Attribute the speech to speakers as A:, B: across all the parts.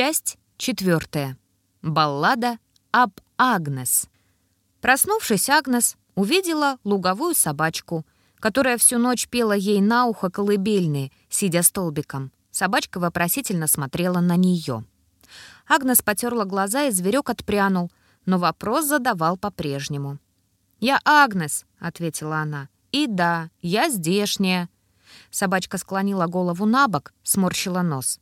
A: Часть четвертая. Баллада об Агнес. Проснувшись, Агнес увидела луговую собачку, которая всю ночь пела ей на ухо колыбельные, сидя столбиком. Собачка вопросительно смотрела на нее. Агнес потерла глаза, и зверек отпрянул, но вопрос задавал по-прежнему. «Я Агнес», — ответила она. «И да, я здешняя». Собачка склонила голову на бок, сморщила нос.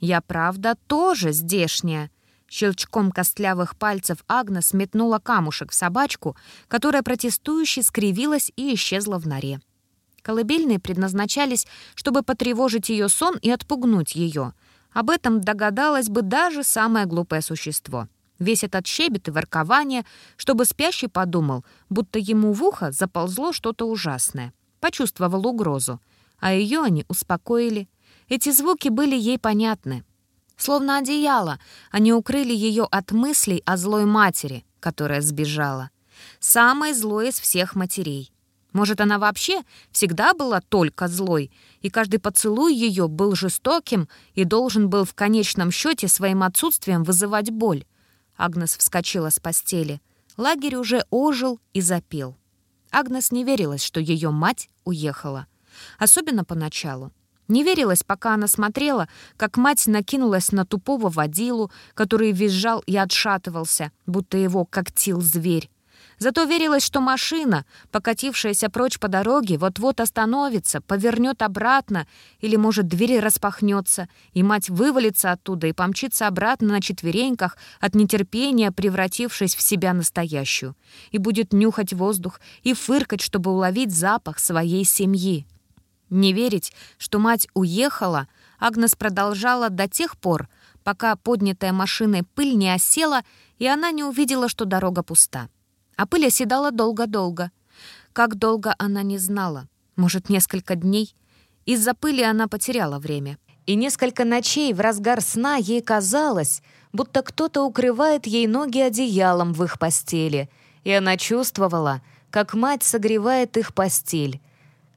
A: «Я, правда, тоже здешняя». Щелчком костлявых пальцев Агнес метнула камушек в собачку, которая протестующе скривилась и исчезла в норе. Колыбельные предназначались, чтобы потревожить ее сон и отпугнуть ее. Об этом догадалось бы даже самое глупое существо. Весь этот щебет и воркование, чтобы спящий подумал, будто ему в ухо заползло что-то ужасное. Почувствовал угрозу. А ее они успокоили. Эти звуки были ей понятны. Словно одеяло, они укрыли ее от мыслей о злой матери, которая сбежала. Самой злой из всех матерей. Может, она вообще всегда была только злой, и каждый поцелуй ее был жестоким и должен был в конечном счете своим отсутствием вызывать боль. Агнес вскочила с постели. Лагерь уже ожил и запел. Агнес не верилась, что ее мать уехала. Особенно поначалу. Не верилось, пока она смотрела, как мать накинулась на тупого водилу, который визжал и отшатывался, будто его когтил зверь. Зато верилось, что машина, покатившаяся прочь по дороге, вот-вот остановится, повернет обратно, или, может, дверь распахнется, и мать вывалится оттуда и помчится обратно на четвереньках от нетерпения, превратившись в себя настоящую, и будет нюхать воздух и фыркать, чтобы уловить запах своей семьи. Не верить, что мать уехала, Агнес продолжала до тех пор, пока поднятая машиной пыль не осела, и она не увидела, что дорога пуста. А пыль оседала долго-долго. Как долго она не знала. Может, несколько дней. Из-за пыли она потеряла время. И несколько ночей в разгар сна ей казалось, будто кто-то укрывает ей ноги одеялом в их постели. И она чувствовала, как мать согревает их постель,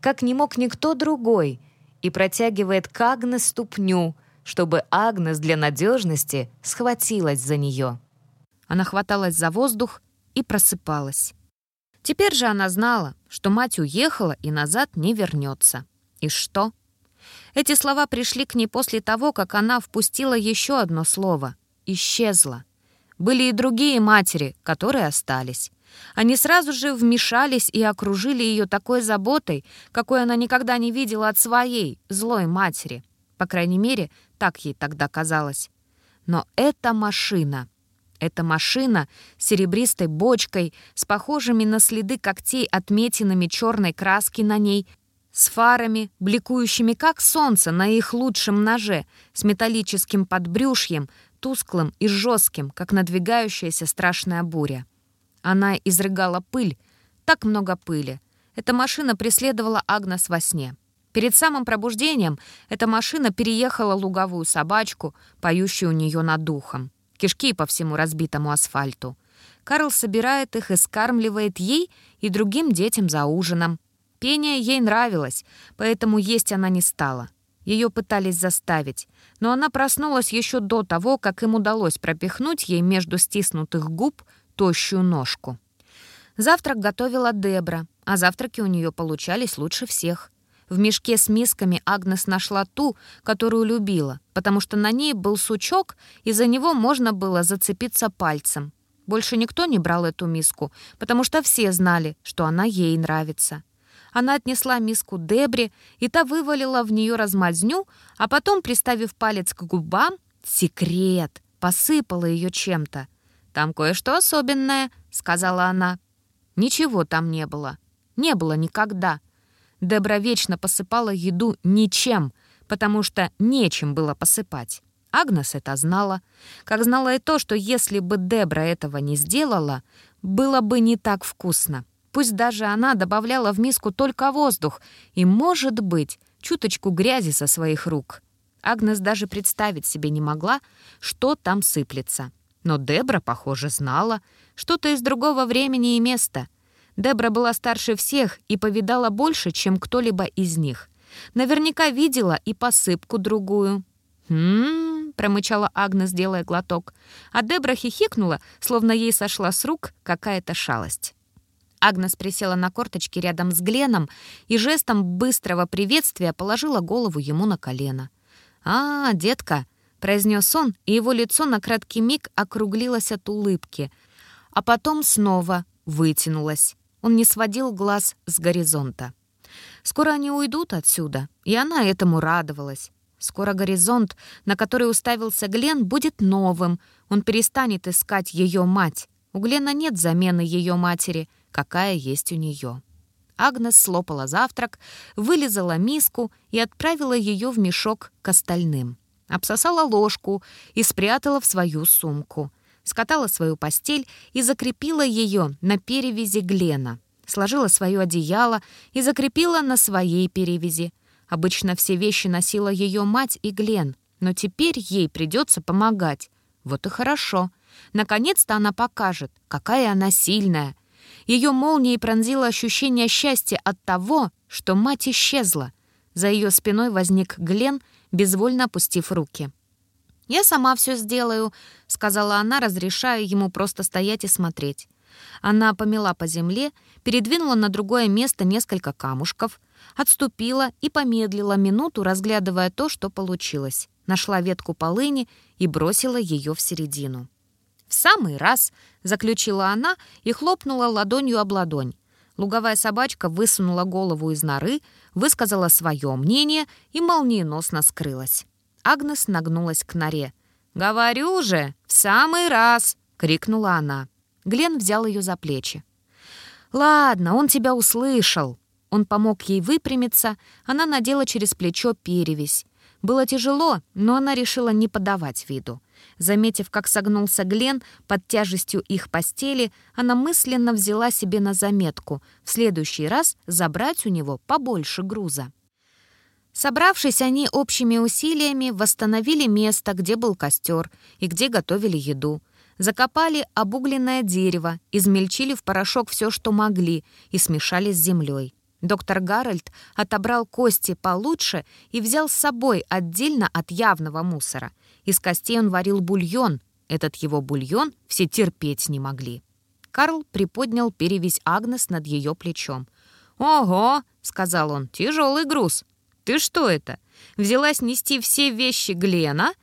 A: как не мог никто другой, и протягивает к Агнес ступню, чтобы Агнес для надежности схватилась за нее. Она хваталась за воздух и просыпалась. Теперь же она знала, что мать уехала и назад не вернется. И что? Эти слова пришли к ней после того, как она впустила еще одно слово — «исчезла». Были и другие матери, которые остались. Они сразу же вмешались и окружили ее такой заботой, какой она никогда не видела от своей, злой матери. По крайней мере, так ей тогда казалось. Но эта машина эта машина с серебристой бочкой, с похожими на следы когтей отметинами черной краски на ней, с фарами, бликующими как солнце на их лучшем ноже, с металлическим подбрюшьем, тусклым и жестким, как надвигающаяся страшная буря. Она изрыгала пыль, так много пыли. Эта машина преследовала Агнес во сне. Перед самым пробуждением эта машина переехала луговую собачку, поющую у нее над духом кишки по всему разбитому асфальту. Карл собирает их и скармливает ей и другим детям за ужином. Пение ей нравилось, поэтому есть она не стала. Ее пытались заставить, но она проснулась еще до того, как им удалось пропихнуть ей между стиснутых губ тощую ножку. Завтрак готовила Дебра, а завтраки у нее получались лучше всех. В мешке с мисками Агнес нашла ту, которую любила, потому что на ней был сучок, и за него можно было зацепиться пальцем. Больше никто не брал эту миску, потому что все знали, что она ей нравится. Она отнесла миску Дебре, и та вывалила в нее размазню, а потом, приставив палец к губам, секрет, посыпала ее чем-то. «Там кое-что особенное», — сказала она. Ничего там не было. Не было никогда. Дебра вечно посыпала еду ничем, потому что нечем было посыпать. Агнес это знала. Как знала и то, что если бы Дебра этого не сделала, было бы не так вкусно. Пусть даже она добавляла в миску только воздух и, может быть, чуточку грязи со своих рук. Агнес даже представить себе не могла, что там сыплется. Но Дебра, похоже, знала что-то из другого времени и места — Дебра была старше всех и повидала больше, чем кто-либо из них. Наверняка видела и посыпку другую. «М-м-м», промычала Агнес, делая глоток. А Дебра хихикнула, словно ей сошла с рук какая-то шалость. Агнес присела на корточки рядом с Гленом и жестом быстрого приветствия положила голову ему на колено. «А, детка!» — произнес он, и его лицо на краткий миг округлилось от улыбки, а потом снова вытянулось. Он не сводил глаз с горизонта. Скоро они уйдут отсюда, и она этому радовалась. Скоро горизонт, на который уставился Глен, будет новым. Он перестанет искать ее мать. У Глена нет замены ее матери, какая есть у нее. Агнес слопала завтрак, вылезала миску и отправила ее в мешок к остальным. Обсосала ложку и спрятала в свою сумку. Скатала свою постель и закрепила ее на перевязи Глена. Сложила свое одеяло и закрепила на своей перевязи. Обычно все вещи носила ее мать и Глен, но теперь ей придется помогать. Вот и хорошо. Наконец-то она покажет, какая она сильная. Ее молнией пронзило ощущение счастья от того, что мать исчезла. За ее спиной возник Глен, безвольно опустив руки. «Я сама все сделаю», — сказала она, разрешая ему просто стоять и смотреть. Она помела по земле, передвинула на другое место несколько камушков, отступила и помедлила минуту, разглядывая то, что получилось. Нашла ветку полыни и бросила ее в середину. «В самый раз!» — заключила она и хлопнула ладонью об ладонь. Луговая собачка высунула голову из норы, высказала свое мнение и молниеносно скрылась. Агнес нагнулась к норе. «Говорю же, в самый раз!» — крикнула она. Глен взял ее за плечи. «Ладно, он тебя услышал». Он помог ей выпрямиться, она надела через плечо перевязь. Было тяжело, но она решила не подавать виду. Заметив, как согнулся Глен под тяжестью их постели, она мысленно взяла себе на заметку в следующий раз забрать у него побольше груза. Собравшись, они общими усилиями восстановили место, где был костер и где готовили еду. Закопали обугленное дерево, измельчили в порошок все, что могли, и смешали с землей. Доктор Гарольд отобрал кости получше и взял с собой отдельно от явного мусора. Из костей он варил бульон. Этот его бульон все терпеть не могли. Карл приподнял перевязь Агнес над ее плечом. «Ого!» — сказал он. «Тяжелый груз. Ты что это? Взялась нести все вещи Глена?»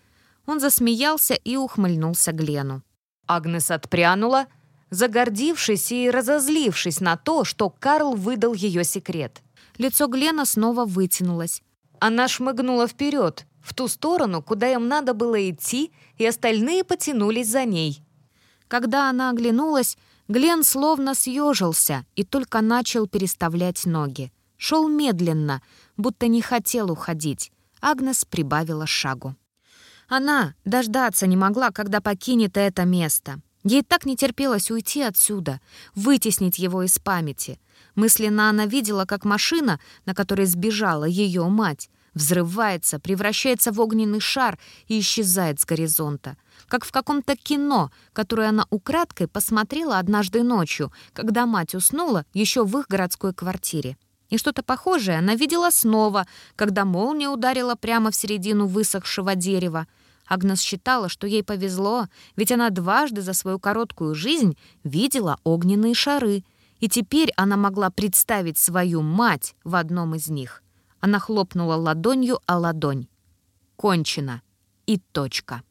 A: Он засмеялся и ухмыльнулся Глену. Агнес отпрянула, загордившись и разозлившись на то, что Карл выдал ее секрет. Лицо Глена снова вытянулось. Она шмыгнула вперед, в ту сторону, куда им надо было идти, и остальные потянулись за ней. Когда она оглянулась, Глен словно съежился и только начал переставлять ноги. Шел медленно, будто не хотел уходить. Агнес прибавила шагу. Она дождаться не могла, когда покинет это место. Ей так не терпелось уйти отсюда, вытеснить его из памяти. Мысленно она видела, как машина, на которой сбежала ее мать, взрывается, превращается в огненный шар и исчезает с горизонта. Как в каком-то кино, которое она украдкой посмотрела однажды ночью, когда мать уснула еще в их городской квартире. И что-то похожее она видела снова, когда молния ударила прямо в середину высохшего дерева. Агнес считала, что ей повезло, ведь она дважды за свою короткую жизнь видела огненные шары, и теперь она могла представить свою мать в одном из них. Она хлопнула ладонью о ладонь. Кончено. И точка.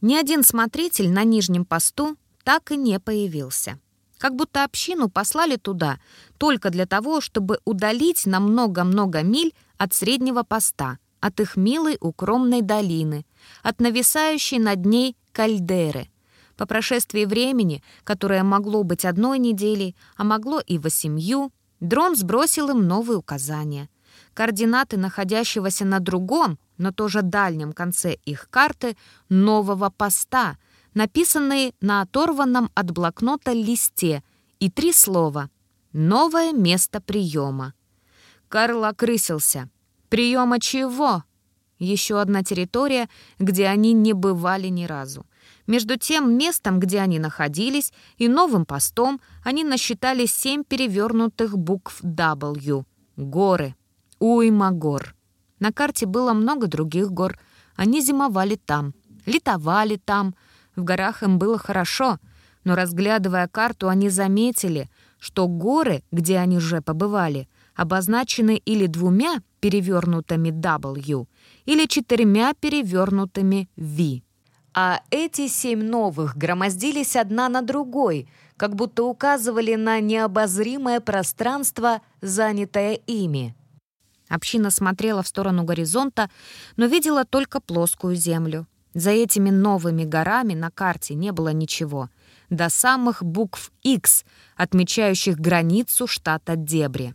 A: Ни один смотритель на нижнем посту так и не появился. Как будто общину послали туда только для того, чтобы удалить на много-много миль от среднего поста, от их милой укромной долины, от нависающей над ней кальдеры. По прошествии времени, которое могло быть одной неделей, а могло и восемью, дрон сбросил им новые указания. Координаты находящегося на другом, но тоже дальнем конце их карты, нового поста — написанные на оторванном от блокнота листе, и три слова «Новое место приема». Карл окрысился. «Приема чего?» Еще одна территория, где они не бывали ни разу. Между тем местом, где они находились, и новым постом они насчитали семь перевернутых букв W. Горы. Уйма гор. На карте было много других гор, Они зимовали там, летовали там. В горах им было хорошо, но, разглядывая карту, они заметили, что горы, где они уже побывали, обозначены или двумя перевернутыми W, или четырьмя перевернутыми V. А эти семь новых громоздились одна на другой, как будто указывали на необозримое пространство, занятое ими. Община смотрела в сторону горизонта, но видела только плоскую землю. За этими новыми горами на карте не было ничего. До самых букв X, отмечающих границу штата Дебри.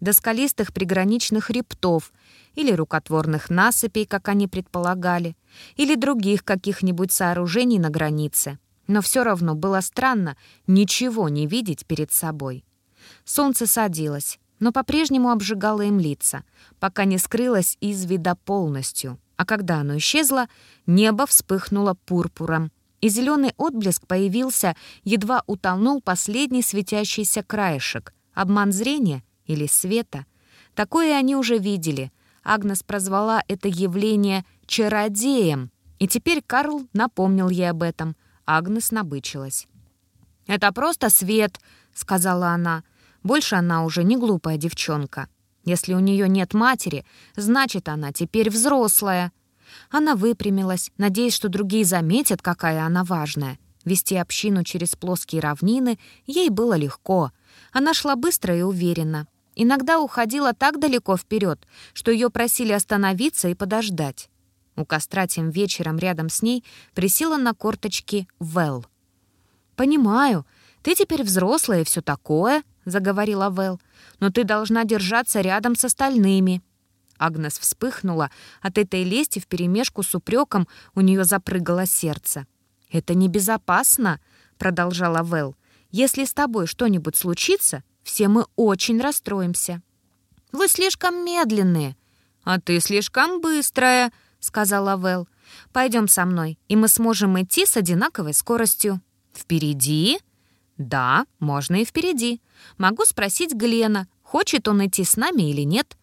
A: До скалистых приграничных хребтов или рукотворных насыпей, как они предполагали, или других каких-нибудь сооружений на границе. Но все равно было странно ничего не видеть перед собой. Солнце садилось, но по-прежнему обжигало им лица, пока не скрылось из вида полностью. А когда оно исчезло, небо вспыхнуло пурпуром, и зеленый отблеск появился, едва утонул последний светящийся краешек. Обман зрения или света? Такое они уже видели. Агнес прозвала это явление «чародеем», и теперь Карл напомнил ей об этом. Агнес набычилась. «Это просто свет», — сказала она. Больше она уже не глупая девчонка. Если у нее нет матери, значит, она теперь взрослая. Она выпрямилась, надеясь, что другие заметят, какая она важная. Вести общину через плоские равнины ей было легко. Она шла быстро и уверенно. Иногда уходила так далеко вперед, что ее просили остановиться и подождать. У костра тем вечером рядом с ней присела на корточки Вэл. «Понимаю, ты теперь взрослая и все такое», — заговорила Вэл. «Но ты должна держаться рядом с остальными». Агнес вспыхнула. От этой лести вперемешку с упреком у нее запрыгало сердце. «Это небезопасно», — продолжала Вэл. «Если с тобой что-нибудь случится, все мы очень расстроимся». «Вы слишком медленные». «А ты слишком быстрая», — сказала Вэл. «Пойдем со мной, и мы сможем идти с одинаковой скоростью». «Впереди?» «Да, можно и впереди. Могу спросить Глена, хочет он идти с нами или нет».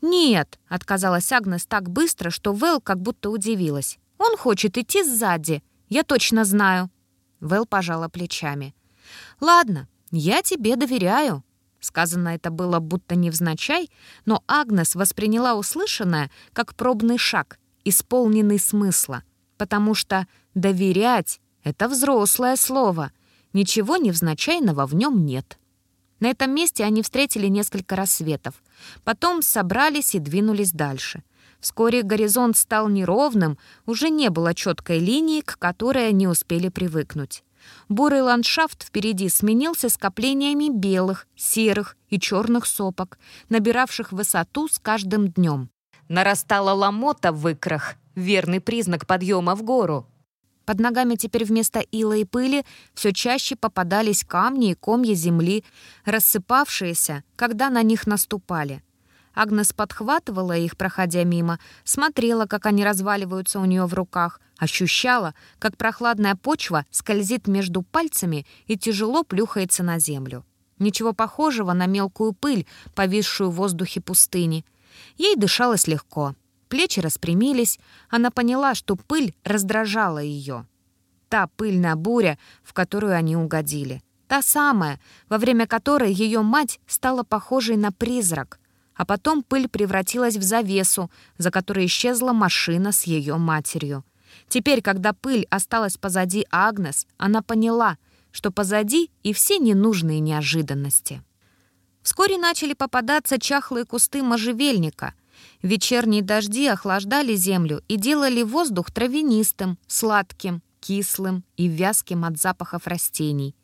A: «Нет», — отказалась Агнес так быстро, что Вэл как будто удивилась. «Он хочет идти сзади. Я точно знаю». Вэл пожала плечами. «Ладно, я тебе доверяю». Сказано это было будто невзначай, но Агнес восприняла услышанное как пробный шаг, исполненный смысла, потому что «доверять» — это взрослое слово — Ничего невзначайного в нем нет. На этом месте они встретили несколько рассветов. Потом собрались и двинулись дальше. Вскоре горизонт стал неровным, уже не было четкой линии, к которой они успели привыкнуть. Бурый ландшафт впереди сменился скоплениями белых, серых и черных сопок, набиравших высоту с каждым днем. Нарастала ломота в икрах, верный признак подъема в гору. Под ногами теперь вместо ила и пыли все чаще попадались камни и комья земли, рассыпавшиеся, когда на них наступали. Агнес подхватывала их, проходя мимо, смотрела, как они разваливаются у нее в руках, ощущала, как прохладная почва скользит между пальцами и тяжело плюхается на землю. Ничего похожего на мелкую пыль, повисшую в воздухе пустыни. Ей дышалось легко. Плечи распрямились, она поняла, что пыль раздражала ее. Та пыльная буря, в которую они угодили. Та самая, во время которой ее мать стала похожей на призрак, а потом пыль превратилась в завесу, за которой исчезла машина с ее матерью. Теперь, когда пыль осталась позади Агнес, она поняла, что позади и все ненужные неожиданности. Вскоре начали попадаться чахлые кусты можжевельника — Вечерние дожди охлаждали землю и делали воздух травянистым, сладким, кислым и вязким от запахов растений.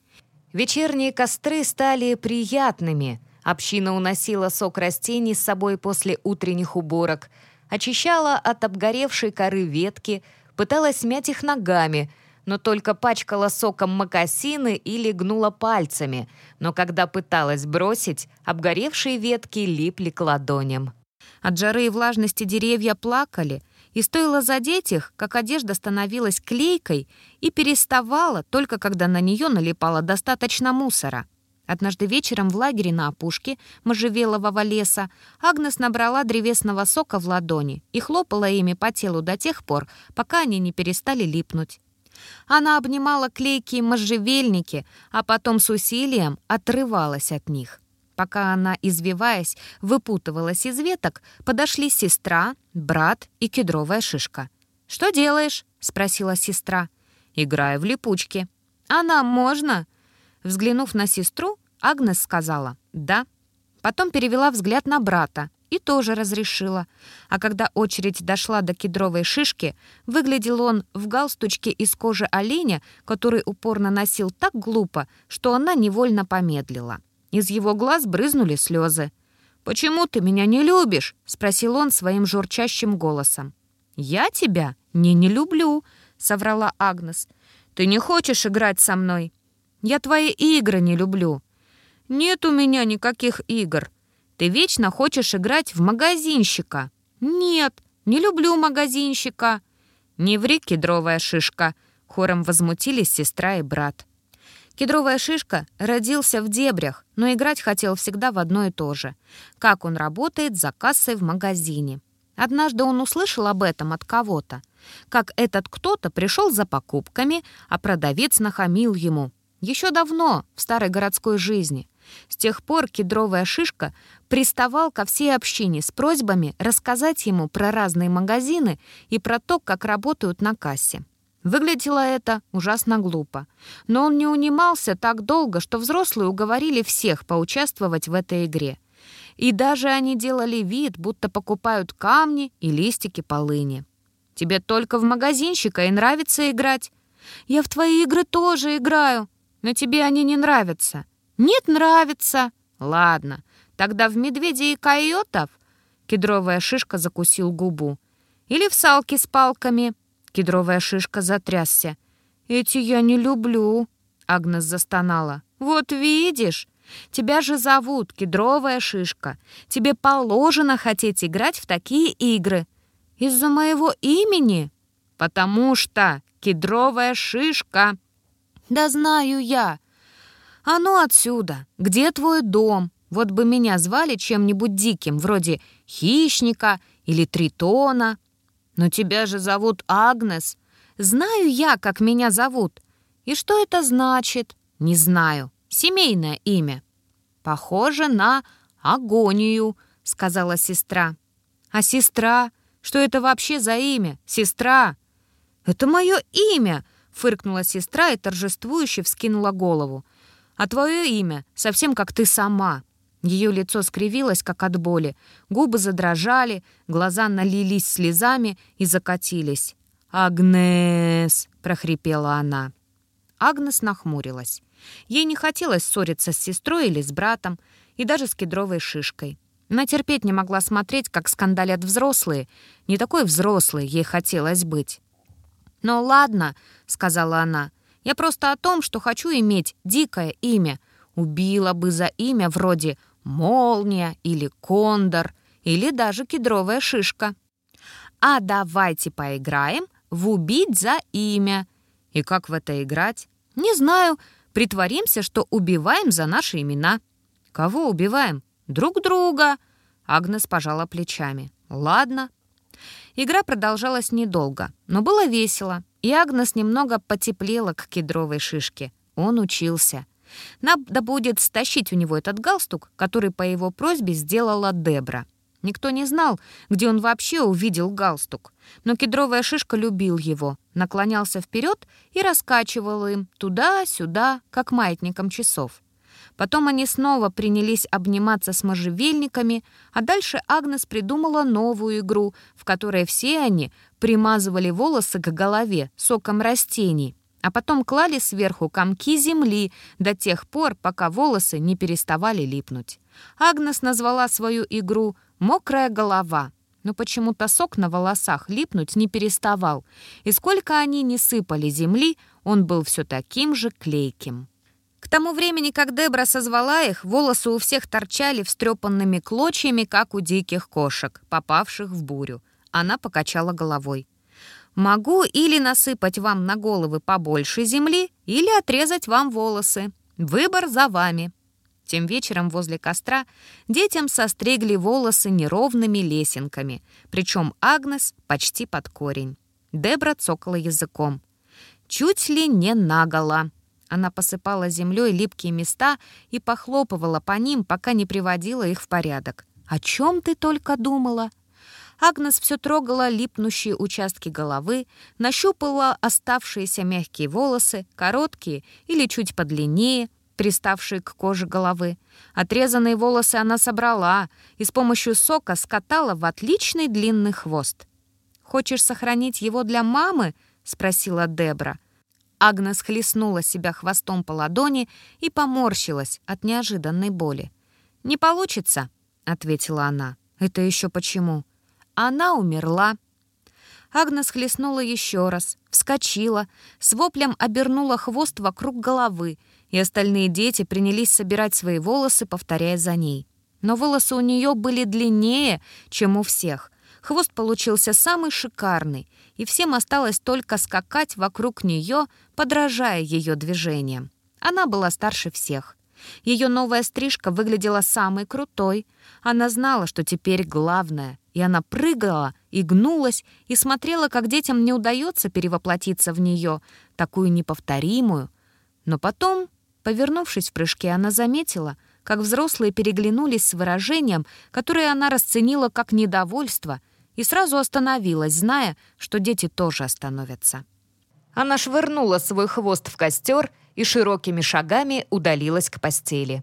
A: Вечерние костры стали приятными. Община уносила сок растений с собой после утренних уборок, очищала от обгоревшей коры ветки, пыталась смять их ногами, но только пачкала соком мокасины или гнула пальцами, но когда пыталась бросить, обгоревшие ветки липли к ладоням. От жары и влажности деревья плакали, и стоило задеть их, как одежда становилась клейкой и переставала только когда на нее налипало достаточно мусора. Однажды вечером в лагере на опушке можжевелового леса Агнес набрала древесного сока в ладони и хлопала ими по телу до тех пор, пока они не перестали липнуть. Она обнимала клейкие можжевельники, а потом с усилием отрывалась от них. Пока она, извиваясь, выпутывалась из веток, подошли сестра, брат и кедровая шишка. «Что делаешь?» — спросила сестра. «Играю в липучки». «А нам можно?» Взглянув на сестру, Агнес сказала «да». Потом перевела взгляд на брата и тоже разрешила. А когда очередь дошла до кедровой шишки, выглядел он в галстучке из кожи оленя, который упорно носил так глупо, что она невольно помедлила. Из его глаз брызнули слезы. «Почему ты меня не любишь?» — спросил он своим журчащим голосом. «Я тебя не не люблю», — соврала Агнес. «Ты не хочешь играть со мной?» «Я твои игры не люблю». «Нет у меня никаких игр. Ты вечно хочешь играть в магазинщика». «Нет, не люблю магазинщика». «Не ври, кедровая шишка», — хором возмутились сестра и брат. Кедровая шишка родился в дебрях, но играть хотел всегда в одно и то же. Как он работает за кассой в магазине. Однажды он услышал об этом от кого-то. Как этот кто-то пришел за покупками, а продавец нахамил ему. Еще давно, в старой городской жизни. С тех пор кедровая шишка приставал ко всей общине с просьбами рассказать ему про разные магазины и про то, как работают на кассе. Выглядело это ужасно глупо. Но он не унимался так долго, что взрослые уговорили всех поучаствовать в этой игре. И даже они делали вид, будто покупают камни и листики полыни. «Тебе только в магазинщика и нравится играть». «Я в твои игры тоже играю, но тебе они не нравятся». «Нет, нравится». «Ладно, тогда в медведя и койотов?» Кедровая шишка закусил губу. «Или в салки с палками?» Кедровая шишка затрясся. «Эти я не люблю», — Агнес застонала. «Вот видишь, тебя же зовут Кедровая шишка. Тебе положено хотеть играть в такие игры. Из-за моего имени?» «Потому что Кедровая шишка». «Да знаю я. А ну отсюда. Где твой дом? Вот бы меня звали чем-нибудь диким, вроде хищника или тритона, «Но тебя же зовут Агнес. Знаю я, как меня зовут. И что это значит? Не знаю. Семейное имя». «Похоже на агонию», — сказала сестра. «А сестра? Что это вообще за имя? Сестра?» «Это мое имя», — фыркнула сестра и торжествующе вскинула голову. «А твое имя совсем как ты сама. Ее лицо скривилось, как от боли, губы задрожали, глаза налились слезами и закатились. «Агнес!» — прохрипела она. Агнес нахмурилась. Ей не хотелось ссориться с сестрой или с братом, и даже с кедровой шишкой. Она терпеть не могла смотреть, как скандалят взрослые. Не такой взрослой ей хотелось быть. «Ну ладно», — сказала она, — «я просто о том, что хочу иметь дикое имя. Убила бы за имя вроде молния или кондор, или даже кедровая шишка. А давайте поиграем в убить за имя. И как в это играть? Не знаю. Притворимся, что убиваем за наши имена. Кого убиваем? Друг друга. Агнес пожала плечами. Ладно. Игра продолжалась недолго, но было весело, и Агнес немного потеплела к кедровой шишке. Он учился. Надо будет стащить у него этот галстук, который по его просьбе сделала Дебра. Никто не знал, где он вообще увидел галстук. Но кедровая шишка любил его, наклонялся вперед и раскачивал им туда-сюда, как маятником часов. Потом они снова принялись обниматься с можжевельниками, а дальше Агнес придумала новую игру, в которой все они примазывали волосы к голове соком растений, а потом клали сверху комки земли до тех пор, пока волосы не переставали липнуть. Агнес назвала свою игру «Мокрая голова», но почему-то сок на волосах липнуть не переставал, и сколько они не сыпали земли, он был все таким же клейким. К тому времени, как Дебра созвала их, волосы у всех торчали встрепанными клочьями, как у диких кошек, попавших в бурю. Она покачала головой. Могу или насыпать вам на головы побольше земли, или отрезать вам волосы. Выбор за вами». Тем вечером возле костра детям состригли волосы неровными лесенками, причем Агнес почти под корень. Дебра цокала языком. Чуть ли не наголо. Она посыпала землей липкие места и похлопывала по ним, пока не приводила их в порядок. «О чем ты только думала?» Агнес все трогала липнущие участки головы, нащупала оставшиеся мягкие волосы, короткие или чуть подлиннее, приставшие к коже головы. Отрезанные волосы она собрала и с помощью сока скатала в отличный длинный хвост. «Хочешь сохранить его для мамы?» — спросила Дебра. Агнес хлестнула себя хвостом по ладони и поморщилась от неожиданной боли. «Не получится», — ответила она. «Это еще почему?» Она умерла. Агнес хлестнула еще раз, вскочила, с воплем обернула хвост вокруг головы, и остальные дети принялись собирать свои волосы, повторяя за ней. Но волосы у нее были длиннее, чем у всех. Хвост получился самый шикарный, и всем осталось только скакать вокруг нее, подражая ее движениям. Она была старше всех. Ее новая стрижка выглядела самой крутой. Она знала, что теперь главное, и она прыгала и гнулась, и смотрела, как детям не удается перевоплотиться в нее, такую неповторимую. Но потом, повернувшись в прыжке, она заметила, как взрослые переглянулись с выражением, которое она расценила как недовольство, и сразу остановилась, зная, что дети тоже остановятся. Она швырнула свой хвост в костер и широкими шагами удалилась к постели.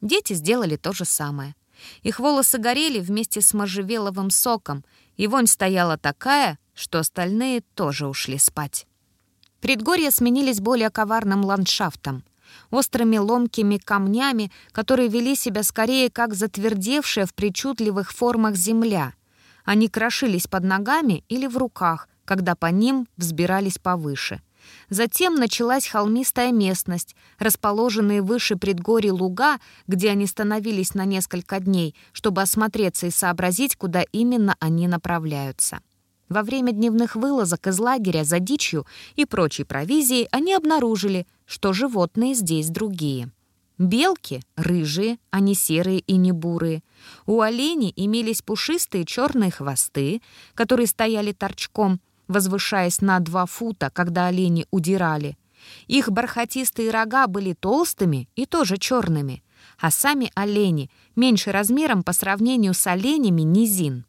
A: Дети сделали то же самое. Их волосы горели вместе с можжевеловым соком, и вонь стояла такая, что остальные тоже ушли спать. Предгорья сменились более коварным ландшафтом, острыми ломкими камнями, которые вели себя скорее как затвердевшая в причудливых формах земля. Они крошились под ногами или в руках, когда по ним взбирались повыше. Затем началась холмистая местность, расположенные выше предгорий луга, где они становились на несколько дней, чтобы осмотреться и сообразить, куда именно они направляются. Во время дневных вылазок из лагеря за дичью и прочей провизией они обнаружили, что животные здесь другие. Белки — рыжие, а не серые и не бурые. У оленей имелись пушистые черные хвосты, которые стояли торчком, возвышаясь на два фута, когда олени удирали. Их бархатистые рога были толстыми и тоже черными, а сами олени меньше размером по сравнению с оленями низин.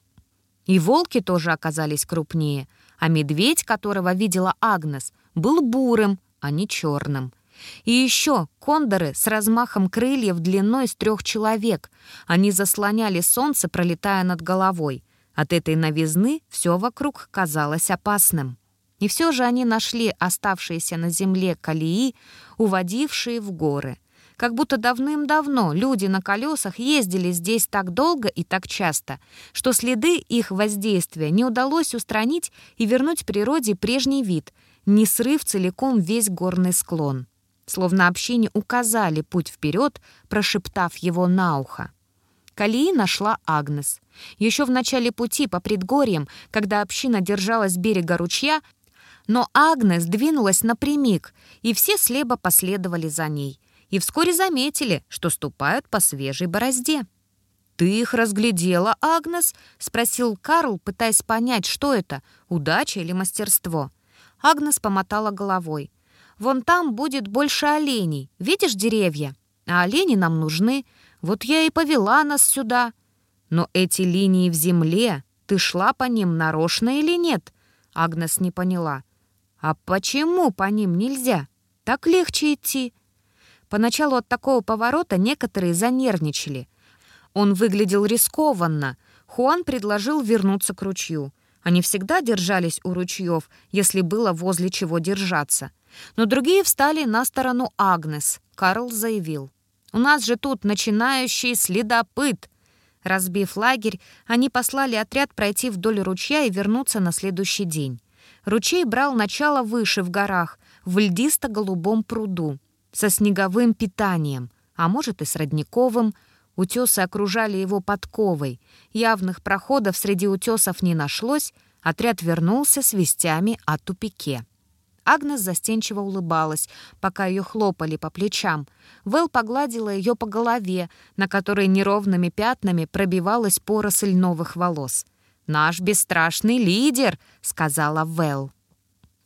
A: И волки тоже оказались крупнее, а медведь, которого видела Агнес, был бурым, а не черным. И еще кондоры с размахом крыльев длиной с трех человек. Они заслоняли солнце, пролетая над головой. От этой новизны все вокруг казалось опасным. И все же они нашли оставшиеся на земле колеи, уводившие в горы. Как будто давным-давно люди на колесах ездили здесь так долго и так часто, что следы их воздействия не удалось устранить и вернуть природе прежний вид, не срыв целиком весь горный склон. Словно общине указали путь вперед, прошептав его на ухо. Колеи нашла Агнес. Еще в начале пути по предгорьям, когда община держалась берега ручья, но Агнес двинулась напрямик, и все слепо последовали за ней. И вскоре заметили, что ступают по свежей борозде. «Ты их разглядела, Агнес?» — спросил Карл, пытаясь понять, что это — удача или мастерство. Агнес помотала головой. «Вон там будет больше оленей. Видишь деревья? А олени нам нужны. Вот я и повела нас сюда. Но эти линии в земле, ты шла по ним нарочно или нет? Агнес не поняла. А почему по ним нельзя? Так легче идти. Поначалу от такого поворота некоторые занервничали. Он выглядел рискованно. Хуан предложил вернуться к ручью. Они всегда держались у ручьев, если было возле чего держаться. Но другие встали на сторону Агнес. Карл заявил. У нас же тут начинающий следопыт!» Разбив лагерь, они послали отряд пройти вдоль ручья и вернуться на следующий день. Ручей брал начало выше в горах, в льдисто-голубом пруду, со снеговым питанием, а может и с родниковым. Утесы окружали его подковой. Явных проходов среди утесов не нашлось, отряд вернулся с вестями о тупике. Агнес застенчиво улыбалась, пока ее хлопали по плечам. Вэл погладила ее по голове, на которой неровными пятнами пробивалась поросль новых волос. «Наш бесстрашный лидер», — сказала Вэл.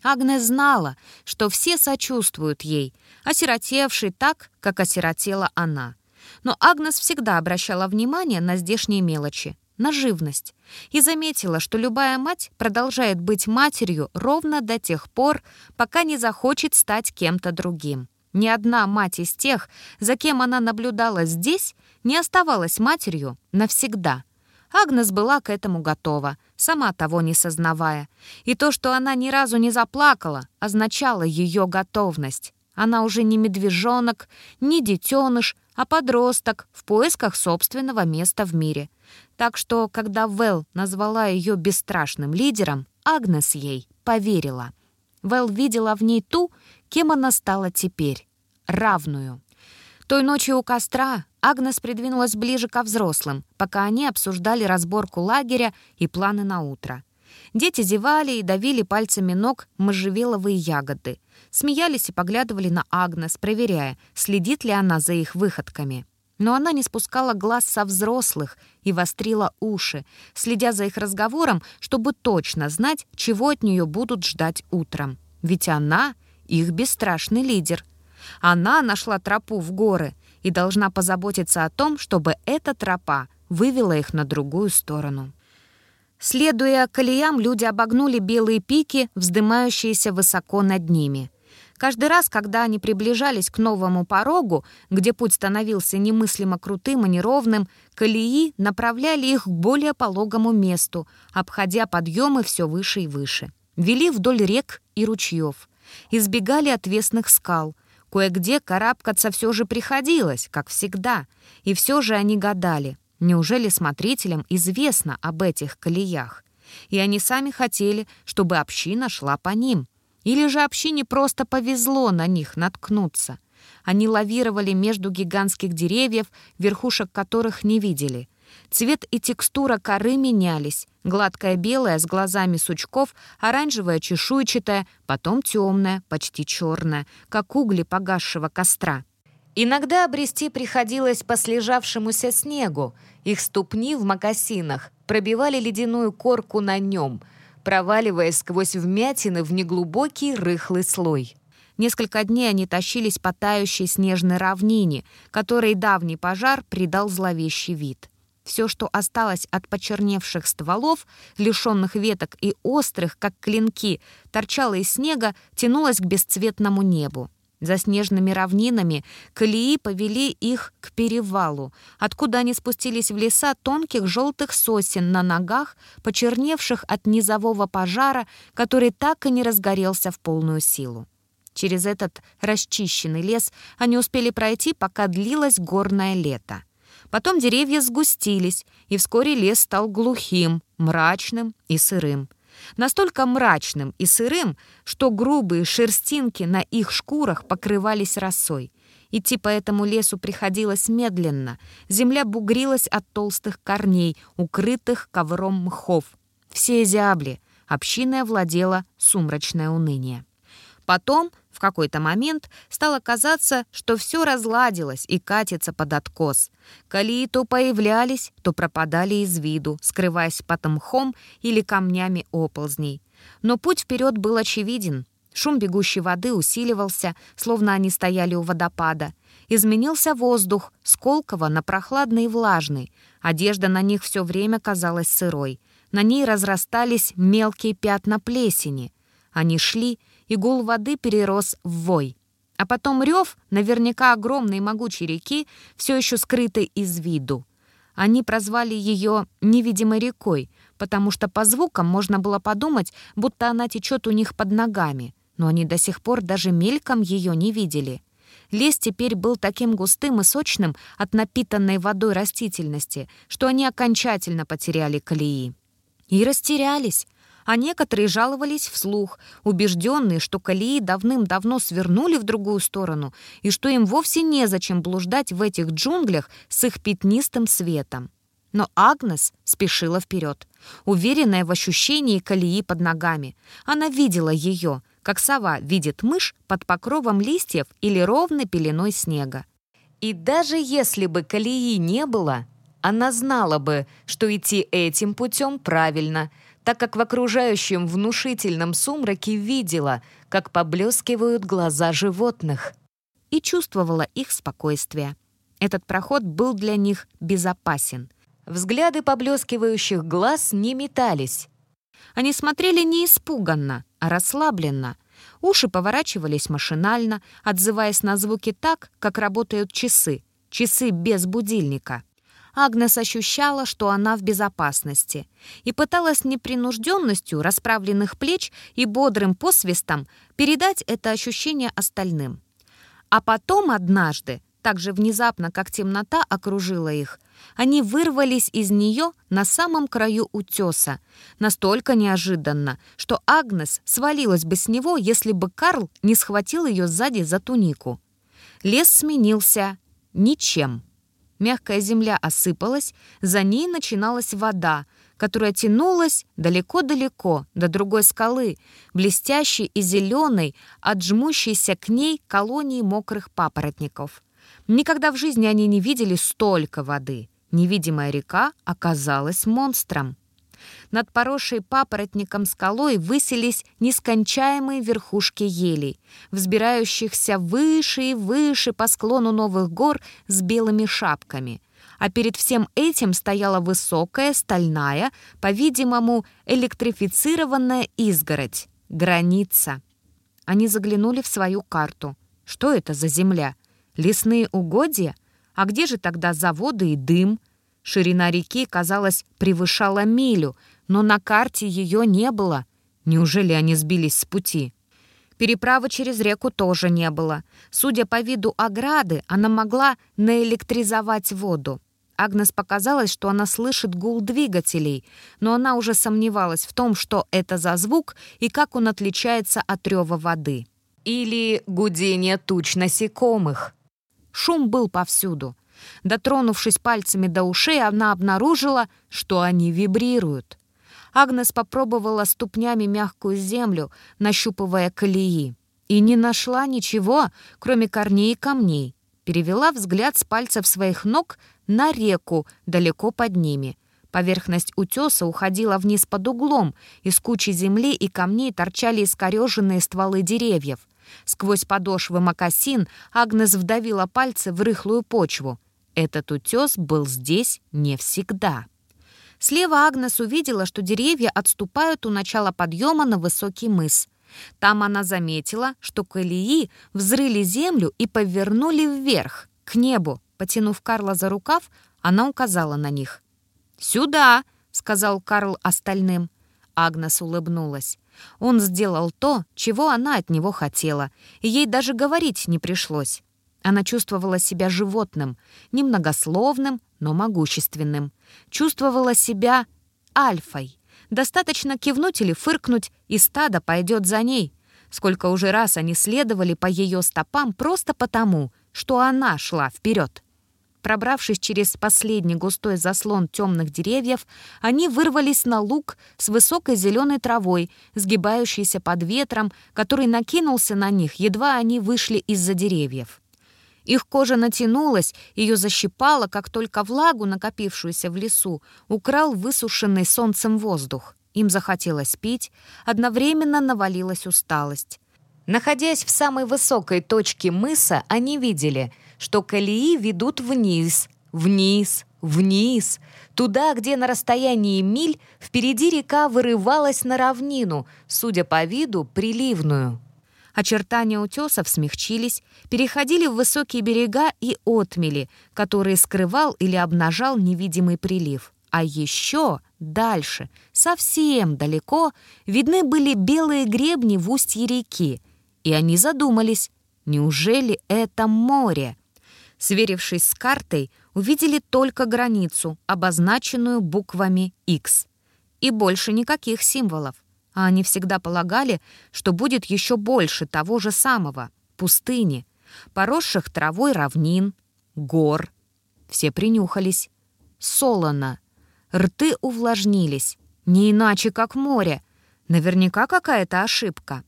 A: Агнес знала, что все сочувствуют ей, осиротевшей так, как осиротела она. Но Агнес всегда обращала внимание на здешние мелочи на живность и заметила, что любая мать продолжает быть матерью ровно до тех пор, пока не захочет стать кем-то другим. Ни одна мать из тех, за кем она наблюдала здесь, не оставалась матерью навсегда. Агнес была к этому готова, сама того не сознавая. И то, что она ни разу не заплакала, означало ее готовность. Она уже не медвежонок, не детеныш, а подросток в поисках собственного места в мире. Так что, когда Вэл назвала ее бесстрашным лидером, Агнес ей поверила. Вэл видела в ней ту, кем она стала теперь — равную. Той ночью у костра Агнес придвинулась ближе ко взрослым, пока они обсуждали разборку лагеря и планы на утро. Дети зевали и давили пальцами ног можжевеловые ягоды. Смеялись и поглядывали на Агнес, проверяя, следит ли она за их выходками. Но она не спускала глаз со взрослых и вострила уши, следя за их разговором, чтобы точно знать, чего от нее будут ждать утром. Ведь она — их бесстрашный лидер. Она нашла тропу в горы и должна позаботиться о том, чтобы эта тропа вывела их на другую сторону. Следуя колеям, люди обогнули белые пики, вздымающиеся высоко над ними. Каждый раз, когда они приближались к новому порогу, где путь становился немыслимо крутым и неровным, колеи направляли их к более пологому месту, обходя подъемы все выше и выше. Вели вдоль рек и ручьев. Избегали отвесных скал. Кое-где карабкаться все же приходилось, как всегда. И все же они гадали, Неужели смотрителям известно об этих колеях? И они сами хотели, чтобы община шла по ним. Или же общине просто повезло на них наткнуться. Они лавировали между гигантских деревьев, верхушек которых не видели. Цвет и текстура коры менялись. Гладкая белая с глазами сучков, оранжевая чешуйчатая, потом темная, почти черная, как угли погасшего костра. Иногда обрести приходилось по слежавшемуся снегу. Их ступни в мокасинах пробивали ледяную корку на нем, проваливаясь сквозь вмятины в неглубокий рыхлый слой. Несколько дней они тащились по тающей снежной равнине, которой давний пожар придал зловещий вид. Все, что осталось от почерневших стволов, лишенных веток и острых, как клинки, торчало из снега, тянулось к бесцветному небу. За снежными равнинами колеи повели их к перевалу, откуда они спустились в леса тонких желтых сосен на ногах, почерневших от низового пожара, который так и не разгорелся в полную силу. Через этот расчищенный лес они успели пройти, пока длилось горное лето. Потом деревья сгустились, и вскоре лес стал глухим, мрачным и сырым настолько мрачным и сырым, что грубые шерстинки на их шкурах покрывались росой. Идти по этому лесу приходилось медленно. Земля бугрилась от толстых корней, укрытых ковром мхов. Все зябли. Общиной владело сумрачное уныние. Потом в какой-то момент стало казаться, что все разладилось и катится под откос. Колеи то появлялись, то пропадали из виду, скрываясь под мхом или камнями оползней. Но путь вперед был очевиден. Шум бегущей воды усиливался, словно они стояли у водопада. Изменился воздух, сколково на прохладный и влажный. Одежда на них все время казалась сырой. На ней разрастались мелкие пятна плесени. Они шли, и гул воды перерос в вой. А потом рев, наверняка огромной и могучей реки, все еще скрытой из виду. Они прозвали ее «невидимой рекой», потому что по звукам можно было подумать, будто она течет у них под ногами, но они до сих пор даже мельком ее не видели. Лес теперь был таким густым и сочным от напитанной водой растительности, что они окончательно потеряли колеи. И растерялись, а некоторые жаловались вслух, убежденные, что колеи давным-давно свернули в другую сторону и что им вовсе незачем блуждать в этих джунглях с их пятнистым светом. Но Агнес спешила вперед, уверенная в ощущении колеи под ногами. Она видела ее, как сова видит мышь под покровом листьев или ровной пеленой снега. И даже если бы колеи не было, она знала бы, что идти этим путем правильно, так как в окружающем внушительном сумраке видела, как поблескивают глаза животных, и чувствовала их спокойствие. Этот проход был для них безопасен. Взгляды поблескивающих глаз не метались. Они смотрели не испуганно, а расслабленно. Уши поворачивались машинально, отзываясь на звуки так, как работают часы. Часы без будильника. Агнес ощущала, что она в безопасности, и пыталась непринужденностью расправленных плеч и бодрым посвистом передать это ощущение остальным. А потом однажды, так же внезапно, как темнота окружила их, они вырвались из нее на самом краю утеса, настолько неожиданно, что Агнес свалилась бы с него, если бы Карл не схватил ее сзади за тунику. Лес сменился ничем. Мягкая земля осыпалась, за ней начиналась вода, которая тянулась далеко-далеко до другой скалы, блестящей и зеленой, отжмущейся к ней колонии мокрых папоротников. Никогда в жизни они не видели столько воды. Невидимая река оказалась монстром. Над поросшей папоротником скалой высились нескончаемые верхушки елей, взбирающихся выше и выше по склону новых гор с белыми шапками. А перед всем этим стояла высокая, стальная, по-видимому, электрифицированная изгородь — граница. Они заглянули в свою карту. Что это за земля? Лесные угодья? А где же тогда заводы и дым? Ширина реки, казалось, превышала милю, но на карте ее не было. Неужели они сбились с пути? Переправы через реку тоже не было. Судя по виду ограды, она могла наэлектризовать воду. Агнес показалось, что она слышит гул двигателей, но она уже сомневалась в том, что это за звук и как он отличается от рева воды. Или гудение туч насекомых. Шум был повсюду. Дотронувшись пальцами до ушей, она обнаружила, что они вибрируют. Агнес попробовала ступнями мягкую землю, нащупывая колеи, и не нашла ничего, кроме корней и камней. Перевела взгляд с пальцев своих ног на реку далеко под ними. Поверхность утеса уходила вниз под углом, из кучи земли и камней торчали искореженные стволы деревьев. Сквозь подошвы мокасин Агнес вдавила пальцы в рыхлую почву. Этот утес был здесь не всегда. Слева Агнес увидела, что деревья отступают у начала подъема на высокий мыс. Там она заметила, что колеи взрыли землю и повернули вверх, к небу. Потянув Карла за рукав, она указала на них. «Сюда!» — сказал Карл остальным. Агнес улыбнулась. Он сделал то, чего она от него хотела, и ей даже говорить не пришлось. Она чувствовала себя животным, немногословным, но могущественным. Чувствовала себя альфой. Достаточно кивнуть или фыркнуть, и стадо пойдет за ней. Сколько уже раз они следовали по ее стопам просто потому, что она шла вперед. Пробравшись через последний густой заслон темных деревьев, они вырвались на луг с высокой зеленой травой, сгибающейся под ветром, который накинулся на них, едва они вышли из-за деревьев. Их кожа натянулась, ее защипало, как только влагу, накопившуюся в лесу, украл высушенный солнцем воздух. Им захотелось пить, одновременно навалилась усталость. Находясь в самой высокой точке мыса, они видели, что колеи ведут вниз, вниз, вниз, туда, где на расстоянии миль впереди река вырывалась на равнину, судя по виду, приливную. Очертания утесов смягчились, переходили в высокие берега и отмели, которые скрывал или обнажал невидимый прилив. А еще дальше, совсем далеко, видны были белые гребни в устье реки. И они задумались, неужели это море? Сверившись с картой, увидели только границу, обозначенную буквами X. И больше никаких символов а они всегда полагали, что будет еще больше того же самого — пустыни, поросших травой равнин, гор. Все принюхались. Солоно. Рты увлажнились. Не иначе, как море. Наверняка какая-то ошибка.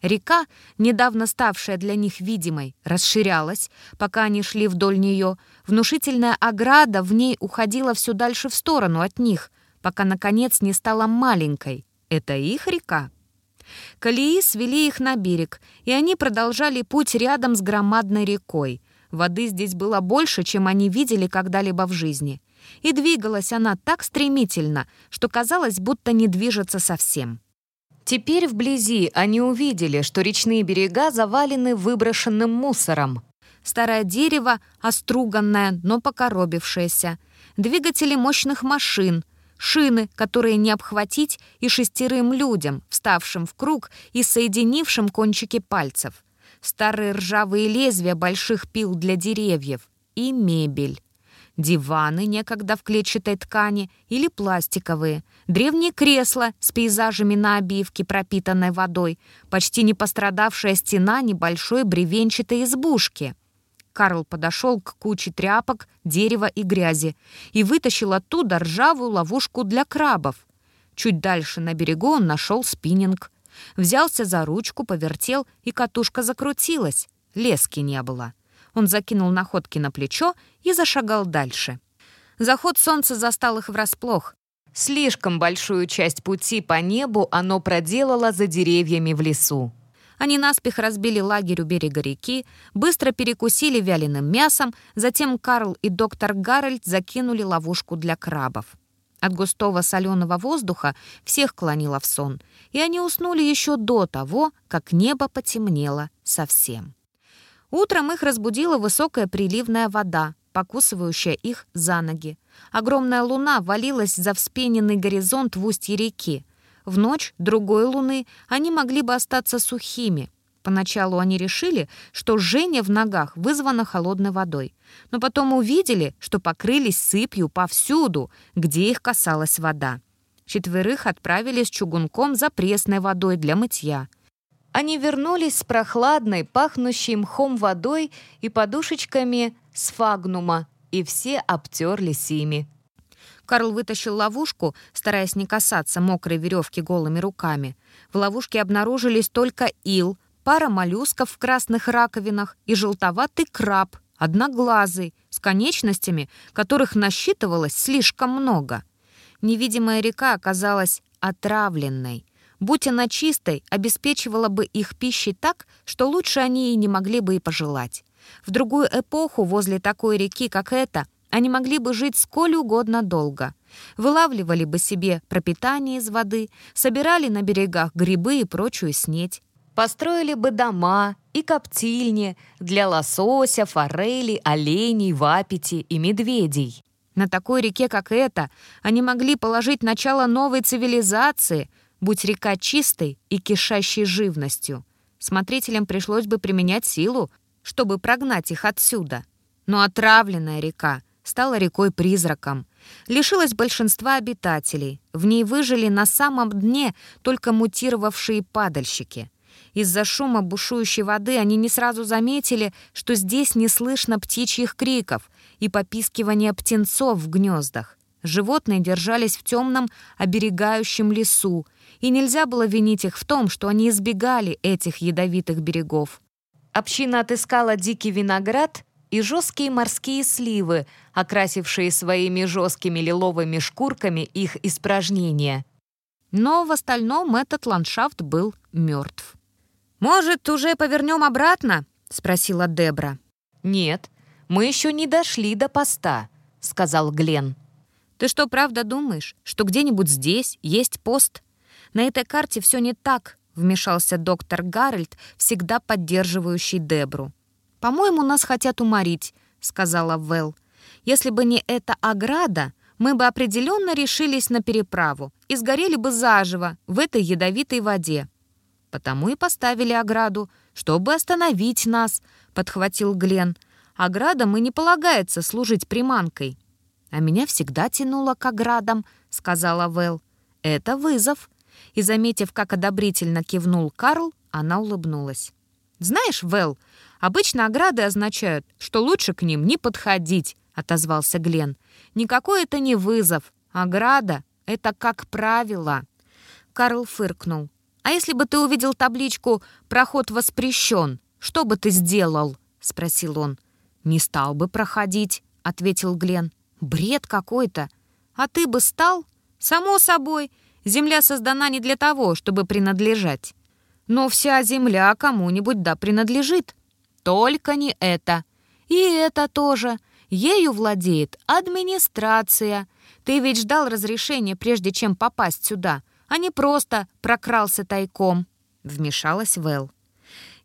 A: Река, недавно ставшая для них видимой, расширялась, пока они шли вдоль нее. Внушительная ограда в ней уходила все дальше в сторону от них, пока, наконец, не стала маленькой. Это их река. Колеи свели их на берег, и они продолжали путь рядом с громадной рекой. Воды здесь было больше, чем они видели когда-либо в жизни. И двигалась она так стремительно, что казалось, будто не движется совсем. Теперь вблизи они увидели, что речные берега завалены выброшенным мусором. Старое дерево, оструганное, но покоробившееся. Двигатели мощных машин, шины, которые не обхватить и шестерым людям, вставшим в круг и соединившим кончики пальцев. Старые ржавые лезвия больших пил для деревьев и мебель. Диваны, некогда в клетчатой ткани, или пластиковые. Древние кресла с пейзажами на обивке, пропитанной водой. Почти не пострадавшая стена небольшой бревенчатой избушки. Карл подошел к куче тряпок, дерева и грязи и вытащил оттуда ржавую ловушку для крабов. Чуть дальше на берегу он нашел спиннинг. Взялся за ручку, повертел, и катушка закрутилась. Лески не было. Он закинул находки на плечо и зашагал дальше. Заход солнца застал их врасплох. Слишком большую часть пути по небу оно проделало за деревьями в лесу. Они наспех разбили лагерь у берега реки, быстро перекусили вяленым мясом, затем Карл и доктор Гарольд закинули ловушку для крабов. От густого соленого воздуха всех клонило в сон, и они уснули еще до того, как небо потемнело совсем. Утром их разбудила высокая приливная вода, покусывающая их за ноги. Огромная луна валилась за вспененный горизонт в устье реки. В ночь другой луны они могли бы остаться сухими. Поначалу они решили, что жжение в ногах вызвано холодной водой. Но потом увидели, что покрылись сыпью повсюду, где их касалась вода. Четверых отправили с чугунком за пресной водой для мытья. Они вернулись с прохладной, пахнущей мхом водой и подушечками сфагнума, и все обтерлись ими. Карл вытащил ловушку, стараясь не касаться мокрой веревки голыми руками. В ловушке обнаружились только ил, пара моллюсков в красных раковинах и желтоватый краб, одноглазый, с конечностями, которых насчитывалось слишком много. Невидимая река оказалась отравленной. Будь она чистой, обеспечивала бы их пищей так, что лучше они и не могли бы и пожелать. В другую эпоху возле такой реки, как эта, они могли бы жить сколь угодно долго. Вылавливали бы себе пропитание из воды, собирали на берегах грибы и прочую снеть. Построили бы дома и коптильни для лосося, форели, оленей, вапити и медведей. На такой реке, как эта, они могли положить начало новой цивилизации, будь река чистой и кишащей живностью. Смотрителям пришлось бы применять силу, чтобы прогнать их отсюда. Но отравленная река стала рекой-призраком, лишилась большинства обитателей. В ней выжили на самом дне только мутировавшие падальщики. Из-за шума бушующей воды они не сразу заметили, что здесь не слышно птичьих криков и попискивания птенцов в гнездах. Животные держались в темном оберегающем лесу, и нельзя было винить их в том, что они избегали этих ядовитых берегов. Община отыскала дикий виноград и жесткие морские сливы, окрасившие своими жесткими лиловыми шкурками их испражнения. Но в остальном этот ландшафт был мертв. «Может, уже повернем обратно?» — спросила Дебра. «Нет, мы еще не дошли до поста», — сказал Глен. «Ты что, правда думаешь, что где-нибудь здесь есть пост?» На этой карте все не так», — вмешался доктор Гарольд, всегда поддерживающий Дебру. «По-моему, нас хотят уморить», — сказала Вэл. «Если бы не эта ограда, мы бы определенно решились на переправу и сгорели бы заживо в этой ядовитой воде». «Потому и поставили ограду, чтобы остановить нас», — подхватил Глен. «Оградам и не полагается служить приманкой». «А меня всегда тянуло к оградам», — сказала Вэл. «Это вызов и, заметив, как одобрительно кивнул Карл, она улыбнулась. «Знаешь, Вэл, обычно ограды означают, что лучше к ним не подходить», — отозвался Глен. «Никакой это не вызов. Ограда — это как правило». Карл фыркнул. «А если бы ты увидел табличку «Проход воспрещен», что бы ты сделал?» — спросил он. «Не стал бы проходить», — ответил Глен. «Бред какой-то. А ты бы стал?» «Само собой. Земля создана не для того, чтобы принадлежать. Но вся земля кому-нибудь да принадлежит. Только не это. И это тоже. Ею владеет администрация. Ты ведь ждал разрешения, прежде чем попасть сюда, а не просто прокрался тайком», — вмешалась Вэл.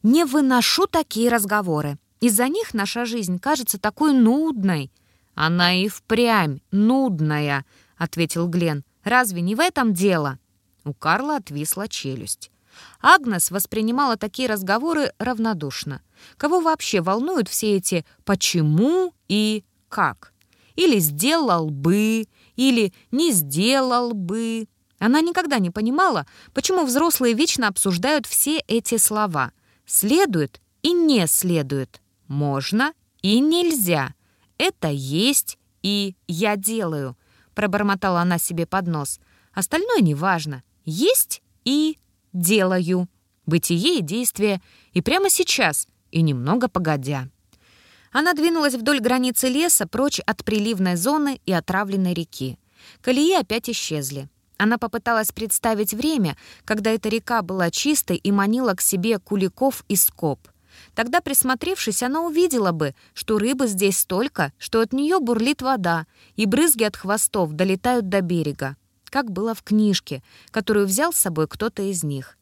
A: «Не выношу такие разговоры. Из-за них наша жизнь кажется такой нудной». «Она и впрямь нудная», — ответил Глен. «Разве не в этом дело?» У Карла отвисла челюсть. Агнес воспринимала такие разговоры равнодушно. Кого вообще волнуют все эти «почему» и «как»? Или «сделал бы», или «не сделал бы». Она никогда не понимала, почему взрослые вечно обсуждают все эти слова. Следует и не следует. Можно и нельзя. Это есть и я делаю, пробормотала она себе под нос. Остальное неважно. Есть и делаю. Бытие и действие и прямо сейчас, и немного погодя. Она двинулась вдоль границы леса, прочь от приливной зоны и отравленной реки. Колеи опять исчезли. Она попыталась представить время, когда эта река была чистой и манила к себе куликов и скоб. Тогда, присмотревшись, она увидела бы, что рыбы здесь столько, что от нее бурлит вода, и брызги от хвостов долетают до берега, как было в книжке, которую взял с собой кто-то из них.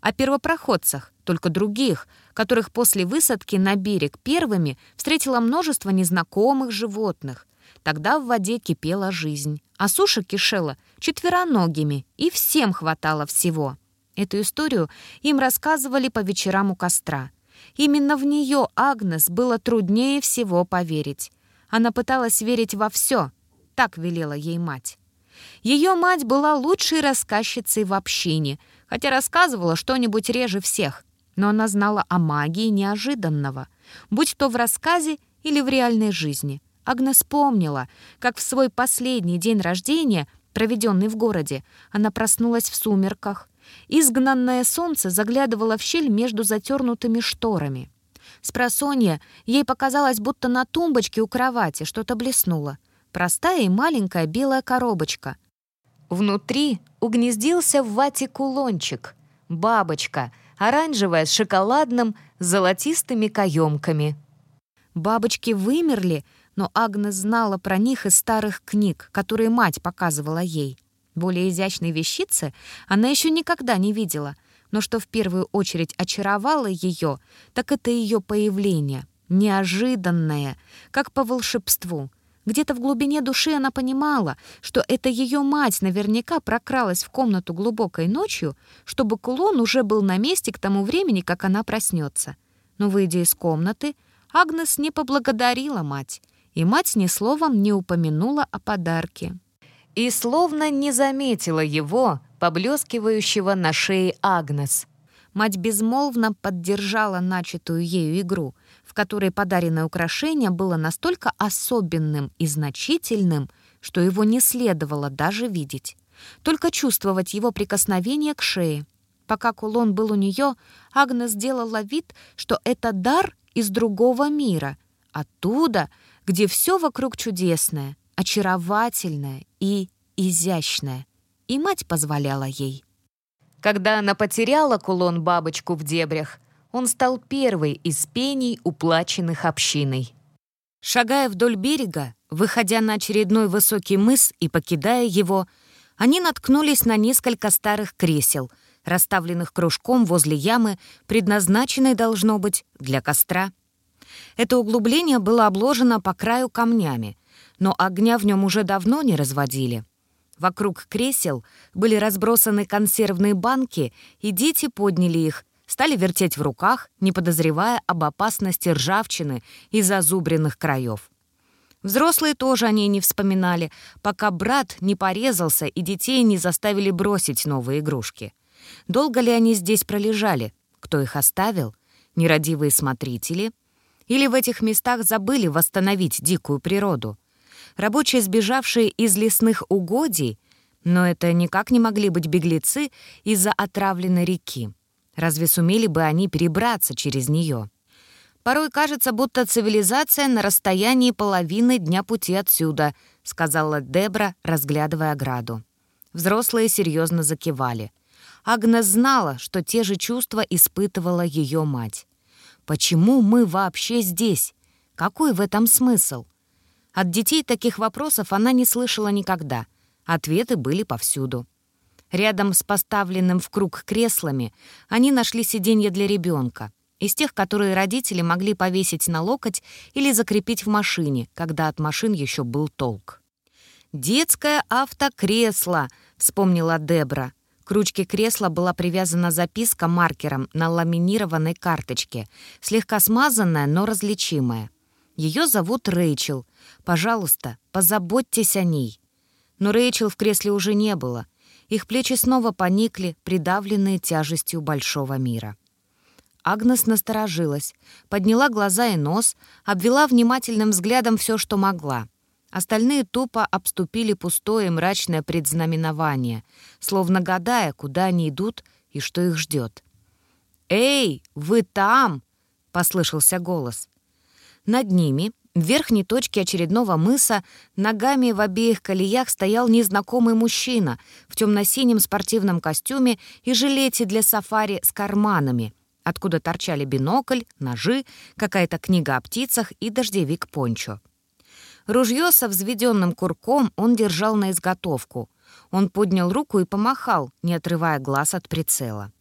A: О первопроходцах, только других, которых после высадки на берег первыми встретило множество незнакомых животных. Тогда в воде кипела жизнь, а суша кишела четвероногими, и всем хватало всего. Эту историю им рассказывали по вечерам у костра. Именно в нее Агнес было труднее всего поверить. Она пыталась верить во все, так велела ей мать. Ее мать была лучшей рассказчицей в общине, хотя рассказывала что-нибудь реже всех, но она знала о магии неожиданного, будь то в рассказе или в реальной жизни. Агнес помнила, как в свой последний день рождения, проведенный в городе, она проснулась в сумерках, Изгнанное солнце заглядывало в щель между затернутыми шторами. С просонья ей показалось, будто на тумбочке у кровати что-то блеснуло. Простая и маленькая белая коробочка. Внутри угнездился в вате кулончик. Бабочка, оранжевая с шоколадным, золотистыми каемками. Бабочки вымерли, но Агнес знала про них из старых книг, которые мать показывала ей. Более изящной вещицы она еще никогда не видела, но что в первую очередь очаровало ее, так это ее появление, неожиданное, как по волшебству. Где-то в глубине души она понимала, что это ее мать наверняка прокралась в комнату глубокой ночью, чтобы кулон уже был на месте к тому времени, как она проснется. Но, выйдя из комнаты, Агнес не поблагодарила мать, и мать ни словом не упомянула о подарке и словно не заметила его, поблескивающего на шее Агнес. Мать безмолвно поддержала начатую ею игру, в которой подаренное украшение было настолько особенным и значительным, что его не следовало даже видеть. Только чувствовать его прикосновение к шее. Пока кулон был у нее, Агнес сделала вид, что это дар из другого мира, оттуда, где все вокруг чудесное — очаровательная и изящная, и мать позволяла ей. Когда она потеряла кулон-бабочку в дебрях, он стал первой из пений, уплаченных общиной. Шагая вдоль берега, выходя на очередной высокий мыс и покидая его, они наткнулись на несколько старых кресел, расставленных кружком возле ямы, предназначенной, должно быть, для костра. Это углубление было обложено по краю камнями, но огня в нем уже давно не разводили. Вокруг кресел были разбросаны консервные банки, и дети подняли их, стали вертеть в руках, не подозревая об опасности ржавчины и зазубренных краев. Взрослые тоже о ней не вспоминали, пока брат не порезался и детей не заставили бросить новые игрушки. Долго ли они здесь пролежали? Кто их оставил? Нерадивые смотрители? Или в этих местах забыли восстановить дикую природу? рабочие, сбежавшие из лесных угодий, Но это никак не могли быть беглецы из-за отравленной реки. Разве сумели бы они перебраться через нее? Порой кажется, будто цивилизация на расстоянии половины дня пути отсюда, сказала Дебра, разглядывая ограду. Взрослые серьезно закивали. Агнес знала, что те же чувства испытывала ее мать. «Почему мы вообще здесь? Какой в этом смысл?» От детей таких вопросов она не слышала никогда. Ответы были повсюду. Рядом с поставленным в круг креслами они нашли сиденье для ребенка, из тех, которые родители могли повесить на локоть или закрепить в машине, когда от машин еще был толк. «Детское автокресло», — вспомнила Дебра. К ручке кресла была привязана записка маркером на ламинированной карточке, слегка смазанная, но различимая. Ее зовут Рэйчел. Пожалуйста, позаботьтесь о ней. Но Рэйчел в кресле уже не было. Их плечи снова поникли, придавленные тяжестью большого мира. Агнес насторожилась, подняла глаза и нос, обвела внимательным взглядом все, что могла. Остальные тупо обступили пустое мрачное предзнаменование, словно гадая, куда они идут и что их ждет. «Эй, вы там!» — послышался голос. Над ними, в верхней точке очередного мыса ногами в обеих колеях стоял незнакомый мужчина в темно-синем спортивном костюме и жилете для сафари с карманами, откуда торчали бинокль, ножи, какая-то книга о птицах и дождевик пончо. Ружье со взведенным курком он держал на изготовку. Он поднял руку и помахал, не отрывая глаз от прицела.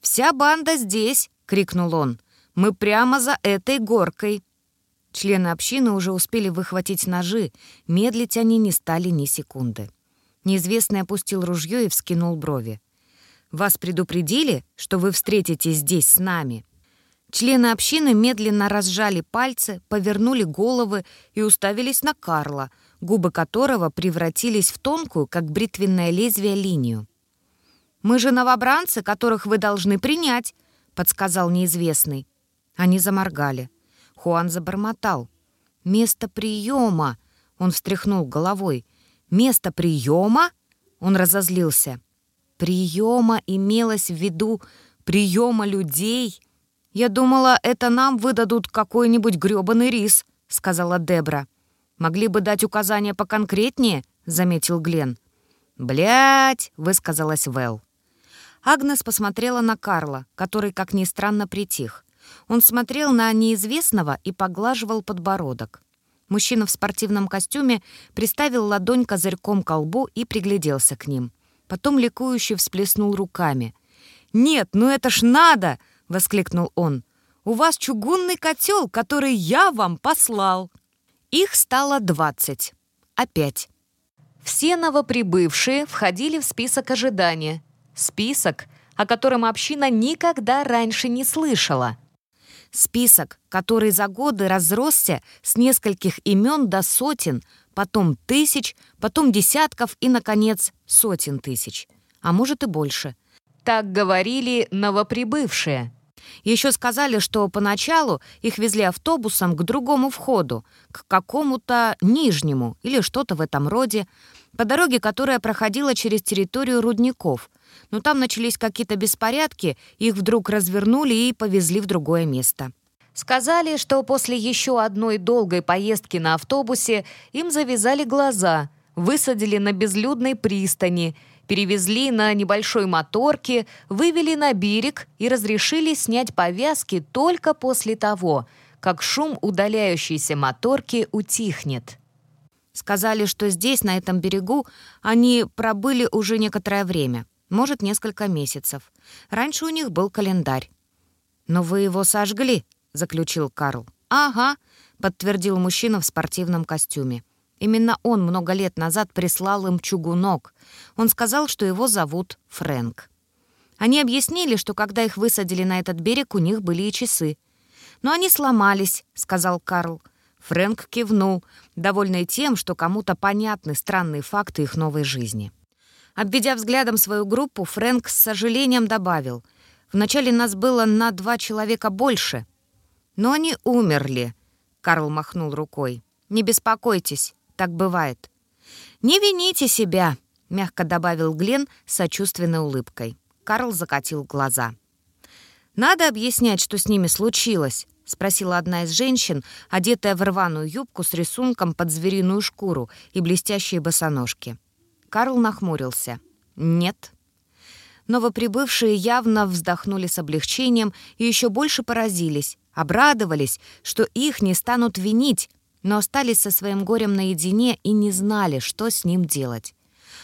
A: «Вся банда здесь!» — крикнул он. «Мы прямо за этой горкой!» Члены общины уже успели выхватить ножи, медлить они не стали ни секунды. Неизвестный опустил ружье и вскинул брови. «Вас предупредили, что вы встретитесь здесь с нами?» Члены общины медленно разжали пальцы, повернули головы и уставились на Карла, губы которого превратились в тонкую, как бритвенное лезвие, линию. «Мы же новобранцы, которых вы должны принять», — подсказал неизвестный. Они заморгали. Хуан забормотал. «Место приема!» Он встряхнул головой. «Место приема?» Он разозлился. «Приема имелось в виду приема людей?» «Я думала, это нам выдадут какой-нибудь грёбаный рис», — сказала Дебра. «Могли бы дать указания поконкретнее», — заметил Глен. «Блядь!» — высказалась Вэл. Агнес посмотрела на Карла, который, как ни странно, притих. Он смотрел на неизвестного и поглаживал подбородок. Мужчина в спортивном костюме приставил ладонь козырьком к лбу и пригляделся к ним. Потом ликующе всплеснул руками. «Нет, ну это ж надо!» — воскликнул он. «У вас чугунный котел, который я вам послал!» Их стало двадцать. Опять. Все новоприбывшие входили в список ожидания. Список, о котором община никогда раньше не слышала — Список, который за годы разросся с нескольких имен до сотен, потом тысяч, потом десятков и, наконец, сотен тысяч. А может и больше. Так говорили новоприбывшие. Еще сказали, что поначалу их везли автобусом к другому входу, к какому-то нижнему или что-то в этом роде, по дороге, которая проходила через территорию рудников, но там начались какие-то беспорядки, их вдруг развернули и повезли в другое место. Сказали, что после еще одной долгой поездки на автобусе им завязали глаза, высадили на безлюдной пристани, перевезли на небольшой моторке, вывели на берег и разрешили снять повязки только после того, как шум удаляющейся моторки утихнет. Сказали, что здесь, на этом берегу, они пробыли уже некоторое время может, несколько месяцев. Раньше у них был календарь. «Но вы его сожгли», — заключил Карл. «Ага», — подтвердил мужчина в спортивном костюме. Именно он много лет назад прислал им чугунок. Он сказал, что его зовут Фрэнк. Они объяснили, что когда их высадили на этот берег, у них были и часы. «Но они сломались», — сказал Карл. Фрэнк кивнул, довольный тем, что кому-то понятны странные факты их новой жизни. Обведя взглядом свою группу, Фрэнк с сожалением добавил. «Вначале нас было на два человека больше». «Но они умерли», — Карл махнул рукой. «Не беспокойтесь, так бывает». «Не вините себя», —— мягко добавил Глен с сочувственной улыбкой. Карл закатил глаза. «Надо объяснять, что с ними случилось», — спросила одна из женщин, одетая в рваную юбку с рисунком под звериную шкуру и блестящие босоножки. Карл нахмурился. «Нет». Новоприбывшие явно вздохнули с облегчением и еще больше поразились, обрадовались, что их не станут винить, но остались со своим горем наедине и не знали, что с ним делать.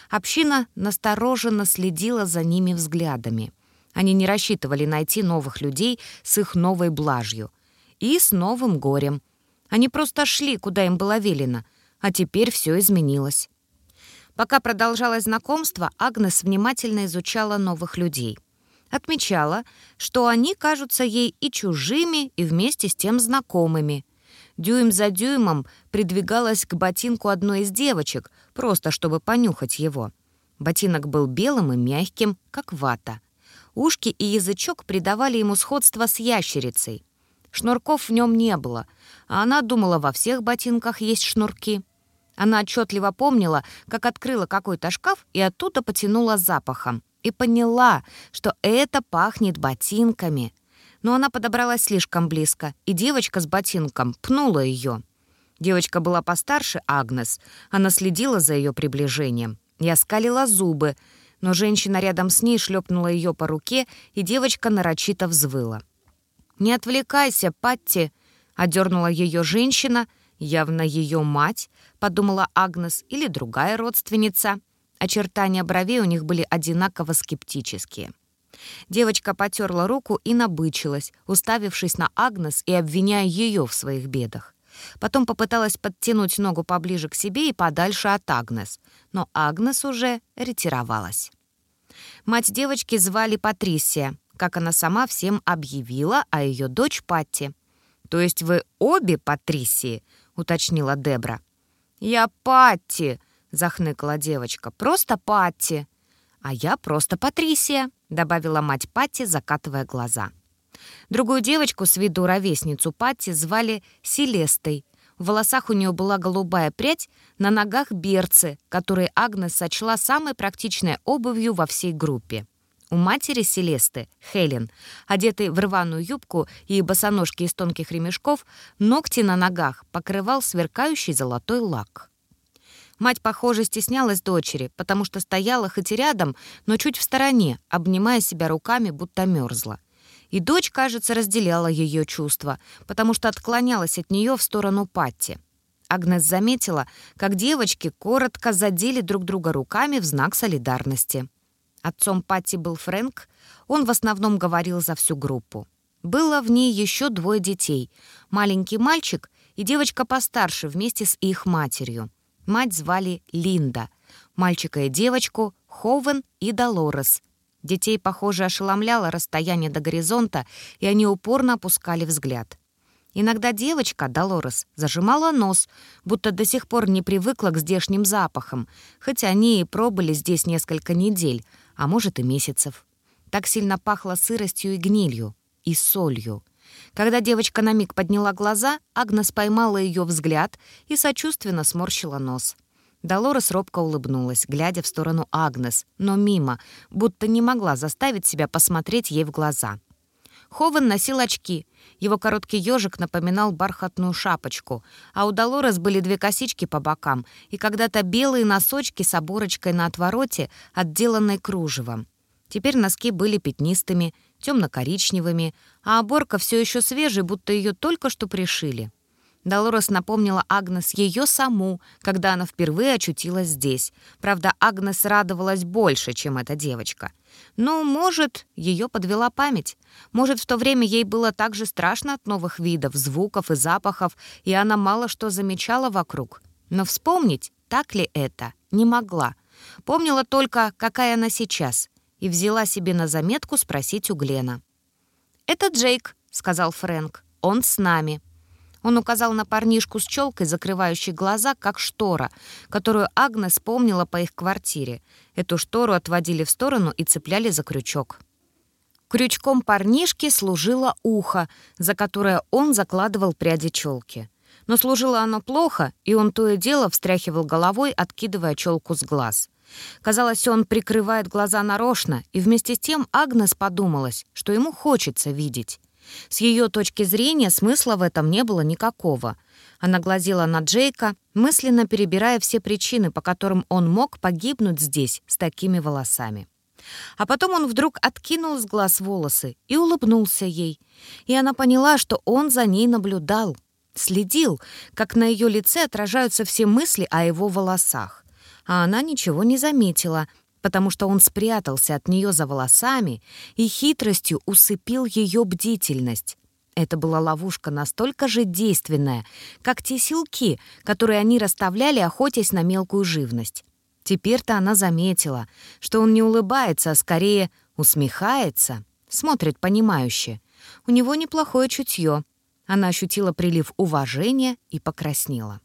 A: Община настороженно следила за ними взглядами — они не рассчитывали найти новых людей с их новой блажью. И с новым горем. Они просто шли, куда им было велено. А теперь все изменилось. Пока продолжалось знакомство, Агнес внимательно изучала новых людей. Отмечала, что они кажутся ей и чужими, и вместе с тем знакомыми. Дюйм за дюймом придвигалась к ботинку одной из девочек, просто чтобы понюхать его. Ботинок был белым и мягким, как вата. Ушки и язычок придавали ему сходство с ящерицей. Шнурков в нем не было, а она думала, во всех ботинках есть шнурки. Она отчетливо помнила, как открыла какой-то шкаф и оттуда потянула запахом. И поняла, что это пахнет ботинками. Но она подобралась слишком близко, и девочка с ботинком пнула ее. Девочка была постарше Агнес. Она следила за ее приближением. и оскалила зубы, но женщина рядом с ней шлепнула ее по руке, и девочка нарочито взвыла. «Не отвлекайся, Патти!» — одернула ее женщина, явно ее мать, подумала Агнес, или другая родственница. Очертания бровей у них были одинаково скептические. Девочка потерла руку и набычилась, уставившись на Агнес и обвиняя ее в своих бедах. Потом попыталась подтянуть ногу поближе к себе и подальше от Агнес, но Агнес уже ретировалась. Мать девочки звали Патрисия, как она сама всем объявила, а ее дочь Патти. «То есть вы обе Патрисии?» — уточнила Дебра. «Я Патти», — захныкала девочка. «Просто Патти». «А я просто Патрисия», — добавила мать Патти, закатывая глаза. Другую девочку с виду ровесницу Патти звали Селестой. В волосах у нее была голубая прядь, на ногах берцы, которые Агнес сочла самой практичной обувью во всей группе. У матери Селесты, Хелен, одетой в рваную юбку и босоножки из тонких ремешков, ногти на ногах покрывал сверкающий золотой лак. Мать, похоже, стеснялась дочери, потому что стояла хоть и рядом, но чуть в стороне, обнимая себя руками, будто мерзла. И дочь, кажется, разделяла ее чувства, потому что отклонялась от нее в сторону Патти. Агнес заметила, как девочки коротко задели друг друга руками в знак солидарности. Отцом Патти был Фрэнк, он в основном говорил за всю группу. Было в ней еще двое детей, маленький мальчик и девочка постарше вместе с их матерью. Мать звали Линда, мальчика и девочку — Ховен и Долорес — Детей, похоже, ошеломляло расстояние до горизонта, и они упорно опускали взгляд. Иногда девочка, Долорес, зажимала нос, будто до сих пор не привыкла к здешним запахам, хотя они и пробыли здесь несколько недель, а может и месяцев. Так сильно пахло сыростью и гнилью, и солью. Когда девочка на миг подняла глаза, Агнес поймала ее взгляд и сочувственно сморщила нос. Долорес робко улыбнулась, глядя в сторону Агнес, но мимо, будто не могла заставить себя посмотреть ей в глаза. Ховен носил очки. Его короткий ежик напоминал бархатную шапочку, а у Долорес были две косички по бокам и когда-то белые носочки с оборочкой на отвороте, отделанной кружевом. Теперь носки были пятнистыми, темно-коричневыми, а оборка все еще свежей, будто ее только что пришили. Долорес напомнила Агнес ее саму, когда она впервые очутилась здесь. Правда, Агнес радовалась больше, чем эта девочка. Ну, может, ее подвела память. Может, в то время ей было так же страшно от новых видов, звуков и запахов, и она мало что замечала вокруг. Но вспомнить, так ли это, не могла. Помнила только, какая она сейчас, и взяла себе на заметку спросить у Глена. «Это Джейк», — сказал Фрэнк. «Он с нами». Он указал на парнишку с челкой, закрывающей глаза, как штора, которую Агнес помнила по их квартире. Эту штору отводили в сторону и цепляли за крючок. Крючком парнишки служило ухо, за которое он закладывал пряди челки. Но служило оно плохо, и он то и дело встряхивал головой, откидывая челку с глаз. Казалось, он прикрывает глаза нарочно, и вместе с тем Агнес подумалась, что ему хочется видеть. С ее точки зрения смысла в этом не было никакого. Она глазела на Джейка, мысленно перебирая все причины, по которым он мог погибнуть здесь с такими волосами. А потом он вдруг откинул с глаз волосы и улыбнулся ей. И она поняла, что он за ней наблюдал, следил, как на ее лице отражаются все мысли о его волосах. А она ничего не заметила, потому что он спрятался от нее за волосами и хитростью усыпил ее бдительность. Это была ловушка настолько же действенная, как те силки, которые они расставляли, охотясь на мелкую живность. Теперь-то она заметила, что он не улыбается, а скорее усмехается, смотрит понимающе. У него неплохое чутье. Она ощутила прилив уважения и покраснела.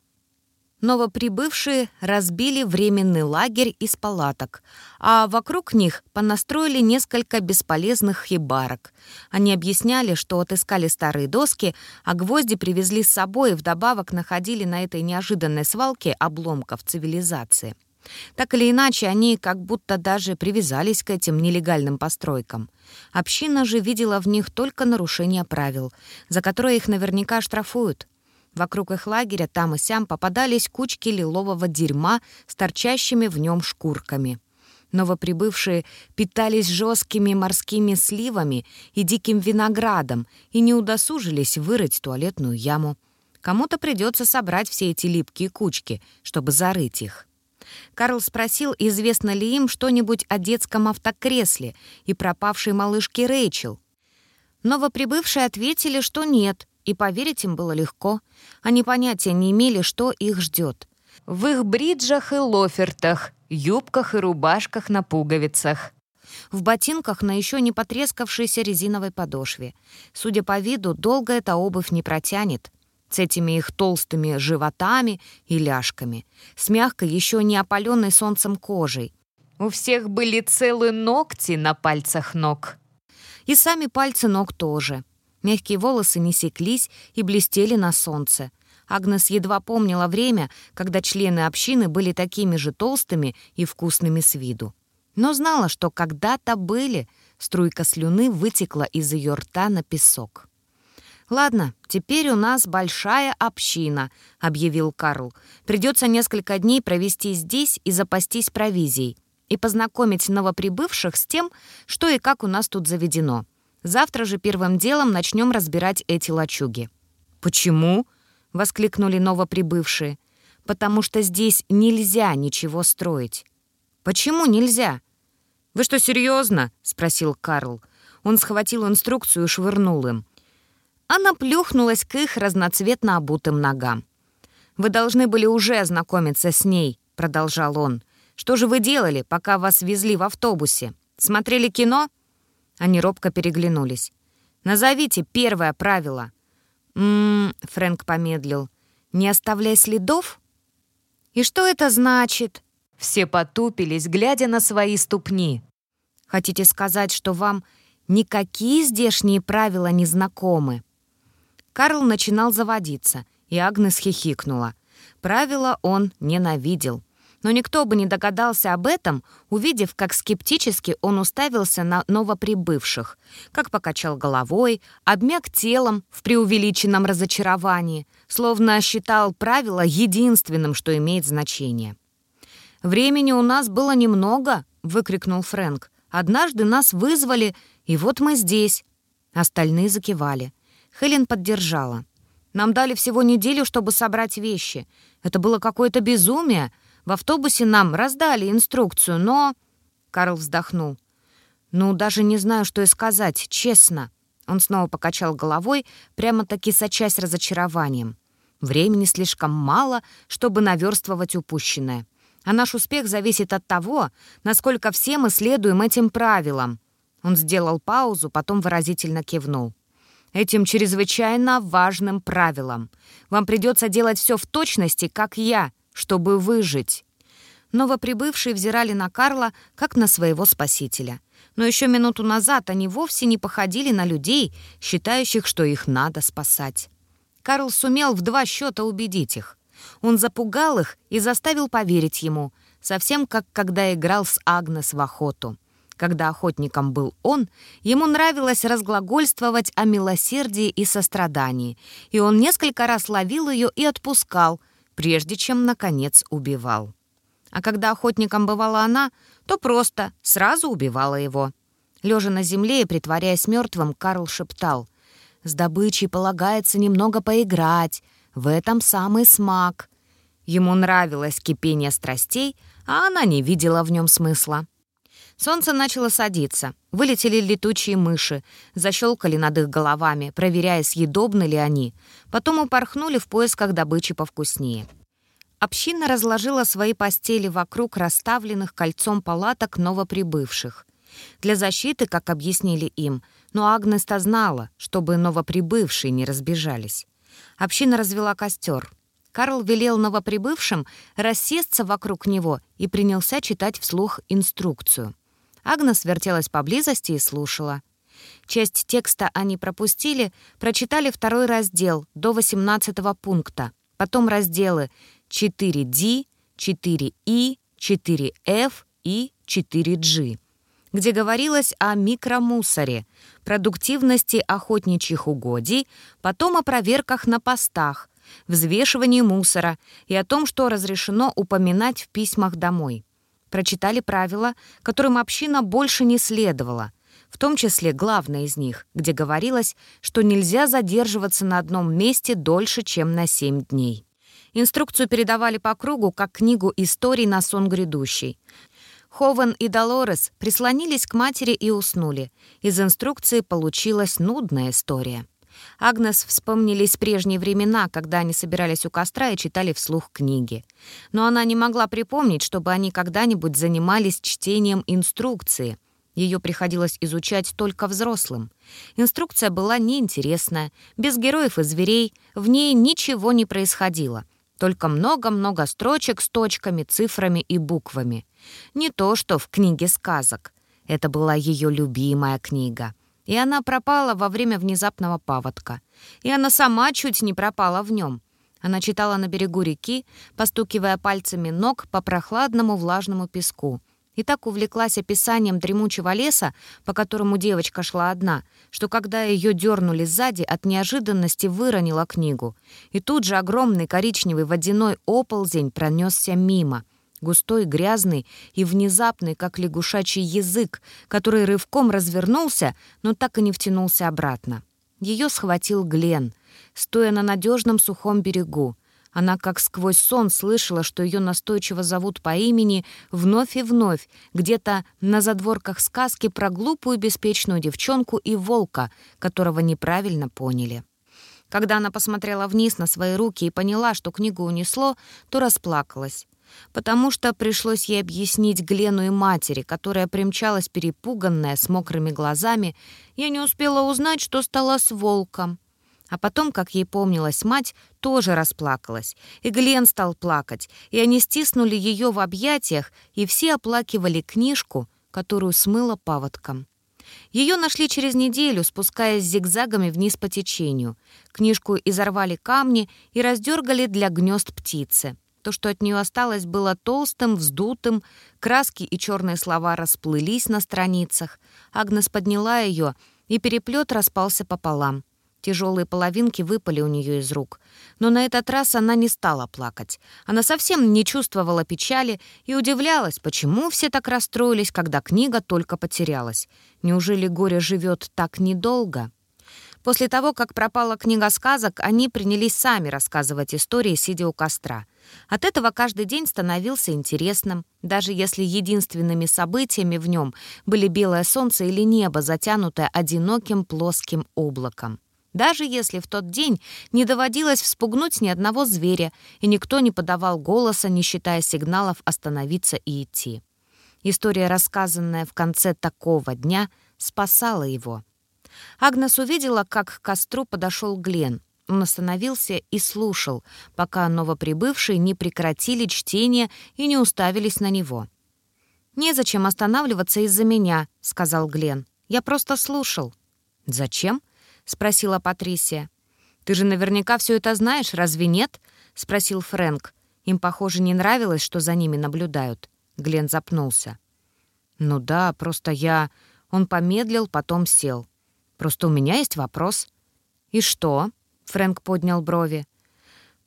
A: Новоприбывшие разбили временный лагерь из палаток, а вокруг них понастроили несколько бесполезных хибарок. Они объясняли, что отыскали старые доски, а гвозди привезли с собой и вдобавок находили на этой неожиданной свалке обломков цивилизации. Так или иначе, они как будто даже привязались к этим нелегальным постройкам. Община же видела в них только нарушение правил, за которое их наверняка штрафуют. Вокруг их лагеря там и сям попадались кучки лилового дерьма с торчащими в нем шкурками. Новоприбывшие питались жесткими морскими сливами и диким виноградом и не удосужились вырыть туалетную яму. Кому-то придется собрать все эти липкие кучки, чтобы зарыть их. Карл спросил, известно ли им что-нибудь о детском автокресле и пропавшей малышке Рэйчел. Новоприбывшие ответили, что нет, и поверить им было легко. Они понятия не имели, что их ждет. В их бриджах и лофертах, юбках и рубашках на пуговицах. В ботинках на еще не потрескавшейся резиновой подошве. Судя по виду, долго эта обувь не протянет. С этими их толстыми животами и ляжками. С мягкой, еще не опаленной солнцем кожей. У всех были целые ногти на пальцах ног. И сами пальцы ног тоже. Мягкие волосы не секлись и блестели на солнце. Агнес едва помнила время, когда члены общины были такими же толстыми и вкусными с виду. Но знала, что когда-то были, струйка слюны вытекла из ее рта на песок. «Ладно, теперь у нас большая община», — объявил Карл. «Придется несколько дней провести здесь и запастись провизией, и познакомить новоприбывших с тем, что и как у нас тут заведено. Завтра же первым делом начнем разбирать эти лачуги». «Почему?» — воскликнули новоприбывшие. «Потому что здесь нельзя ничего строить». «Почему нельзя?» «Вы что, серьезно?» — спросил Карл. Он схватил инструкцию и швырнул им. Она плюхнулась к их разноцветно обутым ногам. «Вы должны были уже ознакомиться с ней», — продолжал он. «Что же вы делали, пока вас везли в автобусе? Смотрели кино?» Они робко переглянулись. «Назовите первое правило». «М-м-м», Фрэнк помедлил. «Не оставляй следов?» «И что это значит?» Все потупились, глядя на свои ступни. «Хотите сказать, что вам никакие здешние правила не знакомы?» Карл начинал заводиться, и Агнес хихикнула. Правила он ненавидел. Но никто бы не догадался об этом, увидев, как скептически он уставился на новоприбывших, как покачал головой, обмяк телом в преувеличенном разочаровании, словно считал правило единственным, что имеет значение. «Времени у нас было немного», — выкрикнул Фрэнк. «Однажды нас вызвали, и вот мы здесь». Остальные закивали. Хелен поддержала. «Нам дали всего неделю, чтобы собрать вещи. Это было какое-то безумие. В автобусе нам раздали инструкцию, но...» Карл вздохнул. «Ну, даже не знаю, что и сказать, честно». Он снова покачал головой, прямо-таки сочась разочарованием. «Времени слишком мало, чтобы наверстывать упущенное. А наш успех зависит от того, насколько все мы следуем этим правилам». Он сделал паузу, потом выразительно кивнул этим чрезвычайно важным правилом. Вам придется делать все в точности, как я, чтобы выжить». Новоприбывшие взирали на Карла, как на своего спасителя. Но еще минуту назад они вовсе не походили на людей, считающих, что их надо спасать. Карл сумел в два счета убедить их. Он запугал их и заставил поверить ему. совсем как когда играл с Агнес в охоту. Когда охотником был он, ему нравилось разглагольствовать о милосердии и сострадании, и он несколько раз ловил ее и отпускал, прежде чем, наконец, убивал. А когда охотником бывала она, то просто сразу убивала его. Лежа на земле и притворяясь мертвым, Карл шептал, «С добычей полагается немного поиграть, в этом самый смак». Ему нравилось кипение страстей, а она не видела в нем смысла. Солнце начало садиться. Вылетели летучие мыши, защелкали над их головами, проверяя, съедобны ли они. Потом упорхнули в поисках добычи повкуснее. Община разложила свои постели вокруг расставленных кольцом палаток новоприбывших. Для защиты, как объяснили им, но Агнеста знала, чтобы новоприбывшие не разбежались. Община развела костер. Карл велел новоприбывшим рассесться вокруг него и принялся читать вслух инструкцию. Агнес вертелась поблизости и слушала. Часть текста они пропустили, прочитали второй раздел до 18 пункта, потом разделы 4D, 4E, 4F и 4G, где говорилось о микромусоре, продуктивности охотничьих угодий, потом о проверках на постах, взвешивании мусора и о том, что разрешено упоминать в письмах домой прочитали правила, которым община больше не следовала, в том числе главное из них, где говорилось, что нельзя задерживаться на одном месте дольше, чем на семь дней. Инструкцию передавали по кругу, как книгу историй на сон грядущий. Ховен и Долорес прислонились к матери и уснули. Из инструкции получилась нудная история. Агнес вспомнились прежние времена, когда они собирались у костра и читали вслух книги. Но она не могла припомнить, чтобы они когда-нибудь занимались чтением инструкции. Ее приходилось изучать только взрослым. Инструкция была неинтересная, без героев и зверей, в ней ничего не происходило. Только много-много строчек с точками, цифрами и буквами. Не то, что в книге сказок. Это была ее любимая книга и она пропала во время внезапного паводка. И она сама чуть не пропала в нем. Она читала на берегу реки, постукивая пальцами ног по прохладному влажному песку. И так увлеклась описанием дремучего леса, по которому девочка шла одна, что когда ее дернули сзади, от неожиданности выронила книгу. И тут же огромный коричневый водяной оползень пронесся мимо — густой, грязный и внезапный, как лягушачий язык, который рывком развернулся, но так и не втянулся обратно. Ее схватил Глен, стоя на надежном сухом берегу. Она как сквозь сон слышала, что ее настойчиво зовут по имени вновь и вновь, где-то на задворках сказки про глупую беспечную девчонку и волка, которого неправильно поняли. Когда она посмотрела вниз на свои руки и поняла, что книгу унесло, то расплакалась потому что пришлось ей объяснить Глену и матери, которая примчалась перепуганная, с мокрыми глазами. Я не успела узнать, что стало с волком. А потом, как ей помнилась мать, тоже расплакалась. И Глен стал плакать, и они стиснули ее в объятиях, и все оплакивали книжку, которую смыло паводком. Ее нашли через неделю, спускаясь зигзагами вниз по течению. Книжку изорвали камни и раздергали для гнезд птицы. То, что от нее осталось, было толстым, вздутым, краски и черные слова расплылись на страницах. Агнес подняла ее, и переплет распался пополам. Тяжелые половинки выпали у нее из рук. Но на этот раз она не стала плакать. Она совсем не чувствовала печали и удивлялась, почему все так расстроились, когда книга только потерялась. Неужели горе живет так недолго? После того, как пропала книга сказок, они принялись сами рассказывать истории, сидя у костра. От этого каждый день становился интересным, даже если единственными событиями в нем были белое солнце или небо, затянутое одиноким плоским облаком. Даже если в тот день не доводилось вспугнуть ни одного зверя, и никто не подавал голоса, не считая сигналов остановиться и идти. История, рассказанная в конце такого дня, спасала его. Агнес увидела, как к костру подошел Глен. Он остановился и слушал, пока новоприбывшие не прекратили чтение и не уставились на него. «Незачем останавливаться из-за меня», — сказал Глен. «Я просто слушал». «Зачем?» — спросила Патрисия. «Ты же наверняка все это знаешь, разве нет?» — спросил Фрэнк. Им, похоже, не нравилось, что за ними наблюдают. Глен запнулся. «Ну да, просто я...» Он помедлил, потом сел. «Просто у меня есть вопрос». «И что?» — Фрэнк поднял брови.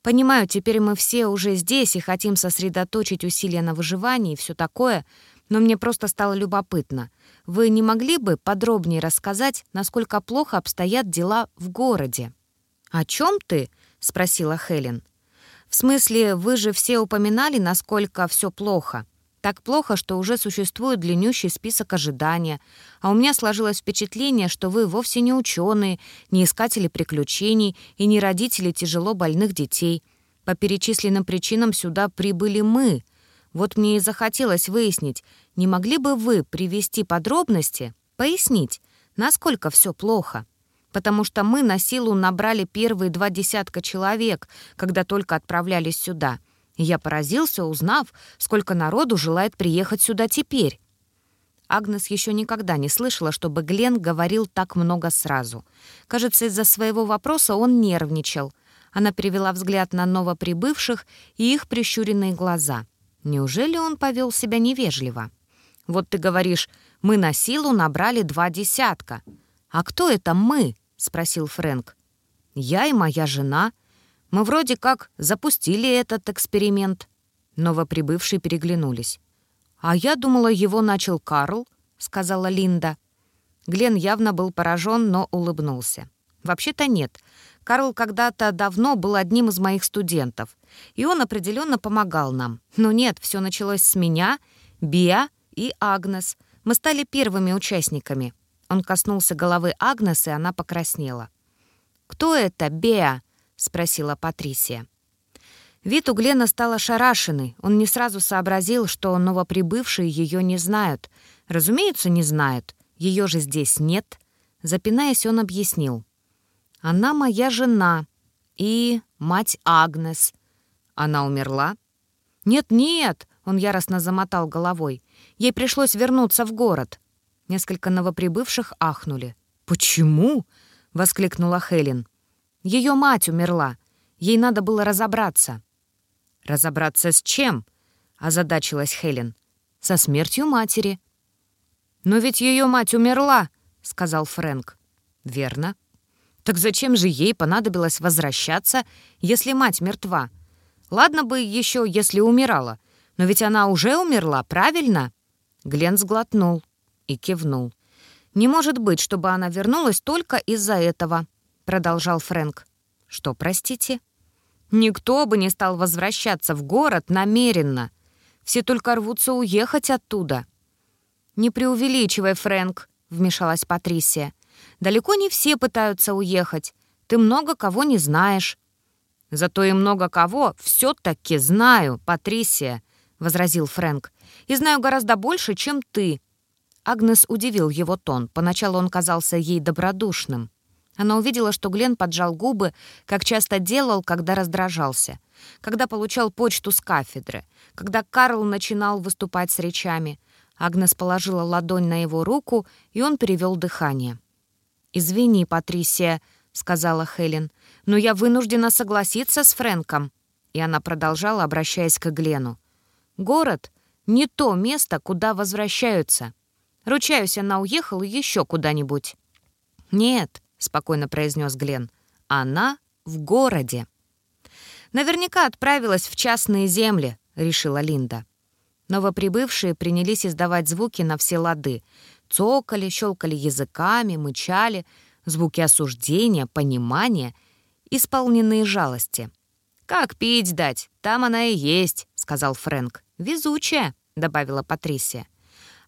A: «Понимаю, теперь мы все уже здесь и хотим сосредоточить усилия на выживании и все такое, но мне просто стало любопытно. Вы не могли бы подробнее рассказать, насколько плохо обстоят дела в городе?» «О чем ты?» — спросила Хелен. «В смысле, вы же все упоминали, насколько все плохо. Так плохо, что уже существует длиннющий список ожидания, а у меня сложилось впечатление, что вы вовсе не ученые, не искатели приключений и не родители тяжело больных детей. По перечисленным причинам сюда прибыли мы. Вот мне и захотелось выяснить, не могли бы вы привести подробности, пояснить, насколько все плохо?» потому что мы на силу набрали первые два десятка человек, когда только отправлялись сюда — я поразился, узнав, сколько народу желает приехать сюда теперь. Агнес еще никогда не слышала, чтобы Глен говорил так много сразу. Кажется, из-за своего вопроса он нервничал. Она перевела взгляд на новоприбывших и их прищуренные глаза. Неужели он повел себя невежливо? «Вот ты говоришь, мы на силу набрали два десятка. А кто это мы?» — спросил Фрэнк. «Я и моя жена», мы вроде как запустили этот эксперимент». Новоприбывшие переглянулись. «А я думала, его начал Карл», — сказала Линда. Глен явно был поражен, но улыбнулся. «Вообще-то нет. Карл когда-то давно был одним из моих студентов, и он определенно помогал нам. Но нет, все началось с меня, Биа и Агнес. Мы стали первыми участниками». Он коснулся головы Агнес, и она покраснела. «Кто это, Беа?» Спросила Патрисия. Вид у Глена стал ошарашенный. Он не сразу сообразил, что новоприбывшие ее не знают. Разумеется, не знают. Ее же здесь нет. Запинаясь, он объяснил. «Она моя жена и мать Агнес. Она умерла?» «Нет-нет», — он яростно замотал головой. «Ей пришлось вернуться в город». Несколько новоприбывших ахнули. «Почему?» — воскликнула Хелен. Ее мать умерла. Ей надо было разобраться». «Разобраться с чем?» — озадачилась Хелен. «Со смертью матери». «Но ведь ее мать умерла», — сказал Фрэнк. «Верно. Так зачем же ей понадобилось возвращаться, если мать мертва? Ладно бы еще, если умирала, но ведь она уже умерла, правильно?» Глен сглотнул и кивнул. «Не может быть, чтобы она вернулась только из-за этого», — продолжал Фрэнк. «Что, простите?» «Никто бы не стал возвращаться в город намеренно. Все только рвутся уехать оттуда». «Не преувеличивай, Фрэнк», — вмешалась Патрисия. «Далеко не все пытаются уехать. Ты много кого не знаешь». «Зато и много кого все-таки знаю, Патрисия», — возразил Фрэнк. «И знаю гораздо больше, чем ты». Агнес удивил его тон. Поначалу он казался ей добродушным. Она увидела, что Глен поджал губы, как часто делал, когда раздражался, когда получал почту с кафедры, когда Карл начинал выступать с речами. Агнес положила ладонь на его руку, и он перевел дыхание. «Извини, Патрисия», — сказала Хелен, «но я вынуждена согласиться с Фрэнком». И она продолжала, обращаясь к Глену. «Город — не то место, куда возвращаются. Ручаюсь, она уехала еще куда-нибудь». «Нет, спокойно произнес Глен. Она в городе. Наверняка отправилась в частные земли, решила Линда. Новоприбывшие принялись издавать звуки на все лады. Цокали, щелкали языками, мычали, звуки осуждения, понимания, исполненные жалости. «Как пить дать? Там она и есть», — сказал Фрэнк. «Везучая», — добавила Патрисия.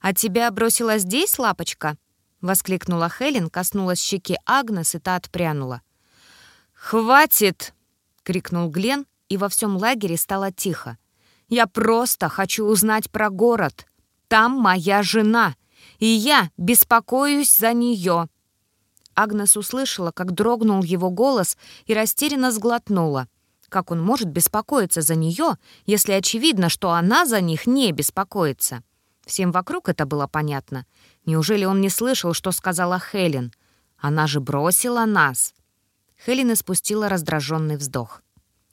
A: «А тебя бросила здесь, лапочка?» Воскликнула Хелен, коснулась щеки Агнес, и та отпрянула. «Хватит!» — крикнул Глен, и во всем лагере стало тихо. «Я просто хочу узнать про город. Там моя жена, и я беспокоюсь за нее». Агнес услышала, как дрогнул его голос, и растерянно сглотнула. Как он может беспокоиться за нее, если очевидно, что она за них не беспокоится? Всем вокруг это было понятно. Неужели он не слышал, что сказала Хелен? Она же бросила нас. Хелен испустила раздраженный вздох.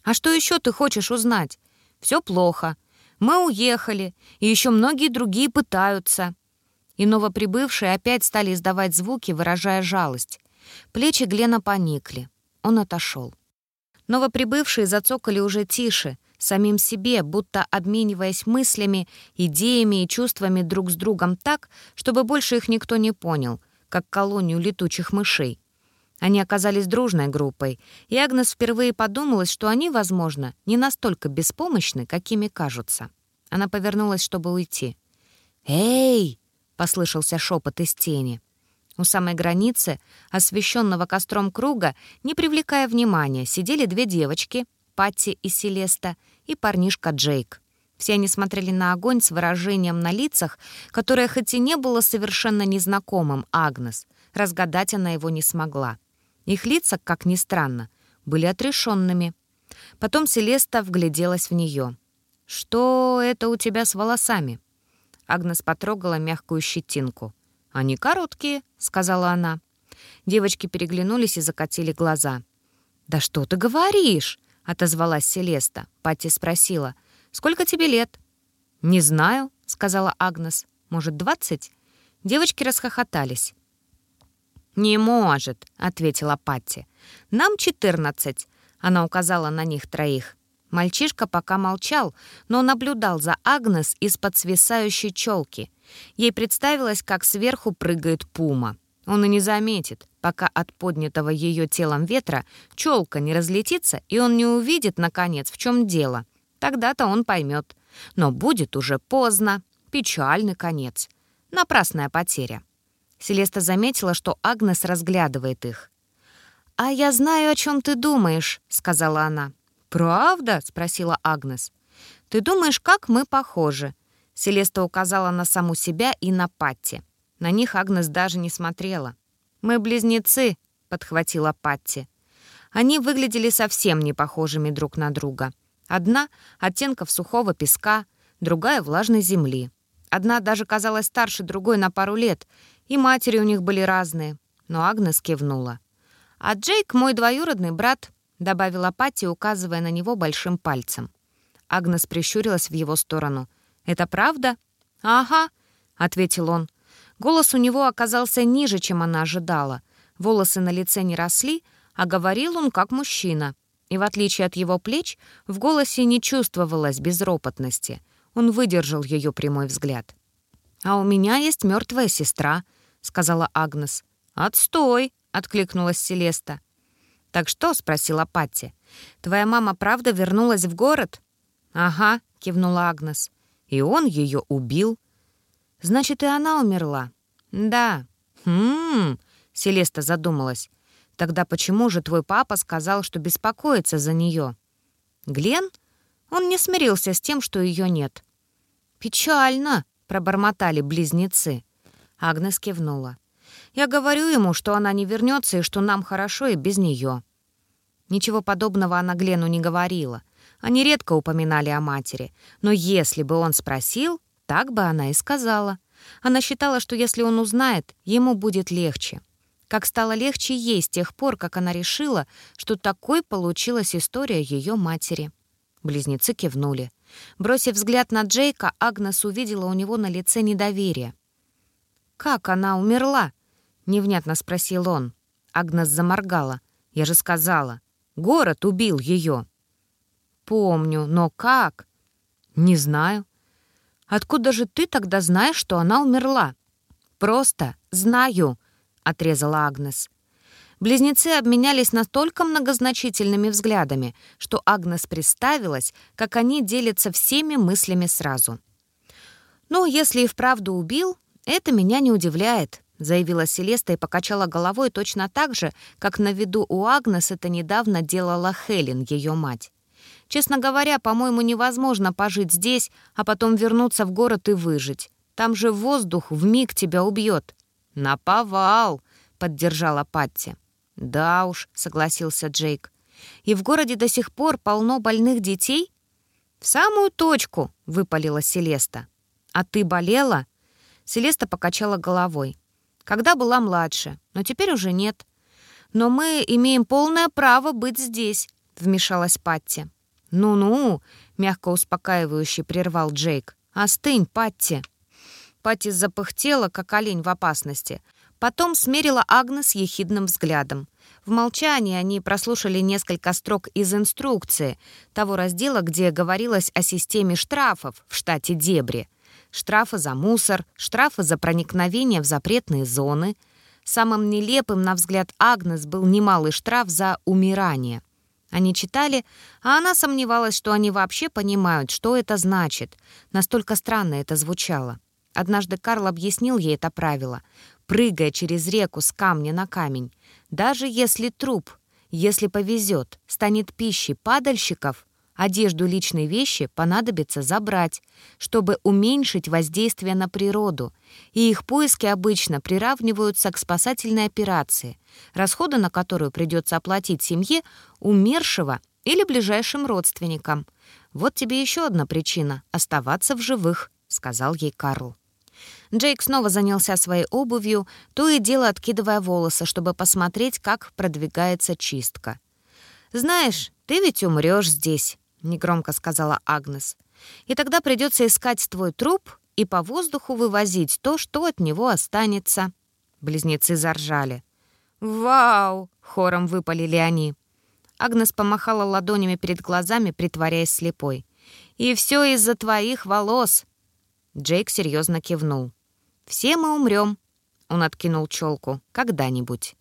A: «А что еще ты хочешь узнать? Все плохо. Мы уехали, и еще многие другие пытаются». И новоприбывшие опять стали издавать звуки, выражая жалость. Плечи Глена поникли. Он отошел. Новоприбывшие зацокали уже тише, самим себе, будто обмениваясь мыслями, идеями и чувствами друг с другом так, чтобы больше их никто не понял, как колонию летучих мышей. Они оказались дружной группой, и Агнес впервые подумалась, что они, возможно, не настолько беспомощны, какими кажутся. Она повернулась, чтобы уйти. «Эй!» — послышался шепот из тени. У самой границы, освещенного костром круга, не привлекая внимания, сидели две девочки, Патти и Селеста, и парнишка Джейк. Все они смотрели на огонь с выражением на лицах, которое хоть и не было совершенно незнакомым Агнес, разгадать она его не смогла. Их лица, как ни странно, были отрешенными. Потом Селеста вгляделась в нее. «Что это у тебя с волосами?» Агнес потрогала мягкую щетинку. «Они короткие», — сказала она. Девочки переглянулись и закатили глаза. «Да что ты говоришь?» — отозвалась Селеста. Патти спросила. «Сколько тебе лет?» «Не знаю», — сказала Агнес. «Может, двадцать?» Девочки расхохотались. «Не может», — ответила Патти. «Нам четырнадцать», — она указала на них троих. Мальчишка пока молчал, но наблюдал за Агнес из-под свисающей челки. Ей представилось, как сверху прыгает пума. Он и не заметит, пока от поднятого ее телом ветра челка не разлетится, и он не увидит, наконец, в чем дело. Тогда-то он поймет. Но будет уже поздно. Печальный конец. Напрасная потеря. Селеста заметила, что Агнес разглядывает их. «А я знаю, о чем ты думаешь», — сказала она. «Правда?» — спросила Агнес. «Ты думаешь, как мы похожи?» Селеста указала на саму себя и на Патти. На них Агнес даже не смотрела. «Мы близнецы», — подхватила Патти. Они выглядели совсем не похожими друг на друга. Одна — оттенков сухого песка, другая — влажной земли. Одна даже казалась старше другой на пару лет, и матери у них были разные. Но Агнес кивнула. «А Джейк — мой двоюродный брат», — добавила Патти, указывая на него большим пальцем. Агнес прищурилась в его сторону. «Это правда?» «Ага», — ответил он. Голос у него оказался ниже, чем она ожидала. Волосы на лице не росли, а говорил он как мужчина. И в отличие от его плеч, в голосе не чувствовалось безропотности. Он выдержал ее прямой взгляд. «А у меня есть мертвая сестра», — сказала Агнес. «Отстой!» — откликнулась Селеста. «Так что?» — спросила Патти. «Твоя мама правда вернулась в город?» «Ага», — кивнула Агнес. «И он ее убил». «Значит, и она умерла?» «Да». «Хм...» — Селеста задумалась. «Тогда почему же твой папа сказал, что беспокоится за нее?» «Глен?» Он не смирился с тем, что ее нет. «Печально», — пробормотали близнецы. Агнес кивнула. «Я говорю ему, что она не вернется и что нам хорошо и без нее». Ничего подобного она Глену не говорила. Они редко упоминали о матери. Но если бы он спросил, так бы она и сказала. Она считала, что если он узнает, ему будет легче. Как стало легче ей с тех пор, как она решила, что такой получилась история ее матери. Близнецы кивнули. Бросив взгляд на Джейка, Агнес увидела у него на лице недоверие. «Как она умерла?» — невнятно спросил он. Агнес заморгала. «Я же сказала, город убил ее». «Помню, но как?» «Не знаю». «Откуда же ты тогда знаешь, что она умерла?» «Просто знаю», — отрезала Агнес. Близнецы обменялись настолько многозначительными взглядами, что Агнес представилась, как они делятся всеми мыслями сразу. «Ну, если и вправду убил, «Это меня не удивляет», — заявила Селеста и покачала головой точно так же, как на виду у Агнес это недавно делала Хелен, ее мать. «Честно говоря, по-моему, невозможно пожить здесь, а потом вернуться в город и выжить. Там же воздух в миг тебя убьет». «Наповал», — поддержала Патти. «Да уж», — согласился Джейк. «И в городе до сих пор полно больных детей?» «В самую точку», — выпалила Селеста. «А ты болела?» Селеста покачала головой. «Когда была младше, но теперь уже нет. Но мы имеем полное право быть здесь», — вмешалась Патти. «Ну-ну», — мягко успокаивающе прервал Джейк. «Остынь, Патти». Патти запыхтела, как олень в опасности. Потом смерила Агнес ехидным взглядом. В молчании они прослушали несколько строк из инструкции, того раздела, где говорилось о системе штрафов в штате Дебри. Штрафы за мусор, штрафы за проникновение в запретные зоны. Самым нелепым, на взгляд Агнес, был немалый штраф за умирание. Они читали, а она сомневалась, что они вообще понимают, что это значит. Настолько странно это звучало. Однажды Карл объяснил ей это правило, прыгая через реку с камня на камень. Даже если труп, если повезет, станет пищей падальщиков, одежду личные вещи понадобится забрать, чтобы уменьшить воздействие на природу, и их поиски обычно приравниваются к спасательной операции, расходы на которую придется оплатить семье умершего или ближайшим родственникам. «Вот тебе еще одна причина — оставаться в живых», — сказал ей Карл. Джейк снова занялся своей обувью, то и дело откидывая волосы, чтобы посмотреть, как продвигается чистка. «Знаешь, ты ведь умрешь здесь», — негромко сказала Агнес. «И тогда придется искать твой труп и по воздуху вывозить то, что от него останется». Близнецы заржали. «Вау!» — хором выпалили они. Агнес помахала ладонями перед глазами, притворяясь слепой. «И все из-за твоих волос!» Джейк серьезно кивнул. «Все мы умрем», — он откинул челку, — «когда-нибудь».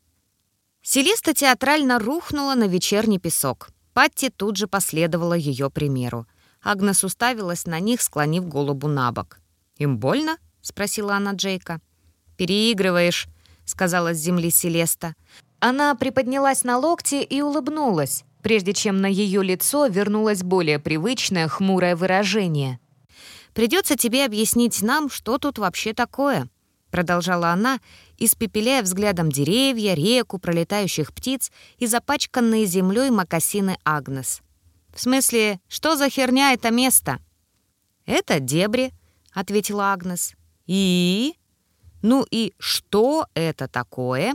A: Селеста театрально рухнула на вечерний песок. Патти тут же последовала ее примеру. Агнес уставилась на них, склонив голову на бок. «Им больно?» — спросила она Джейка. «Переигрываешь», — сказала с земли Селеста. Она приподнялась на локте и улыбнулась, прежде чем на ее лицо вернулось более привычное хмурое выражение — Придется тебе объяснить нам, что тут вообще такое», — продолжала она, испепеляя взглядом деревья, реку, пролетающих птиц и запачканные землей мокасины Агнес. «В смысле, что за херня это место?» «Это дебри», — ответила Агнес. «И? Ну и что это такое?»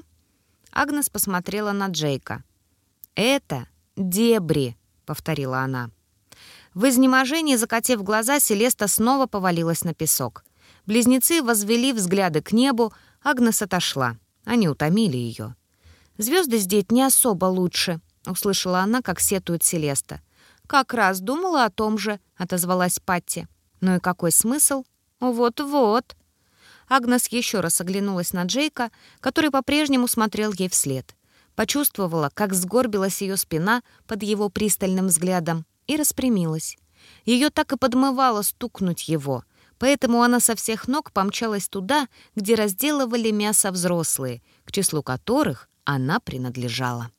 A: Агнес посмотрела на Джейка. «Это дебри», — повторила она. В изнеможении, закатив глаза, Селеста снова повалилась на песок. Близнецы возвели взгляды к небу, Агнес отошла. Они утомили ее. Звезды здесь не особо лучше», — услышала она, как сетует Селеста. «Как раз думала о том же», — отозвалась Патти. «Ну и какой смысл?» «Вот-вот». Агнес еще раз оглянулась на Джейка, который по-прежнему смотрел ей вслед. Почувствовала, как сгорбилась ее спина под его пристальным взглядом, и распрямилась. Ее так и подмывало стукнуть его, поэтому она со всех ног помчалась туда, где разделывали мясо взрослые, к числу которых она принадлежала.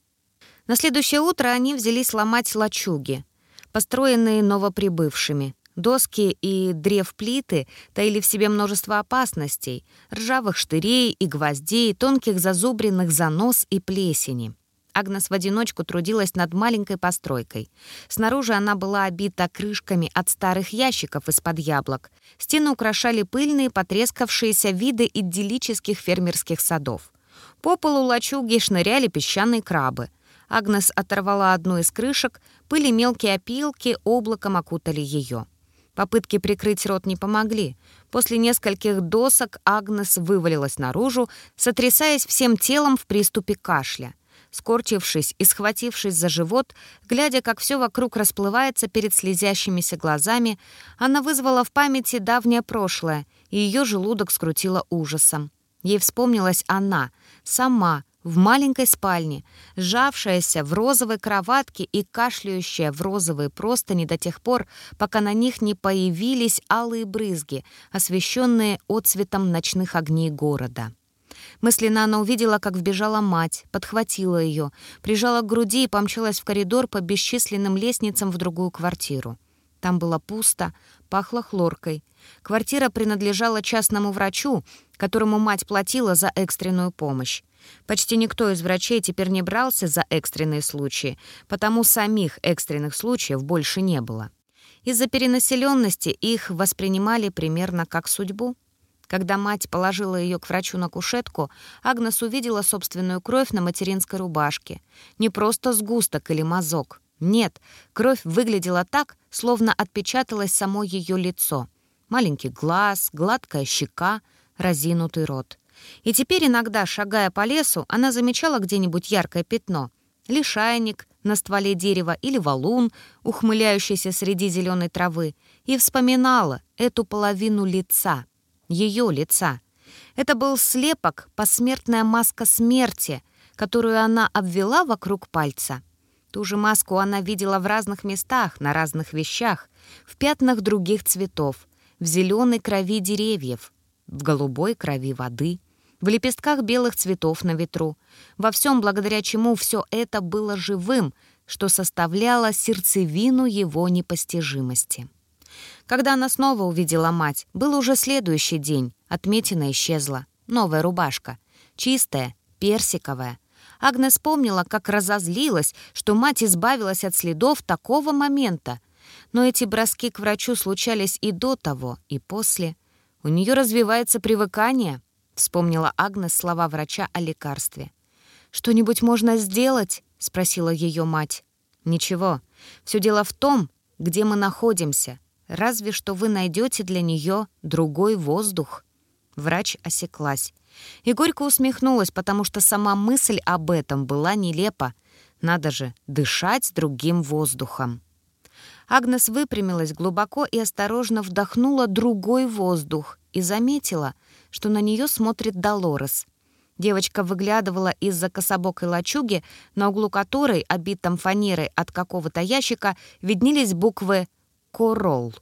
A: На следующее утро они взялись ломать лачуги, построенные новоприбывшими. Доски и древ плиты таили в себе множество опасностей — ржавых штырей и гвоздей, тонких зазубренных занос и плесени — Агнес в одиночку трудилась над маленькой постройкой. Снаружи она была обита крышками от старых ящиков из-под яблок. Стены украшали пыльные, потрескавшиеся виды идиллических фермерских садов. По полу лачуги шныряли песчаные крабы. Агнес оторвала одну из крышек, пыли мелкие опилки облаком окутали ее. Попытки прикрыть рот не помогли. После нескольких досок Агнес вывалилась наружу, сотрясаясь всем телом в приступе кашля — Скорчившись и схватившись за живот, глядя, как все вокруг расплывается перед слезящимися глазами, она вызвала в памяти давнее прошлое, и ее желудок скрутило ужасом. Ей вспомнилась она, сама, в маленькой спальне, сжавшаяся в розовой кроватке и кашляющая в розовые простыни до тех пор, пока на них не появились алые брызги, освещенные отцветом ночных огней города. Мысленно она увидела, как вбежала мать, подхватила ее, прижала к груди и помчалась в коридор по бесчисленным лестницам в другую квартиру. Там было пусто, пахло хлоркой. Квартира принадлежала частному врачу, которому мать платила за экстренную помощь. Почти никто из врачей теперь не брался за экстренные случаи, потому самих экстренных случаев больше не было. Из-за перенаселенности их воспринимали примерно как судьбу. Когда мать положила ее к врачу на кушетку, Агнес увидела собственную кровь на материнской рубашке. Не просто сгусток или мазок, Нет, кровь выглядела так, словно отпечаталось само ее лицо. Маленький глаз, гладкая щека, разинутый рот. И теперь иногда, шагая по лесу, она замечала где-нибудь яркое пятно. Лишайник на стволе дерева или валун, ухмыляющийся среди зеленой травы, и вспоминала эту половину лица, ее лица. Это был слепок, посмертная маска смерти, которую она обвела вокруг пальца. Ту же маску она видела в разных местах, на разных вещах, в пятнах других цветов, в зеленой крови деревьев, в голубой крови воды, в лепестках белых цветов на ветру, во всем, благодаря чему все это было живым, что составляло сердцевину его непостижимости. Когда она снова увидела мать, был уже следующий день, отметина исчезла, новая рубашка, чистая, персиковая. Агнес помнила, как разозлилась, что мать избавилась от следов такого момента. Но эти броски к врачу случались и до того, и после. У нее развивается привыкание, вспомнила Агнес слова врача о лекарстве. «Что-нибудь можно сделать?» — спросила ее мать. «Ничего. Все дело в том, где мы находимся. Разве что вы найдете для нее другой воздух». Врач осеклась. И горько усмехнулась, потому что сама мысль об этом была нелепа. Надо же, дышать другим воздухом. Агнес выпрямилась глубоко и осторожно вдохнула другой воздух и заметила, что на нее смотрит Долорес. Девочка выглядывала из-за кособокой лачуги, на углу которой, обитом фанерой от какого-то ящика, виднелись буквы «Королл».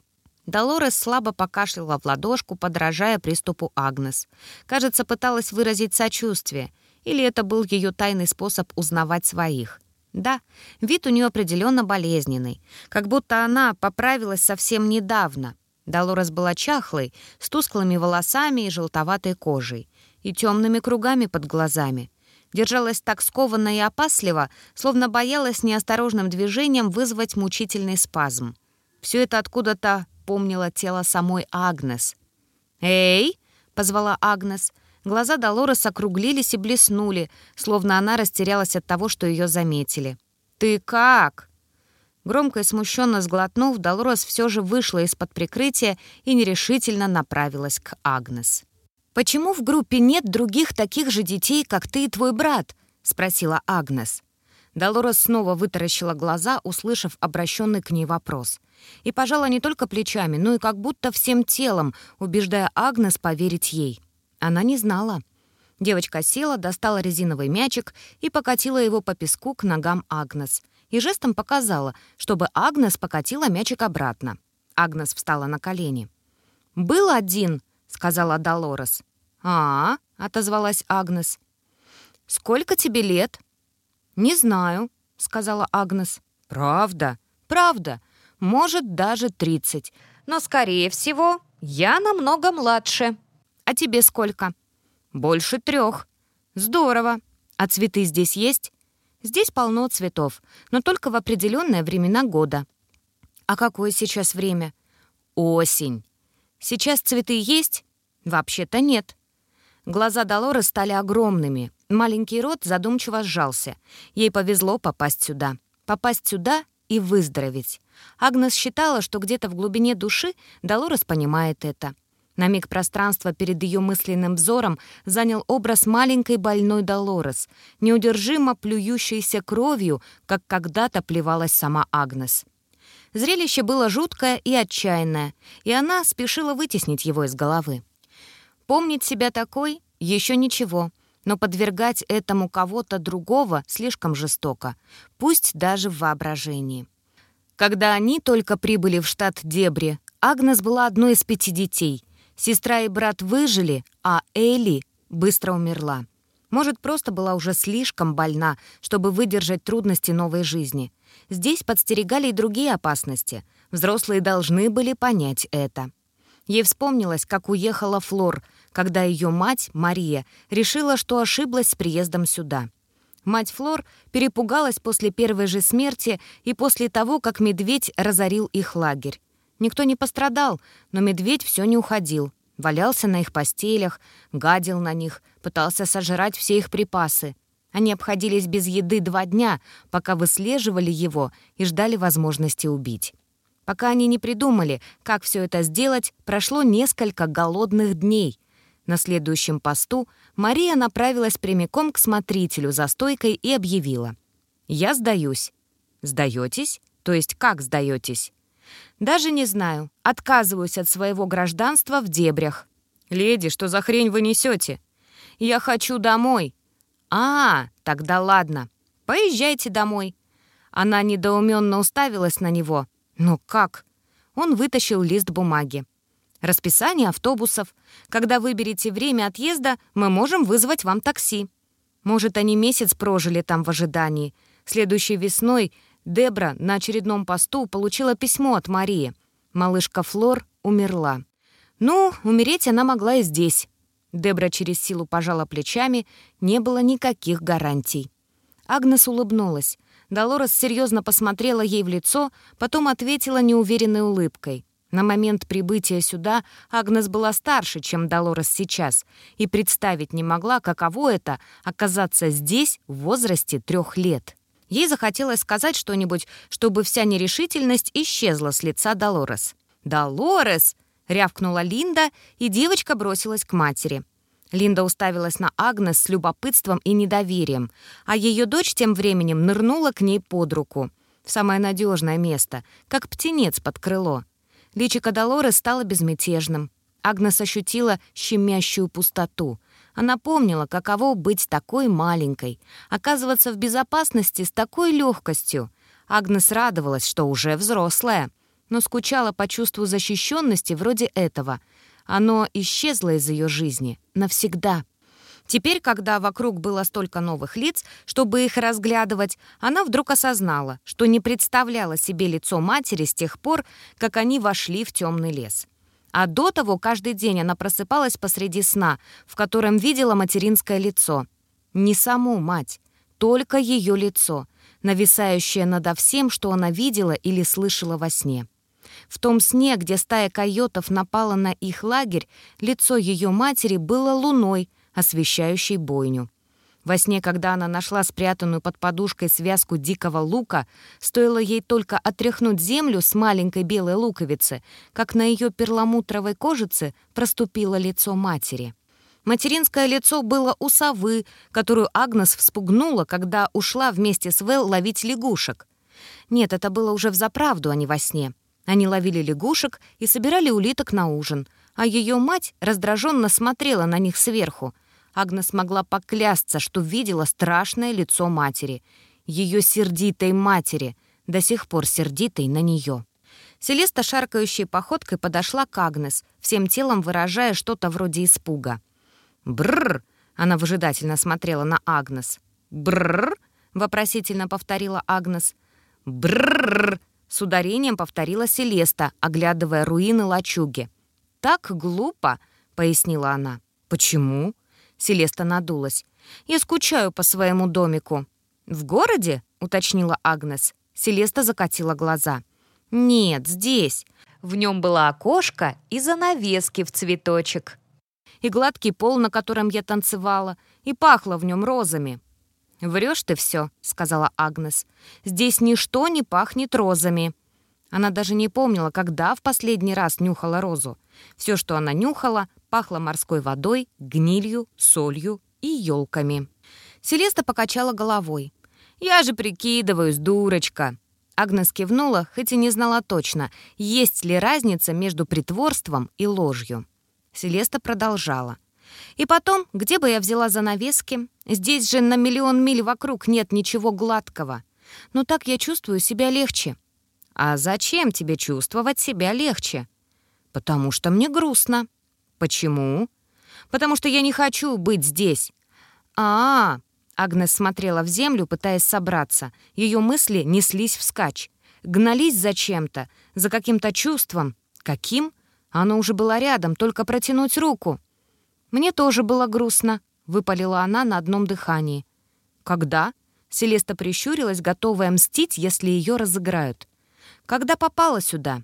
A: Долорес слабо покашляла в ладошку, подражая приступу Агнес. Кажется, пыталась выразить сочувствие. Или это был ее тайный способ узнавать своих. Да, вид у нее определенно болезненный. Как будто она поправилась совсем недавно. Долорес была чахлой, с тусклыми волосами и желтоватой кожей, и темными кругами под глазами. Держалась так скованно и опасливо, словно боялась неосторожным движением вызвать мучительный спазм. Все это откуда-то помнило тело самой Агнес. «Эй!» — позвала Агнес. Глаза Долорес округлились и блеснули, словно она растерялась от того, что ее заметили. «Ты как?» Громко и смущенно сглотнув, Долорес все же вышла из-под прикрытия и нерешительно направилась к Агнес. «Почему в группе нет других таких же детей, как ты и твой брат?» — спросила Агнес. Долорес снова вытаращила глаза, услышав обращенный к ней вопрос. И пожала не только плечами, но и как будто всем телом, убеждая Агнес поверить ей. Она не знала. Девочка села, достала резиновый мячик и покатила его по песку к ногам Агнес — и жестом показала, чтобы Агнес покатила мячик обратно. Агнес встала на колени. «Был один», — сказала Долорес. «А, -а — отозвалась Агнес. «Сколько тебе лет?» «Не знаю», — сказала Агнес. «Правда?» «Правда. Может, даже тридцать. Но, скорее всего, я намного младше. А тебе сколько?» «Больше трех. Здорово. А цветы здесь есть?» Здесь полно цветов, но только в определенные времена года. А какое сейчас время? Осень. Сейчас цветы есть? Вообще-то нет. Глаза Долоры стали огромными. Маленький рот задумчиво сжался. Ей повезло попасть сюда. Попасть сюда и выздороветь. Агнес считала, что где-то в глубине души Долорес понимает это. На миг пространство перед ее мысленным взором занял образ маленькой больной Долорес, неудержимо плюющейся кровью, как когда-то плевалась сама Агнес. Зрелище было жуткое и отчаянное, и она спешила вытеснить его из головы. Помнить себя такой — еще ничего, но подвергать этому кого-то другого слишком жестоко, пусть даже в воображении. Когда они только прибыли в штат Дебри, Агнес была одной из пяти детей — Сестра и брат выжили, а Элли быстро умерла. Может, просто была уже слишком больна, чтобы выдержать трудности новой жизни. Здесь подстерегали и другие опасности. Взрослые должны были понять это. Ей вспомнилось, как уехала Флор, когда ее мать, Мария, решила, что ошиблась с приездом сюда. Мать Флор перепугалась после первой же смерти и после того, как медведь разорил их лагерь. Никто не пострадал, но медведь все не уходил. Валялся на их постелях, гадил на них, пытался сожрать все их припасы. Они обходились без еды два дня, пока выслеживали его и ждали возможности убить. Пока они не придумали, как все это сделать, прошло несколько голодных дней. На следующем посту Мария направилась прямиком к смотрителю за стойкой и объявила. «Я сдаюсь». «Сдаетесь? То есть как сдаетесь?» «Даже не знаю. Отказываюсь от своего гражданства в дебрях». «Леди, что за хрень вы несете?» «Я хочу домой». «А, тогда ладно. Поезжайте домой». Она недоуменно уставилась на него. «Но как?» Он вытащил лист бумаги. «Расписание автобусов. Когда выберете время отъезда, мы можем вызвать вам такси». Может, они месяц прожили там в ожидании. Следующей весной Дебра на очередном посту получила письмо от Марии. Малышка Флор умерла. Ну, умереть она могла и здесь. Дебра через силу пожала плечами, не было никаких гарантий. Агнес улыбнулась. Долорес серьезно посмотрела ей в лицо, потом ответила неуверенной улыбкой. На момент прибытия сюда Агнес была старше, чем Долорес сейчас, и представить не могла, каково это — оказаться здесь в возрасте трех лет. Ей захотелось сказать что-нибудь, чтобы вся нерешительность исчезла с лица Долорес. «Долорес!» — рявкнула Линда, и девочка бросилась к матери. Линда уставилась на Агнес с любопытством и недоверием, а ее дочь тем временем нырнула к ней под руку. В самое надежное место, как птенец под крыло. Личико Долоры стало безмятежным. Агнес ощутила щемящую пустоту. Она помнила, каково быть такой маленькой, оказываться в безопасности с такой легкостью. Агнес радовалась, что уже взрослая, но скучала по чувству защищенности вроде этого — оно исчезло из ее жизни навсегда. Теперь, когда вокруг было столько новых лиц, чтобы их разглядывать, она вдруг осознала, что не представляла себе лицо матери с тех пор, как они вошли в темный лес. А до того каждый день она просыпалась посреди сна, в котором видела материнское лицо. Не саму мать, только ее лицо, нависающее над всем, что она видела или слышала во сне. В том сне, где стая койотов напала на их лагерь, лицо ее матери было луной, освещающей бойню. Во сне, когда она нашла спрятанную под подушкой связку дикого лука, стоило ей только отряхнуть землю с маленькой белой луковицы, как на ее перламутровой кожице проступило лицо матери. Материнское лицо было у совы, которую Агнес вспугнула, когда ушла вместе с Вэл ловить лягушек. Нет, это было уже взаправду, а не во сне. Они ловили лягушек и собирали улиток на ужин, а ее мать раздраженно смотрела на них сверху. Агнес могла поклясться, что видела страшное лицо матери, ее сердитой матери, до сих пор сердитой на нее. Селеста шаркающей походкой подошла к Агнес, всем телом выражая что-то вроде испуга. «Бррр!» — она выжидательно смотрела на Агнес. «Бррр!» — вопросительно повторила Агнес. «Бррр!» С ударением повторила Селеста, оглядывая руины лачуги. «Так глупо», — пояснила она. «Почему?» — Селеста надулась. «Я скучаю по своему домику». «В городе?» — уточнила Агнес. Селеста закатила глаза. «Нет, здесь. В нем было окошко и занавески в цветочек. И гладкий пол, на котором я танцевала, и пахло в нем розами. «Врешь ты все», — сказала Агнес. «Здесь ничто не пахнет розами». Она даже не помнила, когда в последний раз нюхала розу. Все, что она нюхала, пахло морской водой, гнилью, солью и елками. Селеста покачала головой. «Я же прикидываюсь, дурочка!» Агнес кивнула, хоть и не знала точно, есть ли разница между притворством и ложью. Селеста продолжала. И потом, где бы я взяла занавески? Здесь же на миллион миль вокруг нет ничего гладкого. Но так я чувствую себя легче. А зачем тебе чувствовать себя легче? Потому что мне грустно. Почему? Потому что я не хочу быть здесь. А, -а, -а Агнес смотрела в землю, пытаясь собраться. Ее мысли неслись вскачь. Гнались за чем-то, за каким-то чувством. Каким? Оно уже было рядом, только протянуть руку. «Мне тоже было грустно», — выпалила она на одном дыхании. «Когда?» — Селеста прищурилась, готовая мстить, если ее разыграют. «Когда попала сюда?»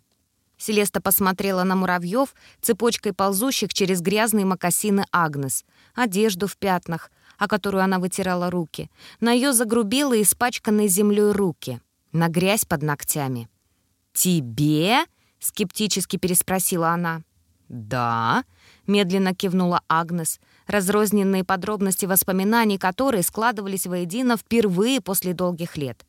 A: Селеста посмотрела на муравьев, цепочкой ползущих через грязные мокасины Агнес, одежду в пятнах, о которую она вытирала руки, на ее загрубелые, испачканные землей руки, на грязь под ногтями. «Тебе?» — скептически переспросила она. «Да», — медленно кивнула Агнес, разрозненные подробности воспоминаний которые складывались воедино впервые после долгих лет.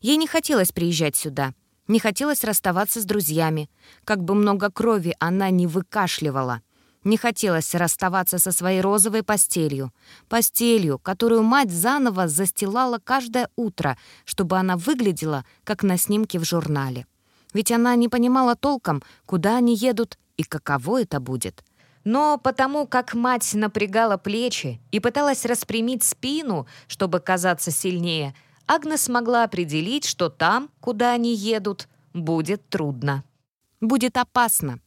A: Ей не хотелось приезжать сюда, не хотелось расставаться с друзьями, как бы много крови она не выкашливала. Не хотелось расставаться со своей розовой постелью. Постелью, которую мать заново застилала каждое утро, чтобы она выглядела, как на снимке в журнале. Ведь она не понимала толком, куда они едут и каково это будет. Но потому как мать напрягала плечи и пыталась распрямить спину, чтобы казаться сильнее, Агнес смогла определить, что там, куда они едут, будет трудно. Будет опасно.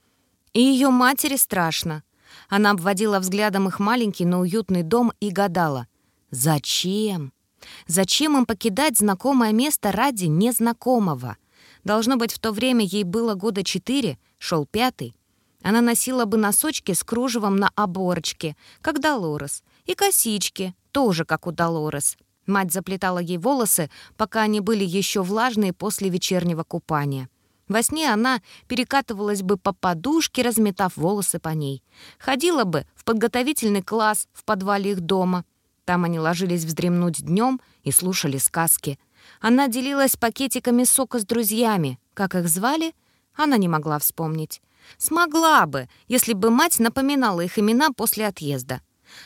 A: И ее матери страшно. Она обводила взглядом их маленький, но уютный дом и гадала. Зачем? Зачем им покидать знакомое место ради незнакомого? Должно быть, в то время ей было года четыре, шел пятый. Она носила бы носочки с кружевом на оборочке, как Долорес, и косички, тоже как у Долорес. Мать заплетала ей волосы, пока они были еще влажные после вечернего купания. Во сне она перекатывалась бы по подушке, разметав волосы по ней. Ходила бы в подготовительный класс в подвале их дома. Там они ложились вздремнуть днем и слушали сказки. Она делилась пакетиками сока с друзьями. Как их звали, она не могла вспомнить. Смогла бы, если бы мать напоминала их имена после отъезда.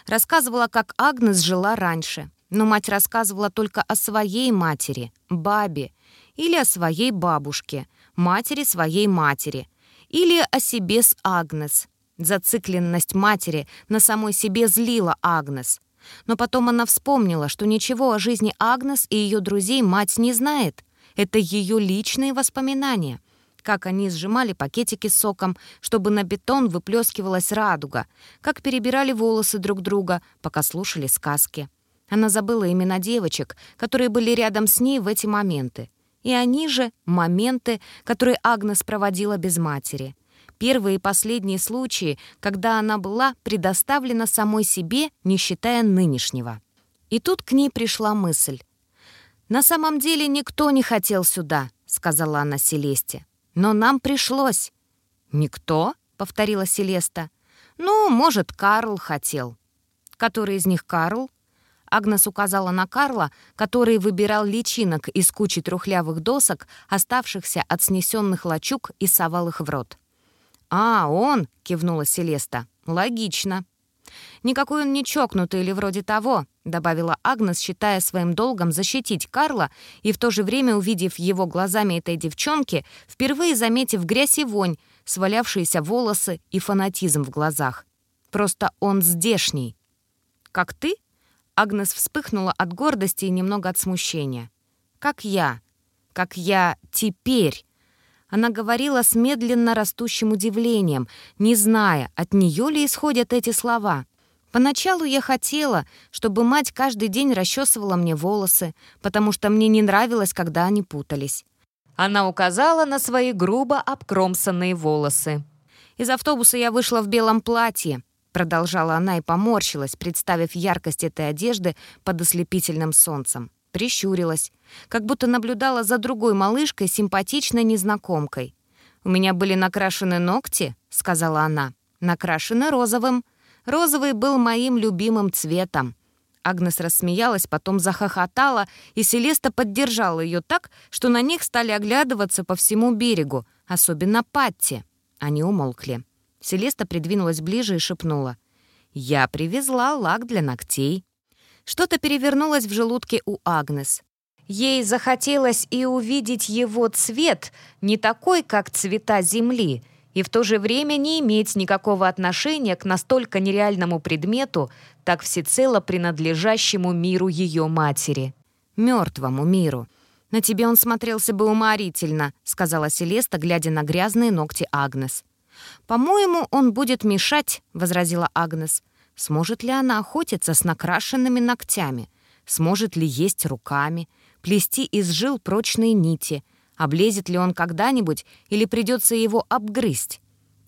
A: Рассказывала, как Агнес жила раньше. Но мать рассказывала только о своей матери, бабе, или о своей бабушке, матери своей матери, или о себе с Агнес. Зацикленность матери на самой себе злила Агнес. Но потом она вспомнила, что ничего о жизни Агнес и ее друзей мать не знает. Это ее личные воспоминания — как они сжимали пакетики с соком, чтобы на бетон выплескивалась радуга, как перебирали волосы друг друга, пока слушали сказки. Она забыла имена девочек, которые были рядом с ней в эти моменты. И они же — моменты, которые Агнес проводила без матери. Первые и последние случаи, когда она была предоставлена самой себе, не считая нынешнего. И тут к ней пришла мысль. «На самом деле никто не хотел сюда», — сказала она Селесте. Но нам пришлось». «Никто?» — повторила Селеста. «Ну, может, Карл хотел». «Который из них Карл?» Агнес указала на Карла, который выбирал личинок из кучи трухлявых досок, оставшихся от снесенных лачуг и совал их в рот. «А, он!» — кивнула Селеста. «Логично». «Никакой он не чокнутый или вроде того», — добавила Агнес, считая своим долгом защитить Карла и в то же время, увидев его глазами этой девчонки, впервые заметив грязь и вонь, свалявшиеся волосы и фанатизм в глазах. «Просто он здешний». «Как ты?» Агнес вспыхнула от гордости и немного от смущения. «Как я. Как я теперь». Она говорила с медленно растущим удивлением, не зная, от нее ли исходят эти слова. Поначалу я хотела, чтобы мать каждый день расчесывала мне волосы, потому что мне не нравилось, когда они путались. Она указала на свои грубо обкромсанные волосы. Из автобуса я вышла в белом платье, продолжала она и поморщилась, представив яркость этой одежды под ослепительным солнцем прищурилась, как будто наблюдала за другой малышкой, симпатичной незнакомкой. «У меня были накрашены ногти», — сказала она, — «накрашены розовым. Розовый был моим любимым цветом». Агнес рассмеялась, потом захохотала, и Селеста поддержала ее так, что на них стали оглядываться по всему берегу, особенно Патти. Они умолкли. Селеста придвинулась ближе и шепнула. «Я привезла лак для ногтей». Что-то перевернулось в желудке у Агнес. Ей захотелось и увидеть его цвет, не такой, как цвета Земли, и в то же время не иметь никакого отношения к настолько нереальному предмету, так всецело принадлежащему миру ее матери. Мертвому миру. «На тебе он смотрелся бы уморительно», — сказала Селеста, глядя на грязные ногти Агнес. «По-моему, он будет мешать», — возразила Агнес. Сможет ли она охотиться с накрашенными ногтями? Сможет ли есть руками? Плести из жил прочные нити? Облезет ли он когда-нибудь или придется его обгрызть?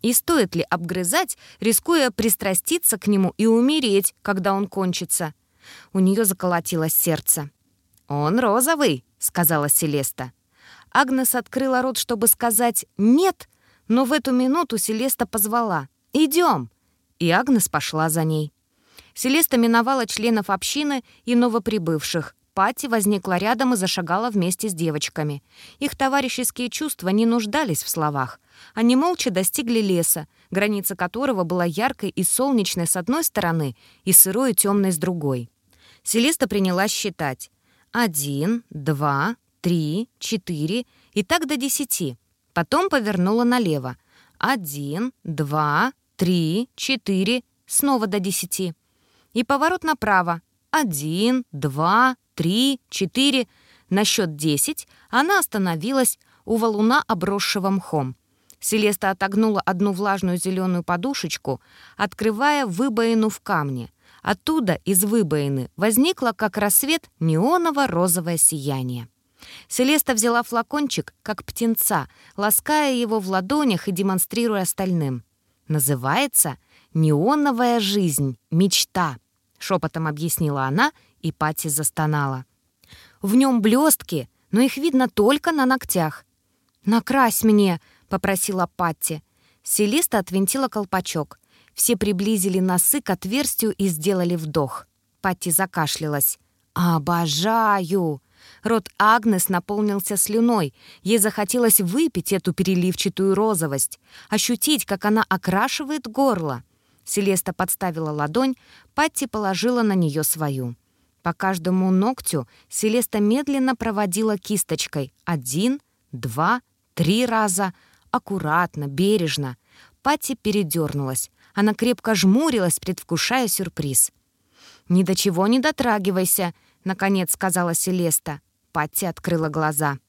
A: И стоит ли обгрызать, рискуя пристраститься к нему и умереть, когда он кончится? У нее заколотилось сердце. «Он розовый», — сказала Селеста. Агнес открыла рот, чтобы сказать «нет», но в эту минуту Селеста позвала «идем», и Агнес пошла за ней. Селеста миновала членов общины и новоприбывших. Пати возникла рядом и зашагала вместе с девочками. Их товарищеские чувства не нуждались в словах. Они молча достигли леса, граница которого была яркой и солнечной с одной стороны и сырой и темной с другой. Селеста принялась считать. Один, два, три, четыре и так до десяти. Потом повернула налево. Один, два, три, четыре, снова до десяти. И поворот направо. Один, два, три, четыре. На счет десять она остановилась у валуна, обросшего мхом. Селеста отогнула одну влажную зеленую подушечку, открывая выбоину в камне. Оттуда из выбоины возникло, как рассвет, неоново-розовое сияние. Селеста взяла флакончик, как птенца, лаская его в ладонях и демонстрируя остальным. «Называется «Неоновая жизнь. Мечта», — шепотом объяснила она, и Пати застонала. «В нем блестки, но их видно только на ногтях». «Накрась мне», — попросила Патти. Селеста отвинтила колпачок. Все приблизили носы к отверстию и сделали вдох. Патти закашлялась. «Обожаю!» Рот Агнес наполнился слюной. Ей захотелось выпить эту переливчатую розовость, ощутить, как она окрашивает горло. Селеста подставила ладонь, Патти положила на нее свою. По каждому ногтю Селеста медленно проводила кисточкой. Один, два, три раза. Аккуратно, бережно. Патти передернулась. Она крепко жмурилась, предвкушая сюрприз. «Ни до чего не дотрагивайся», — наконец сказала Селеста. Патти открыла глаза.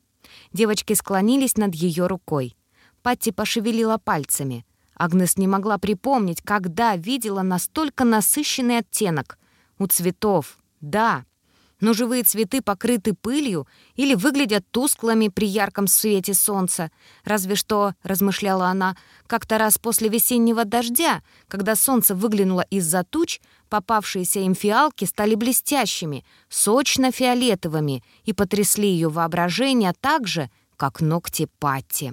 A: Девочки склонились над ее рукой. Патти пошевелила пальцами. Агнес не могла припомнить, когда видела настолько насыщенный оттенок. У цветов, да, но живые цветы покрыты пылью или выглядят тусклыми при ярком свете солнца. Разве что, размышляла она, как-то раз после весеннего дождя, когда солнце выглянуло из-за туч, попавшиеся им фиалки стали блестящими, сочно-фиолетовыми и потрясли ее воображение так же, как ногти Патти.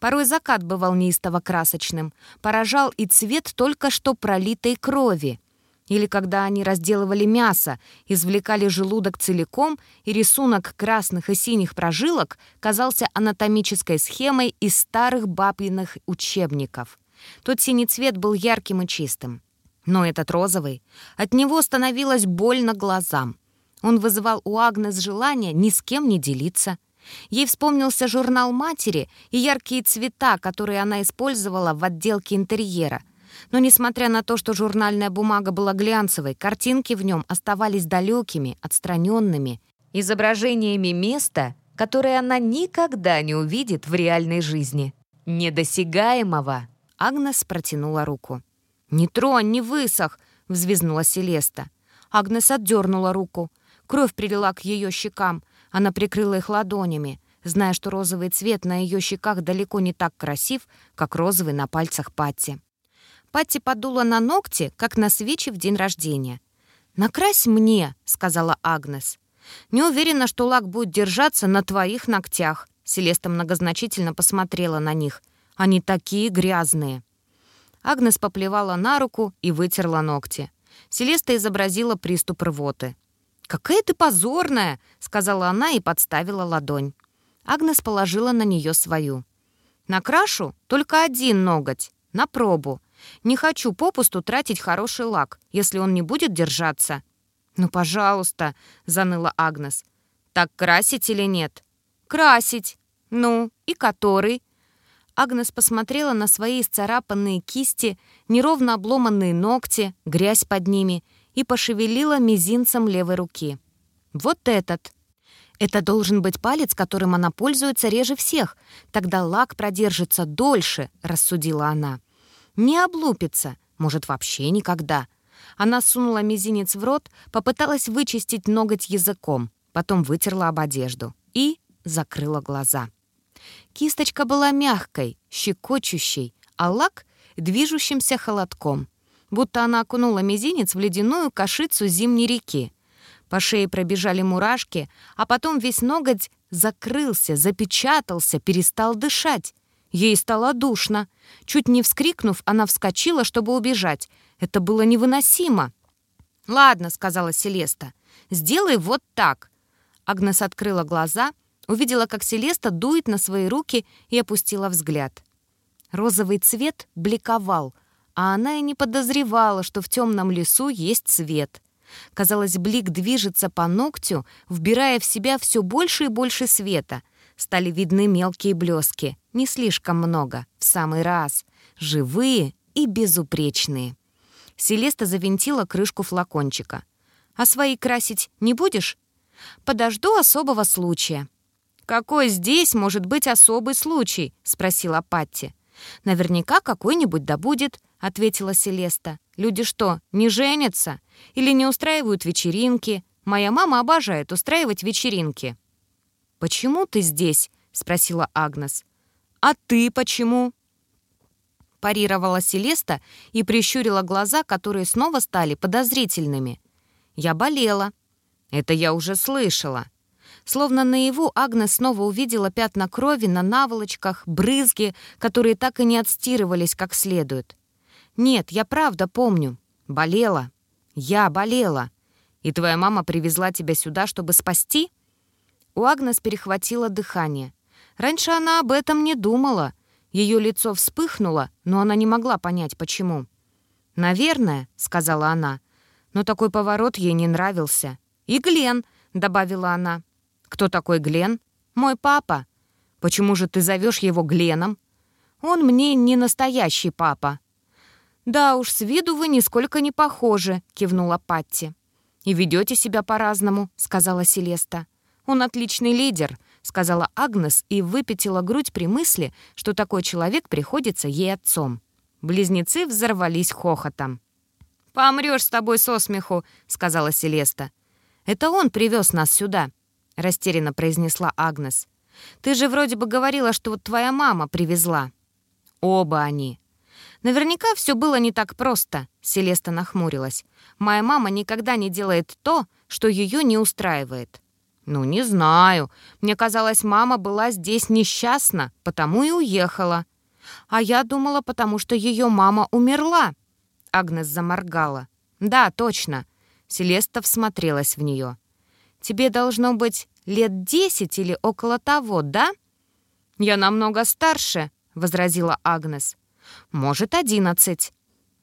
A: Порой закат бывал неистово красочным, поражал и цвет только что пролитой крови — или когда они разделывали мясо, извлекали желудок целиком, и рисунок красных и синих прожилок казался анатомической схемой из старых бабиных учебников. Тот синий цвет был ярким и чистым. Но этот розовый, от него становилось больно глазам. Он вызывал у Агнес желание ни с кем не делиться. Ей вспомнился журнал матери и яркие цвета, которые она использовала в отделке интерьера — но несмотря на то, что журнальная бумага была глянцевой, картинки в нем оставались далекими, отстраненными, изображениями места, которое она никогда не увидит в реальной жизни. Недосягаемого. Агнес протянула руку. «Не тронь, не высох!» — взвизгнула Селеста. Агнес отдернула руку. Кровь прилила к ее щекам. Она прикрыла их ладонями, зная, что розовый цвет на ее щеках далеко не так красив, как розовый на пальцах Патти. Патти подула на ногти, как на свечи в день рождения. «Накрась мне», — сказала Агнес. «Не уверена, что лак будет держаться на твоих ногтях». Селеста многозначительно посмотрела на них. «Они такие грязные». Агнес поплевала на руку и вытерла ногти. Селеста изобразила приступ рвоты. «Какая ты позорная!» — сказала она и подставила ладонь. Агнес положила на нее свою. «Накрашу только один ноготь, на пробу. Не хочу попусту тратить хороший лак, если он не будет держаться». «Ну, пожалуйста», — заныла Агнес. «Так красить или нет?» «Красить. Ну, и который?» Агнес посмотрела на свои исцарапанные кисти, неровно обломанные ногти, грязь под ними и пошевелила мизинцем левой руки. «Вот этот!» Это должен быть палец, которым она пользуется реже всех. Тогда лак продержится дольше, рассудила она. Не облупится, может, вообще никогда. Она сунула мизинец в рот, попыталась вычистить ноготь языком, потом вытерла об одежду и закрыла глаза. Кисточка была мягкой, щекочущей, а лак — движущимся холодком. будто она окунула мизинец в ледяную кашицу зимней реки. По шее пробежали мурашки, а потом весь ноготь закрылся, запечатался, перестал дышать. Ей стало душно. Чуть не вскрикнув, она вскочила, чтобы убежать. Это было невыносимо. «Ладно», — сказала Селеста, — «сделай вот так». Агнес открыла глаза, увидела, как Селеста дует на свои руки и опустила взгляд. Розовый цвет бликовал, а она и не подозревала, что в темном лесу есть цвет. Казалось, блик движется по ногтю, вбирая в себя все больше и больше света. Стали видны мелкие блески, не слишком много, в самый раз, живые и безупречные. Селеста завинтила крышку флакончика. «А свои красить не будешь?» «Подожду особого случая». «Какой здесь может быть особый случай?» — спросила Патти. «Наверняка какой-нибудь да будет», — ответила Селеста. «Люди что, не женятся? Или не устраивают вечеринки? Моя мама обожает устраивать вечеринки». «Почему ты здесь?» — спросила Агнес. «А ты почему?» Парировала Селеста и прищурила глаза, которые снова стали подозрительными. «Я болела». «Это я уже слышала». Словно наяву Агнес снова увидела пятна крови на наволочках, брызги, которые так и не отстирывались как следует. «Нет, я правда помню. Болела. Я болела. И твоя мама привезла тебя сюда, чтобы спасти?» У Агнес перехватило дыхание. Раньше она об этом не думала. Ее лицо вспыхнуло, но она не могла понять, почему. «Наверное», — сказала она, — но такой поворот ей не нравился. «И Глен», — добавила она. «Кто такой Глен?» «Мой папа». «Почему же ты зовешь его Гленом?» «Он мне не настоящий папа». «Да уж, с виду вы нисколько не похожи», — кивнула Патти. «И ведете себя по-разному», — сказала Селеста. «Он отличный лидер», — сказала Агнес и выпятила грудь при мысли, что такой человек приходится ей отцом. Близнецы взорвались хохотом. «Помрёшь с тобой со смеху», — сказала Селеста. «Это он привез нас сюда», — растерянно произнесла Агнес. «Ты же вроде бы говорила, что вот твоя мама привезла». «Оба они». «Наверняка все было не так просто», — Селеста нахмурилась. «Моя мама никогда не делает то, что ее не устраивает». «Ну, не знаю. Мне казалось, мама была здесь несчастна, потому и уехала». «А я думала, потому что ее мама умерла». Агнес заморгала. «Да, точно». Селеста всмотрелась в нее. Тебе должно быть лет десять или около того, да?» «Я намного старше», — возразила Агнес. «Может, одиннадцать».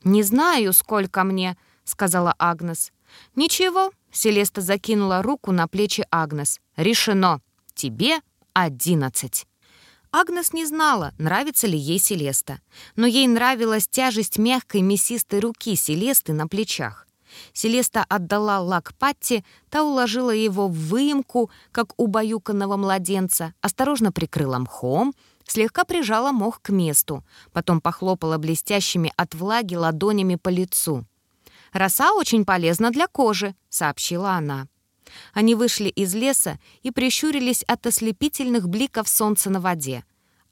A: «Не знаю, сколько мне», — сказала Агнес. «Ничего», — Селеста закинула руку на плечи Агнес. «Решено. Тебе одиннадцать». Агнес не знала, нравится ли ей Селеста, но ей нравилась тяжесть мягкой мясистой руки Селесты на плечах. Селеста отдала лак Патти, та уложила его в выемку, как у баюканного младенца, осторожно прикрыла мхом, слегка прижала мох к месту, потом похлопала блестящими от влаги ладонями по лицу. «Роса очень полезна для кожи», — сообщила она. Они вышли из леса и прищурились от ослепительных бликов солнца на воде.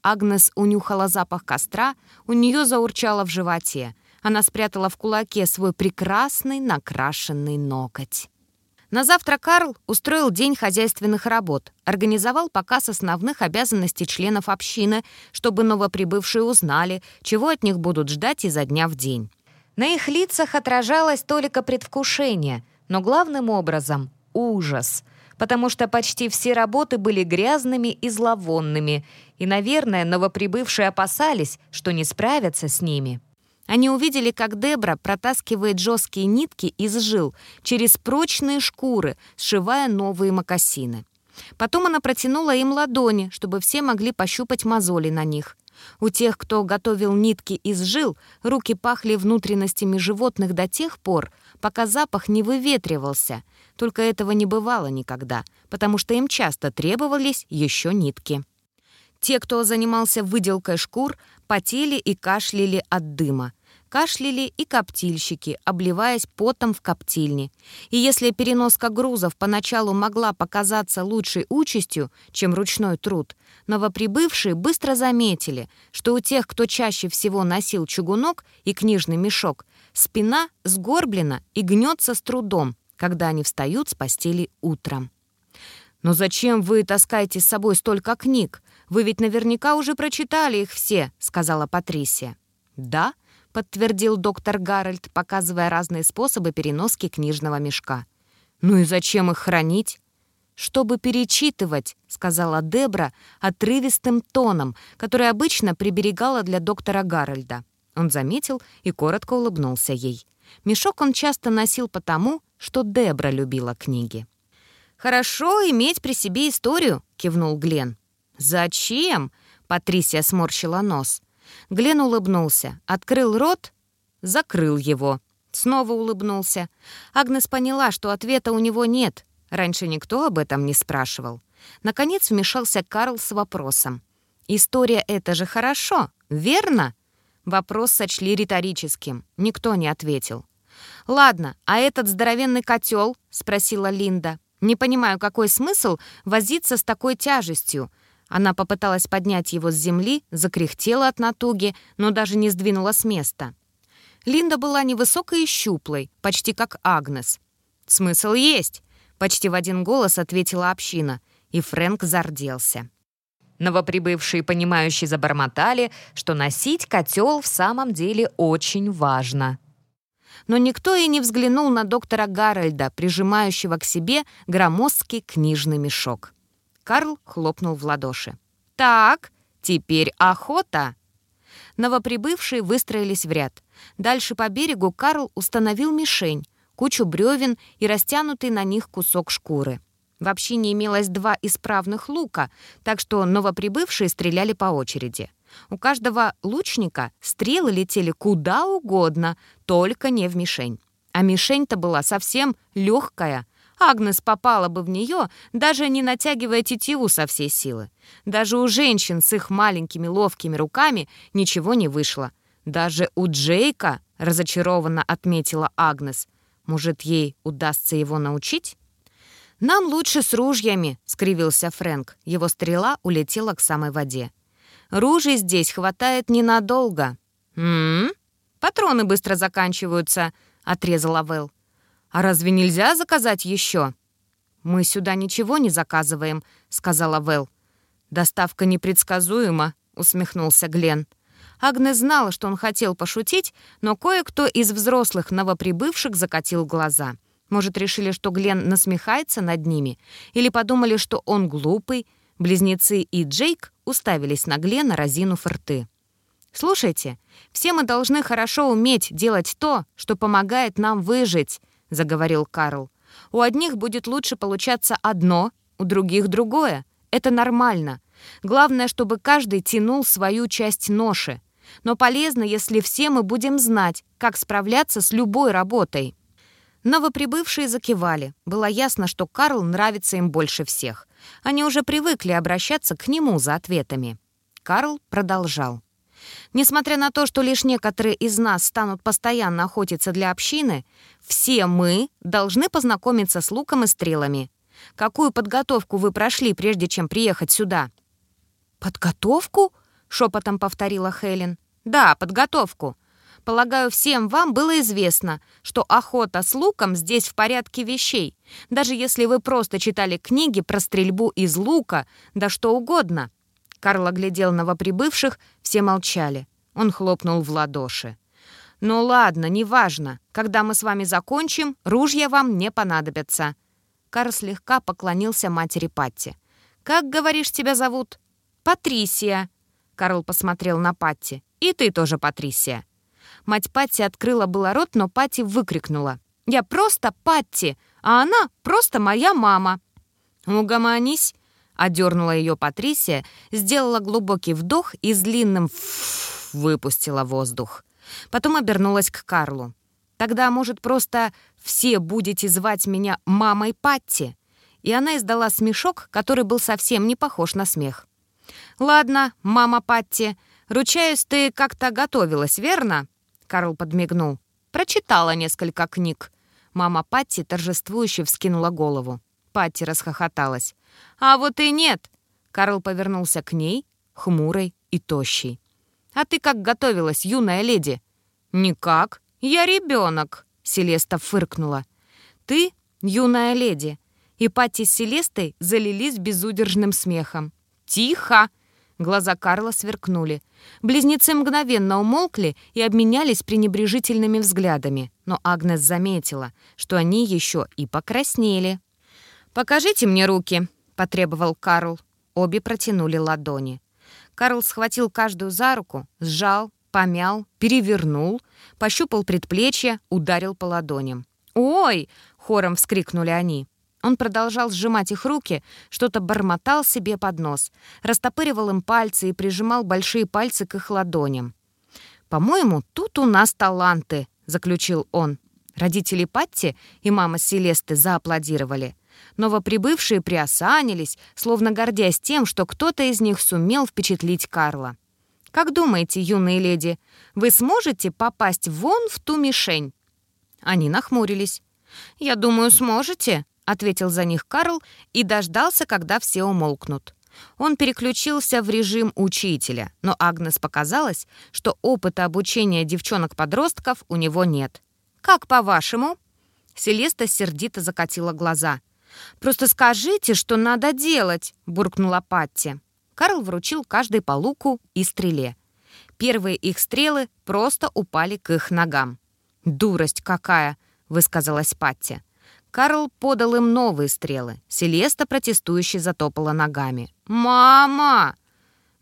A: Агнес унюхала запах костра, у нее заурчало в животе. Она спрятала в кулаке свой прекрасный накрашенный ноготь. На завтра Карл устроил день хозяйственных работ, организовал показ основных обязанностей членов общины, чтобы новоприбывшие узнали, чего от них будут ждать изо дня в день. На их лицах отражалось только предвкушение, но главным образом — ужас, потому что почти все работы были грязными и зловонными, и, наверное, новоприбывшие опасались, что не справятся с ними. Они увидели, как Дебра протаскивает жесткие нитки из жил через прочные шкуры, сшивая новые мокасины. Потом она протянула им ладони, чтобы все могли пощупать мозоли на них. У тех, кто готовил нитки из жил, руки пахли внутренностями животных до тех пор, пока запах не выветривался. Только этого не бывало никогда, потому что им часто требовались еще нитки. Те, кто занимался выделкой шкур, потели и кашляли от дыма. Кашляли и коптильщики, обливаясь потом в коптильне. И если переноска грузов поначалу могла показаться лучшей участью, чем ручной труд, новоприбывшие быстро заметили, что у тех, кто чаще всего носил чугунок и книжный мешок, спина сгорблена и гнется с трудом, когда они встают с постели утром. «Но зачем вы таскаете с собой столько книг? Вы ведь наверняка уже прочитали их все», — сказала Патрисия. «Да», — подтвердил доктор Гарольд, показывая разные способы переноски книжного мешка. «Ну и зачем их хранить?» «Чтобы перечитывать», — сказала Дебра отрывистым тоном, который обычно приберегала для доктора Гарольда. Он заметил и коротко улыбнулся ей. Мешок он часто носил потому, что Дебра любила книги. «Хорошо иметь при себе историю», — кивнул Глен. «Зачем?» — Патрисия сморщила нос. Глен улыбнулся, открыл рот, закрыл его. Снова улыбнулся. Агнес поняла, что ответа у него нет. Раньше никто об этом не спрашивал. Наконец вмешался Карл с вопросом. «История — это же хорошо, верно?» Вопрос сочли риторическим. Никто не ответил. «Ладно, а этот здоровенный котел?» — спросила Линда. «Не понимаю, какой смысл возиться с такой тяжестью. Она попыталась поднять его с земли, закряхтела от натуги, но даже не сдвинула с места. Линда была невысокой и щуплой, почти как Агнес. «Смысл есть», — почти в один голос ответила община, и Фрэнк зарделся. Новоприбывшие понимающие забормотали, что носить котел в самом деле очень важно. Но никто и не взглянул на доктора Гарольда, прижимающего к себе громоздкий книжный мешок. Карл хлопнул в ладоши. «Так, теперь охота!» Новоприбывшие выстроились в ряд. Дальше по берегу Карл установил мишень, кучу бревен и растянутый на них кусок шкуры. Вообще не имелось два исправных лука, так что новоприбывшие стреляли по очереди. У каждого лучника стрелы летели куда угодно, только не в мишень. А мишень-то была совсем легкая, Агнес попала бы в нее, даже не натягивая тетиву со всей силы. Даже у женщин с их маленькими ловкими руками ничего не вышло. Даже у Джейка, разочарованно отметила Агнес. Может, ей удастся его научить? «Нам лучше с ружьями», — скривился Фрэнк. Его стрела улетела к самой воде. «Ружей здесь хватает ненадолго». «М-м-м, патроны быстро заканчиваются», — отрезала Вэл. «А разве нельзя заказать еще?» «Мы сюда ничего не заказываем», — сказала Вэл. «Доставка непредсказуема», — усмехнулся Глен. Агнес знала, что он хотел пошутить, но кое-кто из взрослых новоприбывших закатил глаза. Может, решили, что Глен насмехается над ними? Или подумали, что он глупый? Близнецы и Джейк уставились на Глена, разинув рты. «Слушайте, все мы должны хорошо уметь делать то, что помогает нам выжить», — заговорил Карл. «У одних будет лучше получаться одно, у других другое. Это нормально. Главное, чтобы каждый тянул свою часть ноши. Но полезно, если все мы будем знать, как справляться с любой работой». Новоприбывшие закивали. Было ясно, что Карл нравится им больше всех. Они уже привыкли обращаться к нему за ответами. Карл продолжал. Несмотря на то, что лишь некоторые из нас станут постоянно охотиться для общины, все мы должны познакомиться с луком и стрелами. Какую подготовку вы прошли, прежде чем приехать сюда?» «Подготовку?» — шепотом повторила Хелен. «Да, подготовку. Полагаю, всем вам было известно, что охота с луком здесь в порядке вещей, даже если вы просто читали книги про стрельбу из лука, да что угодно. Карл оглядел новоприбывших, все молчали. Он хлопнул в ладоши. «Ну ладно, неважно. Когда мы с вами закончим, ружья вам не понадобятся». Карл слегка поклонился матери Патти. «Как, говоришь, тебя зовут?» «Патрисия». Карл посмотрел на Патти. «И ты тоже Патрисия». Мать Патти открыла было рот, но Патти выкрикнула. «Я просто Патти, а она просто моя мама». «Угомонись», Одернула ее Патрисия, сделала глубокий вдох и с длинным «ф» выпустила воздух. Потом обернулась к Карлу. «Тогда, может, просто все будете звать меня мамой Патти?» И она издала смешок, который был совсем не похож на смех. «Ладно, мама Патти, ручаюсь, ты как-то готовилась, верно?» Карл подмигнул. «Прочитала несколько книг». Мама Патти торжествующе вскинула голову. Патти расхохоталась. «А вот и нет!» Карл повернулся к ней, хмурой и тощей. «А ты как готовилась, юная леди?» «Никак. Я ребенок», — Селеста фыркнула. «Ты юная леди». И Патти с Селестой залились безудержным смехом. «Тихо!» Глаза Карла сверкнули. Близнецы мгновенно умолкли и обменялись пренебрежительными взглядами, но Агнес заметила, что они еще и покраснели. «Покажите мне руки», — потребовал Карл. Обе протянули ладони. Карл схватил каждую за руку, сжал, помял, перевернул, пощупал предплечье, ударил по ладоням. «Ой!» — хором вскрикнули они. Он продолжал сжимать их руки, что-то бормотал себе под нос, растопыривал им пальцы и прижимал большие пальцы к их ладоням. «По-моему, тут у нас таланты», — заключил он. Родители Патти и мама Селесты зааплодировали. Новоприбывшие приосанились, словно гордясь тем, что кто-то из них сумел впечатлить Карла. «Как думаете, юные леди, вы сможете попасть вон в ту мишень?» Они нахмурились. «Я думаю, сможете», ответил за них Карл и дождался, когда все умолкнут. Он переключился в режим учителя, но Агнес показалось, что опыта обучения девчонок-подростков у него нет. «Как по-вашему?» Селеста сердито закатила глаза. «Просто скажите, что надо делать!» — буркнула Патти. Карл вручил каждой по луку и стреле. Первые их стрелы просто упали к их ногам. «Дурость какая!» — высказалась Патти. Карл подал им новые стрелы. Селеста протестующе затопала ногами. «Мама!»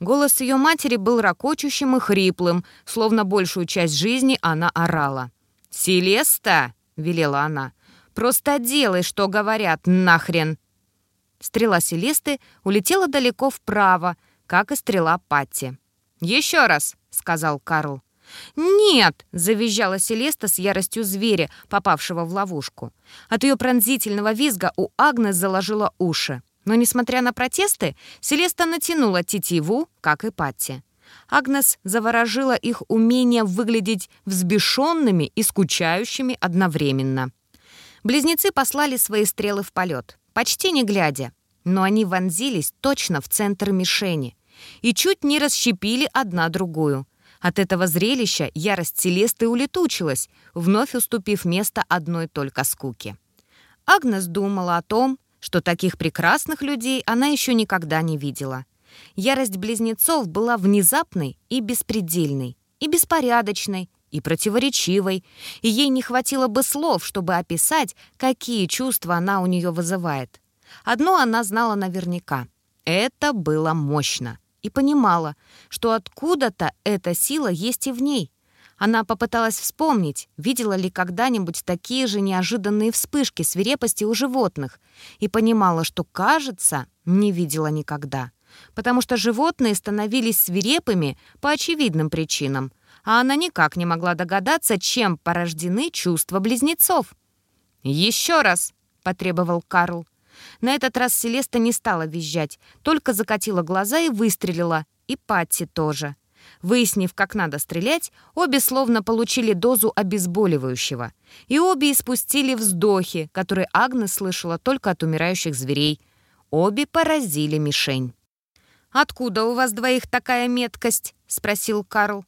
A: Голос ее матери был ракочущим и хриплым, словно большую часть жизни она орала. «Селеста!» — велела она. «Просто делай, что говорят, нахрен!» Стрела Селесты улетела далеко вправо, как и стрела Патти. «Еще раз!» — сказал Карл. «Нет!» — завизжала Селеста с яростью зверя, попавшего в ловушку. От ее пронзительного визга у Агнес заложила уши. Но, несмотря на протесты, Селеста натянула тетиву, как и Патти. Агнес заворожила их умение выглядеть взбешенными и скучающими одновременно. Близнецы послали свои стрелы в полет, почти не глядя, но они вонзились точно в центр мишени и чуть не расщепили одна другую — от этого зрелища ярость Селесты улетучилась, вновь уступив место одной только скуке. Агнес думала о том, что таких прекрасных людей она еще никогда не видела. Ярость близнецов была внезапной и беспредельной, и беспорядочной, и противоречивой, и ей не хватило бы слов, чтобы описать, какие чувства она у нее вызывает. Одно она знала наверняка — это было мощно — и понимала, что откуда-то эта сила есть и в ней. Она попыталась вспомнить, видела ли когда-нибудь такие же неожиданные вспышки свирепости у животных, и понимала, что, кажется, не видела никогда. Потому что животные становились свирепыми по очевидным причинам, а она никак не могла догадаться, чем порождены чувства близнецов. «Еще раз!» — потребовал Карл. На этот раз Селеста не стала визжать, только закатила глаза и выстрелила. И Патти тоже. Выяснив, как надо стрелять, обе словно получили дозу обезболивающего. И обе испустили вздохи, которые Агнес слышала только от умирающих зверей. Обе поразили мишень. «Откуда у вас двоих такая меткость?» — спросил Карл.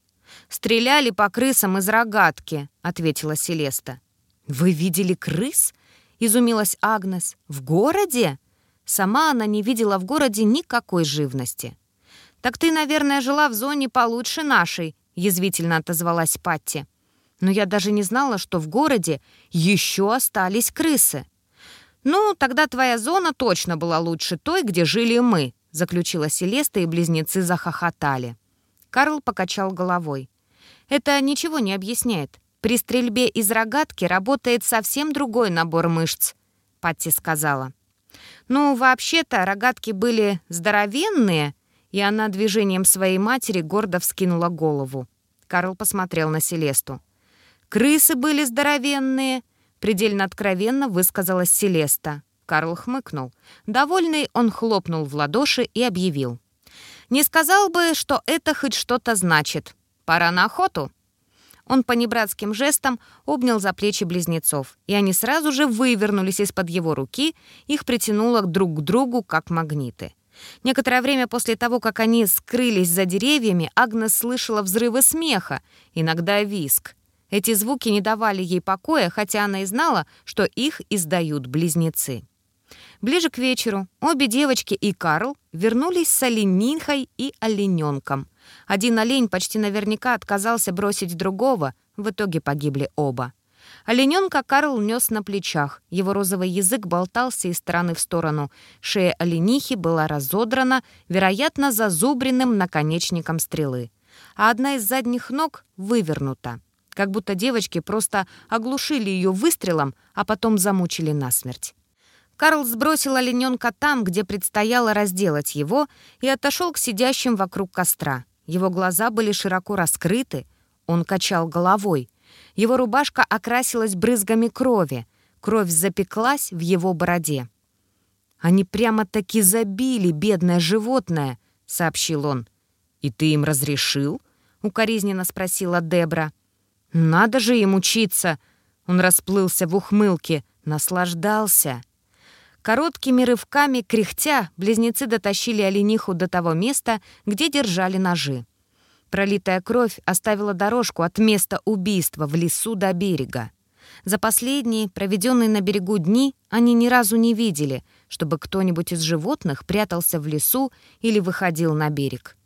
A: «Стреляли по крысам из рогатки», — ответила Селеста. «Вы видели крыс?» изумилась Агнес. «В городе?» Сама она не видела в городе никакой живности. «Так ты, наверное, жила в зоне получше нашей», — язвительно отозвалась Патти. «Но я даже не знала, что в городе еще остались крысы». «Ну, тогда твоя зона точно была лучше той, где жили мы», — заключила Селеста, и близнецы захохотали. Карл покачал головой. «Это ничего не объясняет. При стрельбе из рогатки работает совсем другой набор мышц», — Патти сказала. «Ну, вообще-то, рогатки были здоровенные», и она движением своей матери гордо вскинула голову. Карл посмотрел на Селесту. «Крысы были здоровенные», — предельно откровенно высказалась Селеста. Карл хмыкнул. Довольный, он хлопнул в ладоши и объявил. «Не сказал бы, что это хоть что-то значит. Пора на охоту». Он по небратским жестам обнял за плечи близнецов, и они сразу же вывернулись из-под его руки, их притянуло друг к другу, как магниты. Некоторое время после того, как они скрылись за деревьями, Агнес слышала взрывы смеха, иногда виск. Эти звуки не давали ей покоя, хотя она и знала, что их издают близнецы. Ближе к вечеру обе девочки и Карл вернулись с оленихой и олененком. Один олень почти наверняка отказался бросить другого, в итоге погибли оба. Олененка Карл нес на плечах, его розовый язык болтался из стороны в сторону, шея оленихи была разодрана, вероятно, зазубренным наконечником стрелы, а одна из задних ног вывернута, как будто девочки просто оглушили ее выстрелом, а потом замучили насмерть. Карл сбросил олененка там, где предстояло разделать его, и отошел к сидящим вокруг костра. Его глаза были широко раскрыты, он качал головой. Его рубашка окрасилась брызгами крови, кровь запеклась в его бороде. «Они прямо-таки забили бедное животное», — сообщил он. «И ты им разрешил?» — укоризненно спросила Дебра. «Надо же им учиться!» Он расплылся в ухмылке, наслаждался. Короткими рывками, кряхтя, близнецы дотащили олениху до того места, где держали ножи. Пролитая кровь оставила дорожку от места убийства в лесу до берега. За последние, проведенные на берегу дни, они ни разу не видели, чтобы кто-нибудь из животных прятался в лесу или выходил на берег.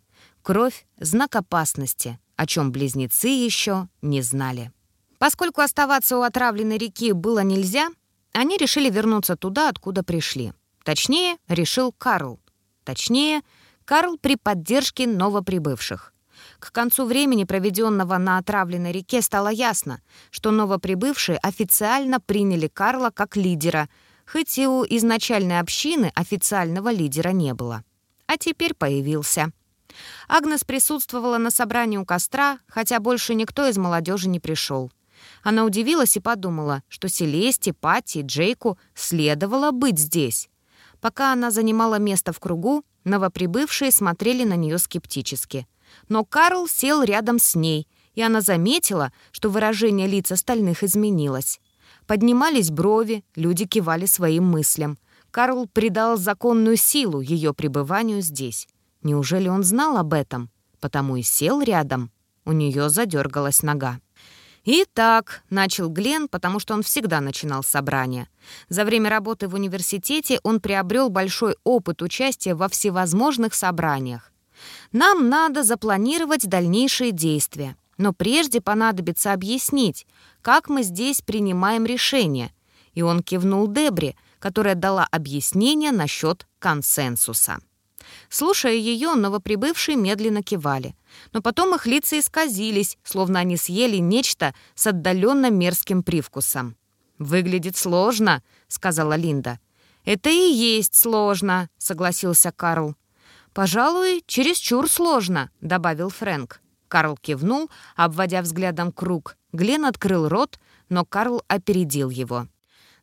A: Кровь — знак опасности, о чем близнецы еще не знали. Поскольку оставаться у отравленной реки было нельзя, они решили вернуться туда, откуда пришли. Точнее, решил Карл. Точнее, Карл при поддержке новоприбывших. К концу времени, проведенного на отравленной реке, стало ясно, что новоприбывшие официально приняли Карла как лидера, хоть и у изначальной общины официального лидера не было. А теперь появился. Агнес присутствовала на собрании у костра, хотя больше никто из молодежи не пришел. Она удивилась и подумала, что Селесте, Пати и Джейку следовало быть здесь. Пока она занимала место в кругу, новоприбывшие смотрели на нее скептически. Но Карл сел рядом с ней, и она заметила, что выражение лиц остальных изменилось. Поднимались брови, люди кивали своим мыслям. Карл придал законную силу ее пребыванию здесь. Неужели он знал об этом? Потому и сел рядом. У нее задергалась нога. «Итак», — начал Глен, потому что он всегда начинал собрание. За время работы в университете он приобрел большой опыт участия во всевозможных собраниях. «Нам надо запланировать дальнейшие действия, но прежде понадобится объяснить, как мы здесь принимаем решения». И он кивнул Дебри, которая дала объяснение насчет консенсуса. Слушая ее, новоприбывшие медленно кивали. Но потом их лица исказились, словно они съели нечто с отдаленно мерзким привкусом. «Выглядит сложно», — сказала Линда. «Это и есть сложно», — согласился Карл. «Пожалуй, чересчур сложно», — добавил Фрэнк. Карл кивнул, обводя взглядом круг. Глен открыл рот, но Карл опередил его.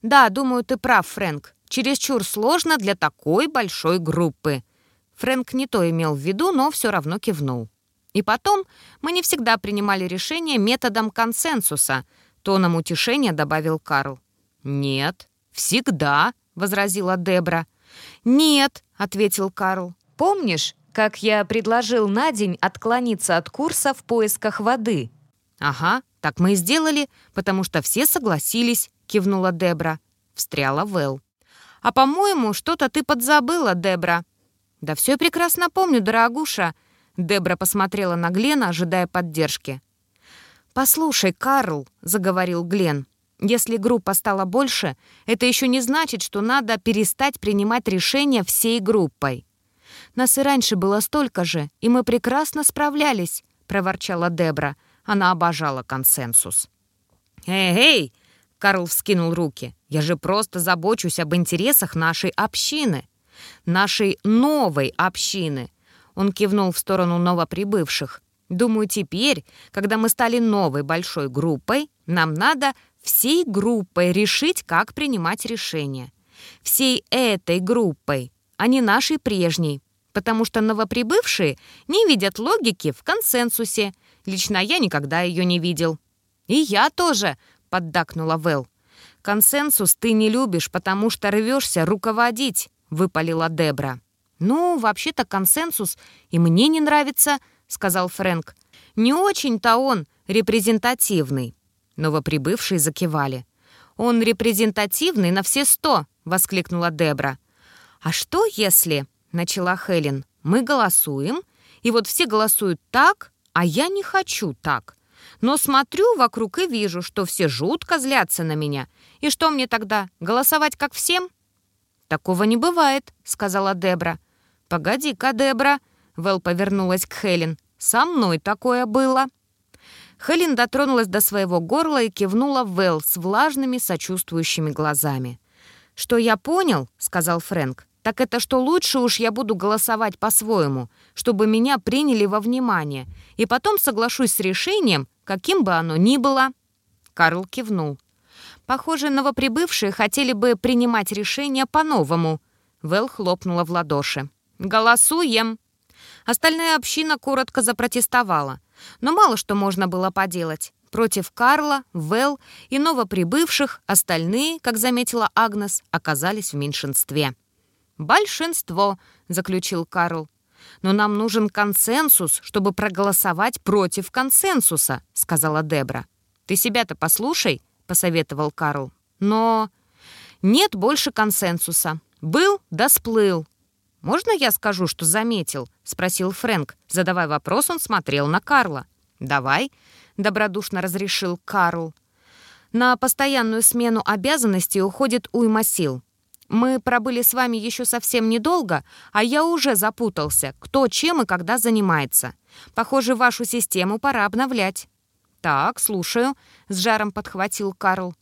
A: «Да, думаю, ты прав, Фрэнк. Чересчур сложно для такой большой группы. Фрэнк не то имел в виду, но все равно кивнул. И потом, мы не всегда принимали решения методом консенсуса, тоном утешения добавил Карл. «Нет, всегда», — возразила Дебра. «Нет», — ответил Карл. «Помнишь, как я предложил на день отклониться от курса в поисках воды?» «Ага, так мы и сделали, потому что все согласились», — кивнула Дебра. Встряла Вэл. «А, по-моему, что-то ты подзабыла, Дебра», «Да все прекрасно помню, дорогуша!» Дебра посмотрела на Глена, ожидая поддержки. «Послушай, Карл», — заговорил Глен, «если группа стала больше, это еще не значит, что надо перестать принимать решения всей группой». «Нас и раньше было столько же, и мы прекрасно справлялись», — проворчала Дебра. Она обожала консенсус. «Эй, эй!» — Карл вскинул руки. «Я же просто забочусь об интересах нашей общины нашей новой общины. Он кивнул в сторону новоприбывших. Думаю, теперь, когда мы стали новой большой группой, нам надо всей группой решить, как принимать решения. Всей этой группой, а не нашей прежней. Потому что новоприбывшие не видят логики в консенсусе. Лично я никогда ее не видел. «И я тоже», — поддакнула Вэл. «Консенсус ты не любишь, потому что рвешься руководить», — выпалила Дебра. «Ну, вообще-то консенсус и мне не нравится», — сказал Фрэнк. «Не очень-то он репрезентативный». Новоприбывшие закивали. «Он репрезентативный на все сто!» — воскликнула Дебра. «А что если...» — начала Хелен. «Мы голосуем, и вот все голосуют так, а я не хочу так. Но смотрю вокруг и вижу, что все жутко злятся на меня. И что мне тогда, голосовать как всем?» «Такого не бывает», — сказала Дебра. «Погоди-ка, Дебра», — Вэл повернулась к Хелен. «Со мной такое было». Хелен дотронулась до своего горла и кивнула Вэл с влажными сочувствующими глазами. «Что я понял», — сказал Фрэнк, «так это что лучше уж я буду голосовать по-своему, чтобы меня приняли во внимание, и потом соглашусь с решением, каким бы оно ни было». Карл кивнул. «Похоже, новоприбывшие хотели бы принимать решение по-новому». Вэл хлопнула в ладоши. «Голосуем!» Остальная община коротко запротестовала. Но мало что можно было поделать. Против Карла, Вэл и новоприбывших остальные, как заметила Агнес, оказались в меньшинстве. «Большинство», — заключил Карл. «Но нам нужен консенсус, чтобы проголосовать против консенсуса», — сказала Дебра. «Ты себя-то послушай», — посоветовал Карл. «Но...» «Нет больше консенсуса. Был да сплыл. «Можно я скажу, что заметил?» — спросил Фрэнк. Задавая вопрос, он смотрел на Карла. «Давай», — добродушно разрешил Карл. «На постоянную смену обязанностей уходит уйма сил. Мы пробыли с вами еще совсем недолго, а я уже запутался, кто чем и когда занимается. Похоже, вашу систему пора обновлять». «Так, слушаю», — с жаром подхватил Карл.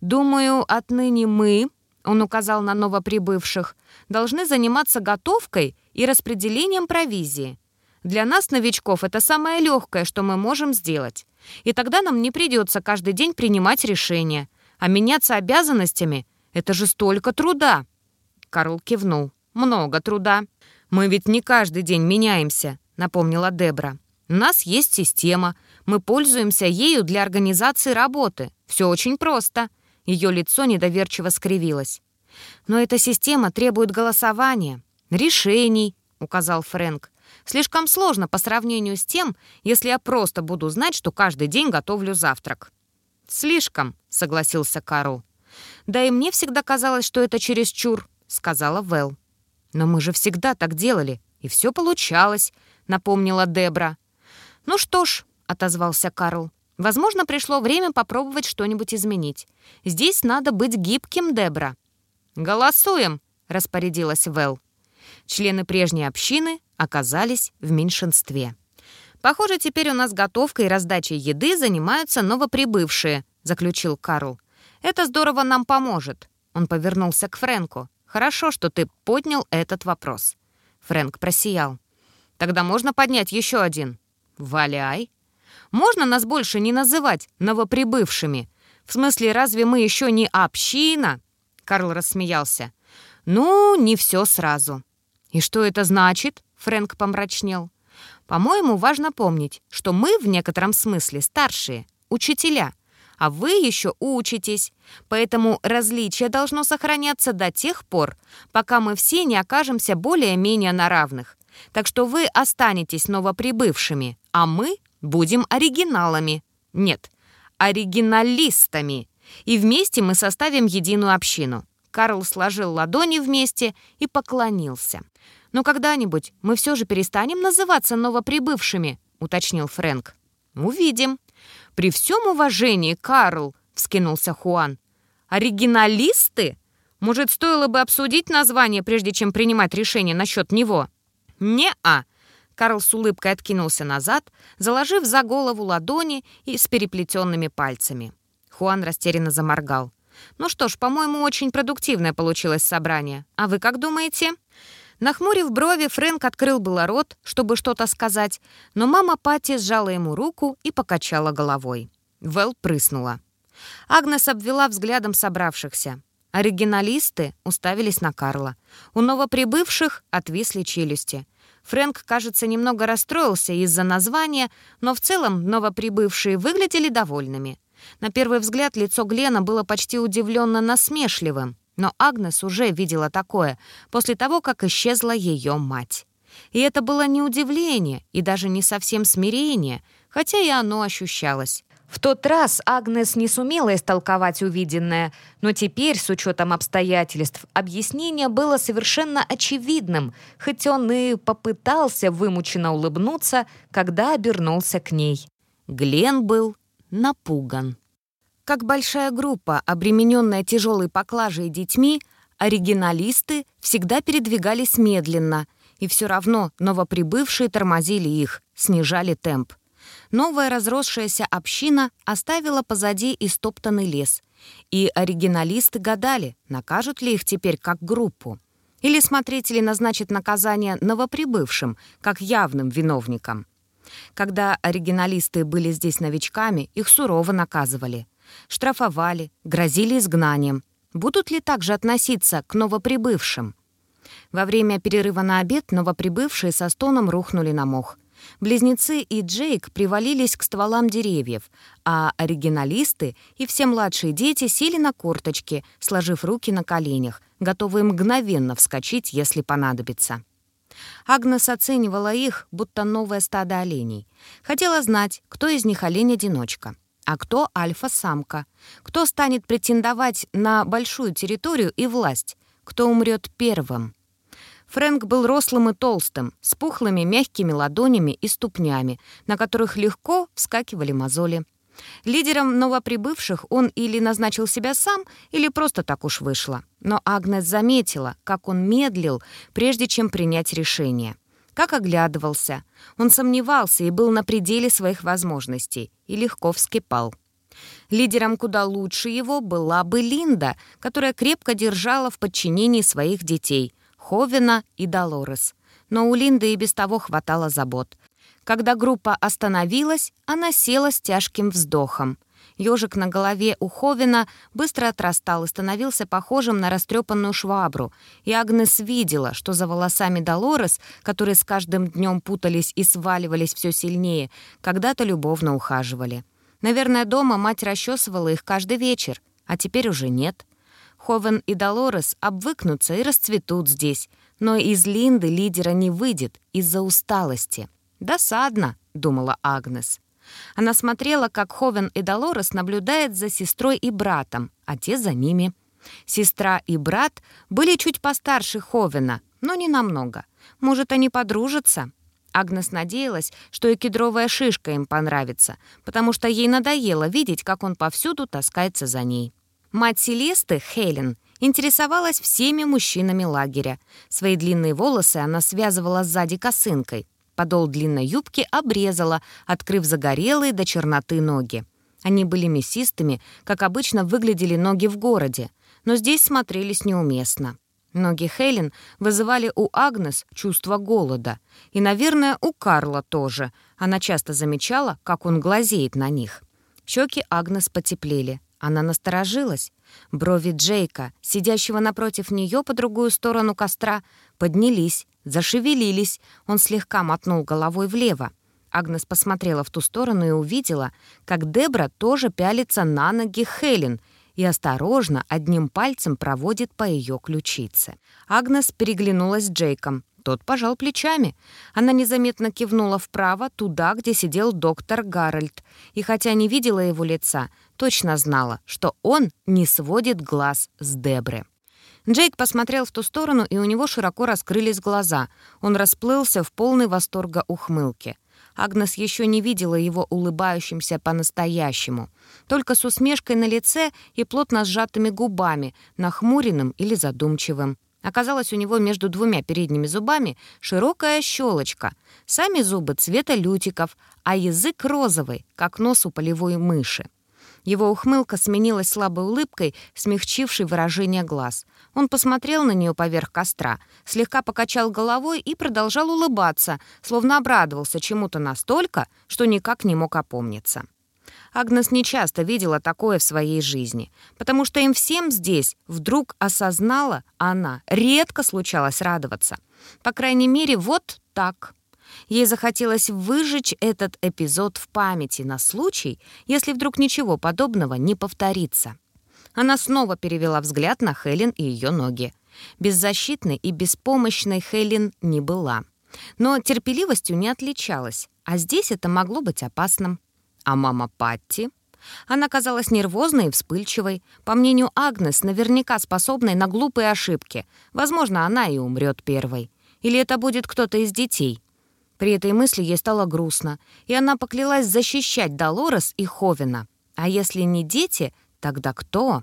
A: «Думаю, отныне мы, он указал на новоприбывших, должны заниматься готовкой и распределением провизии. Для нас, новичков, это самое легкое, что мы можем сделать. И тогда нам не придется каждый день принимать решения. А меняться обязанностями — это же столько труда. Карл кивнул. «Много труда. Мы ведь не каждый день меняемся», — напомнила Дебра. «У нас есть система. Мы пользуемся ею для организации работы. Все очень просто». Ее лицо недоверчиво скривилось. «Но эта система требует голосования, решений», — указал Фрэнк. «Слишком сложно по сравнению с тем, если я просто буду знать, что каждый день готовлю завтрак». «Слишком», — согласился Карл. «Да и мне всегда казалось, что это чересчур», — сказала Вэл. «Но мы же всегда так делали, и все получалось», — напомнила Дебра. «Ну что ж», — отозвался Карл, Возможно, пришло время попробовать что-нибудь изменить. Здесь надо быть гибким, Дебра. «Голосуем!» — распорядилась Вэл. Члены прежней общины оказались в меньшинстве. «Похоже, теперь у нас готовкой и раздачей еды занимаются новоприбывшие», — заключил Карл. «Это здорово нам поможет». Он повернулся к Фрэнку. «Хорошо, что ты поднял этот вопрос». Фрэнк просиял. «Тогда можно поднять еще один». «Валяй», можно нас больше не называть новоприбывшими? В смысле, разве мы еще не община?» Карл рассмеялся. «Ну, не все сразу». «И что это значит?» Фрэнк помрачнел. «По-моему, важно помнить, что мы в некотором смысле старшие, учителя, а вы еще учитесь. Поэтому различие должно сохраняться до тех пор, пока мы все не окажемся более-менее на равных. Так что вы останетесь новоприбывшими, а мы Будем оригиналами. Нет, оригиналистами. И вместе мы составим единую общину. Карл сложил ладони вместе и поклонился. «Но когда-нибудь мы все же перестанем называться новоприбывшими», — уточнил Фрэнк. «Увидим». «При всем уважении, Карл», — вскинулся Хуан. «Оригиналисты? Может, стоило бы обсудить название, прежде чем принимать решение насчет него?» «Не-а», Карл с улыбкой откинулся назад, заложив за голову ладони и с переплетенными пальцами. Хуан растерянно заморгал. «Ну что ж, по-моему, очень продуктивное получилось собрание. А вы как думаете?» Нахмурив брови, Фрэнк открыл было рот, чтобы что-то сказать, но мама Пати сжала ему руку и покачала головой. Вэл прыснула. Агнес обвела взглядом собравшихся. Оригиналисты уставились на Карла. У новоприбывших отвисли челюсти. Фрэнк, кажется, немного расстроился из-за названия, но в целом новоприбывшие выглядели довольными. На первый взгляд лицо Глена было почти удивленно насмешливым, но Агнес уже видела такое после того, как исчезла ее мать. И это было не удивление и даже не совсем смирение, хотя и оно ощущалось. В тот раз Агнес не сумела истолковать увиденное, но теперь, с учетом обстоятельств, объяснение было совершенно очевидным, хоть он и попытался вымученно улыбнуться, когда обернулся к ней. Глен был напуган. Как большая группа, обремененная тяжелой поклажей детьми, оригиналисты всегда передвигались медленно, и все равно новоприбывшие тормозили их, снижали темп. Новая разросшаяся община оставила позади истоптанный лес. И оригиналисты гадали, накажут ли их теперь как группу. Или смотрители назначат наказание новоприбывшим, как явным виновникам. Когда оригиналисты были здесь новичками, их сурово наказывали. Штрафовали, грозили изгнанием. Будут ли также относиться к новоприбывшим? Во время перерыва на обед новоприбывшие со стоном рухнули на мох. Близнецы и Джейк привалились к стволам деревьев, а оригиналисты и все младшие дети сели на корточки, сложив руки на коленях, готовые мгновенно вскочить, если понадобится. Агнес оценивала их, будто новое стадо оленей. Хотела знать, кто из них олень-одиночка, а кто альфа-самка, кто станет претендовать на большую территорию и власть, кто умрет первым. Фрэнк был рослым и толстым, с пухлыми мягкими ладонями и ступнями, на которых легко вскакивали мозоли. Лидером новоприбывших он или назначил себя сам, или просто так уж вышло. Но Агнес заметила, как он медлил, прежде чем принять решение. Как оглядывался. Он сомневался и был на пределе своих возможностей, и легко вскипал. Лидером куда лучше его была бы Линда, которая крепко держала в подчинении своих детей — Ховина и Долорес. Но у Линды и без того хватало забот. Когда группа остановилась, она села с тяжким вздохом. Ежик на голове у Ховина быстро отрастал и становился похожим на растрепанную швабру, и Агнес видела, что за волосами Долорес, которые с каждым днем путались и сваливались все сильнее, когда-то любовно ухаживали. Наверное, дома мать расчесывала их каждый вечер, а теперь уже нет. Ховен и Долорес обвыкнутся и расцветут здесь, но из Линды лидера не выйдет из-за усталости. «Досадно», — думала Агнес. Она смотрела, как Ховен и Долорес наблюдают за сестрой и братом, а те за ними. Сестра и брат были чуть постарше Ховена, но не намного. Может, они подружатся? Агнес надеялась, что и кедровая шишка им понравится, потому что ей надоело видеть, как он повсюду таскается за ней. Мать Селесты, Хелен, интересовалась всеми мужчинами лагеря. Свои длинные волосы она связывала сзади косынкой. Подол длинной юбки обрезала, открыв загорелые до черноты ноги. Они были мясистыми, как обычно выглядели ноги в городе, но здесь смотрелись неуместно. Ноги Хелен вызывали у Агнес чувство голода. И, наверное, у Карла тоже. Она часто замечала, как он глазеет на них. Щеки Агнес потеплели. Она насторожилась. Брови Джейка, сидящего напротив нее по другую сторону костра, поднялись, зашевелились. Он слегка мотнул головой влево. Агнес посмотрела в ту сторону и увидела, как Дебра тоже пялится на ноги Хелен и осторожно одним пальцем проводит по ее ключице. Агнес переглянулась с Джейком. Тот пожал плечами. Она незаметно кивнула вправо, туда, где сидел доктор Гарольд. И хотя не видела его лица, точно знала, что он не сводит глаз с Дебры. Джейк посмотрел в ту сторону, и у него широко раскрылись глаза. Он расплылся в полной восторга ухмылке. Агнес еще не видела его улыбающимся по-настоящему, только с усмешкой на лице и плотно сжатыми губами, нахмуренным или задумчивым. Оказалось, у него между двумя передними зубами широкая щелочка. Сами зубы цвета лютиков, а язык розовый, как нос у полевой мыши. Его ухмылка сменилась слабой улыбкой, смягчившей выражение глаз. Он посмотрел на нее поверх костра, слегка покачал головой и продолжал улыбаться, словно обрадовался чему-то настолько, что никак не мог опомниться. Агнес нечасто видела такое в своей жизни, потому что им всем здесь вдруг осознала она, редко случалось радоваться. По крайней мере, вот так. Ей захотелось выжечь этот эпизод в памяти на случай, если вдруг ничего подобного не повторится. Она снова перевела взгляд на Хелен и ее ноги. Беззащитной и беспомощной Хелен не была. Но терпеливостью не отличалась, а здесь это могло быть опасным. А мама Патти? Она казалась нервозной и вспыльчивой. По мнению Агнес, наверняка способной на глупые ошибки. Возможно, она и умрет первой. Или это будет кто-то из детей. При этой мысли ей стало грустно, и она поклялась защищать Долорес и Ховина. А если не дети, тогда кто?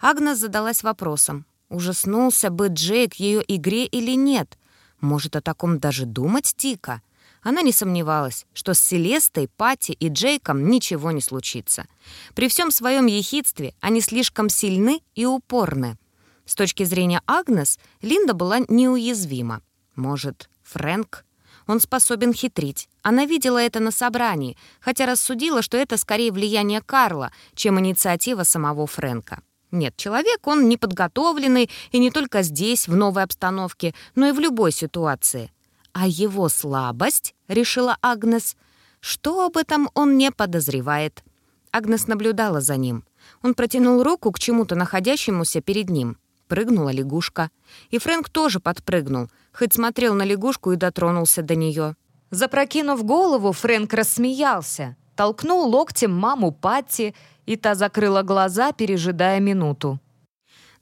A: Агнес задалась вопросом, ужаснулся бы Джейк ее игре или нет. Может, о таком даже думать дико? Она не сомневалась, что с Селестой, Пати и Джейком ничего не случится. При всем своем ехидстве они слишком сильны и упорны. С точки зрения Агнес, Линда была неуязвима. Может, Фрэнк? Он способен хитрить. Она видела это на собрании, хотя рассудила, что это скорее влияние Карла, чем инициатива самого Фрэнка. Нет, человек он неподготовленный, и не только здесь, в новой обстановке, но и в любой ситуации. А его слабость, решила Агнес, что об этом он не подозревает. Агнес наблюдала за ним. Он протянул руку к чему-то находящемуся перед ним. Прыгнула лягушка. И Фрэнк тоже подпрыгнул, хоть смотрел на лягушку и дотронулся до нее. Запрокинув голову, Фрэнк рассмеялся, толкнул локтем маму Патти, и та закрыла глаза, пережидая минуту.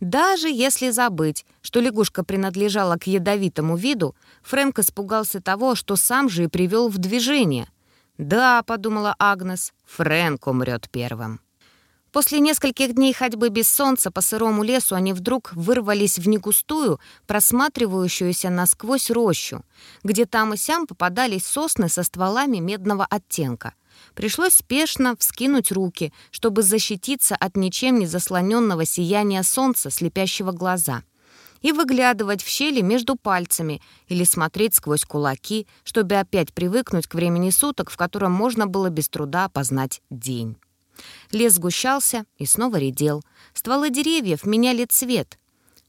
A: Даже если забыть, что лягушка принадлежала к ядовитому виду, Фрэнк испугался того, что сам же и привел в движение. «Да», — подумала Агнес, — «Фрэнк умрет первым». После нескольких дней ходьбы без солнца по сырому лесу они вдруг вырвались в негустую, просматривающуюся насквозь рощу, где там и сям попадались сосны со стволами медного оттенка. Пришлось спешно вскинуть руки, чтобы защититься от ничем не заслоненного сияния солнца, слепящего глаза, и выглядывать в щели между пальцами или смотреть сквозь кулаки, чтобы опять привыкнуть к времени суток, в котором можно было без труда опознать день. Лес сгущался и снова редел. Стволы деревьев меняли цвет.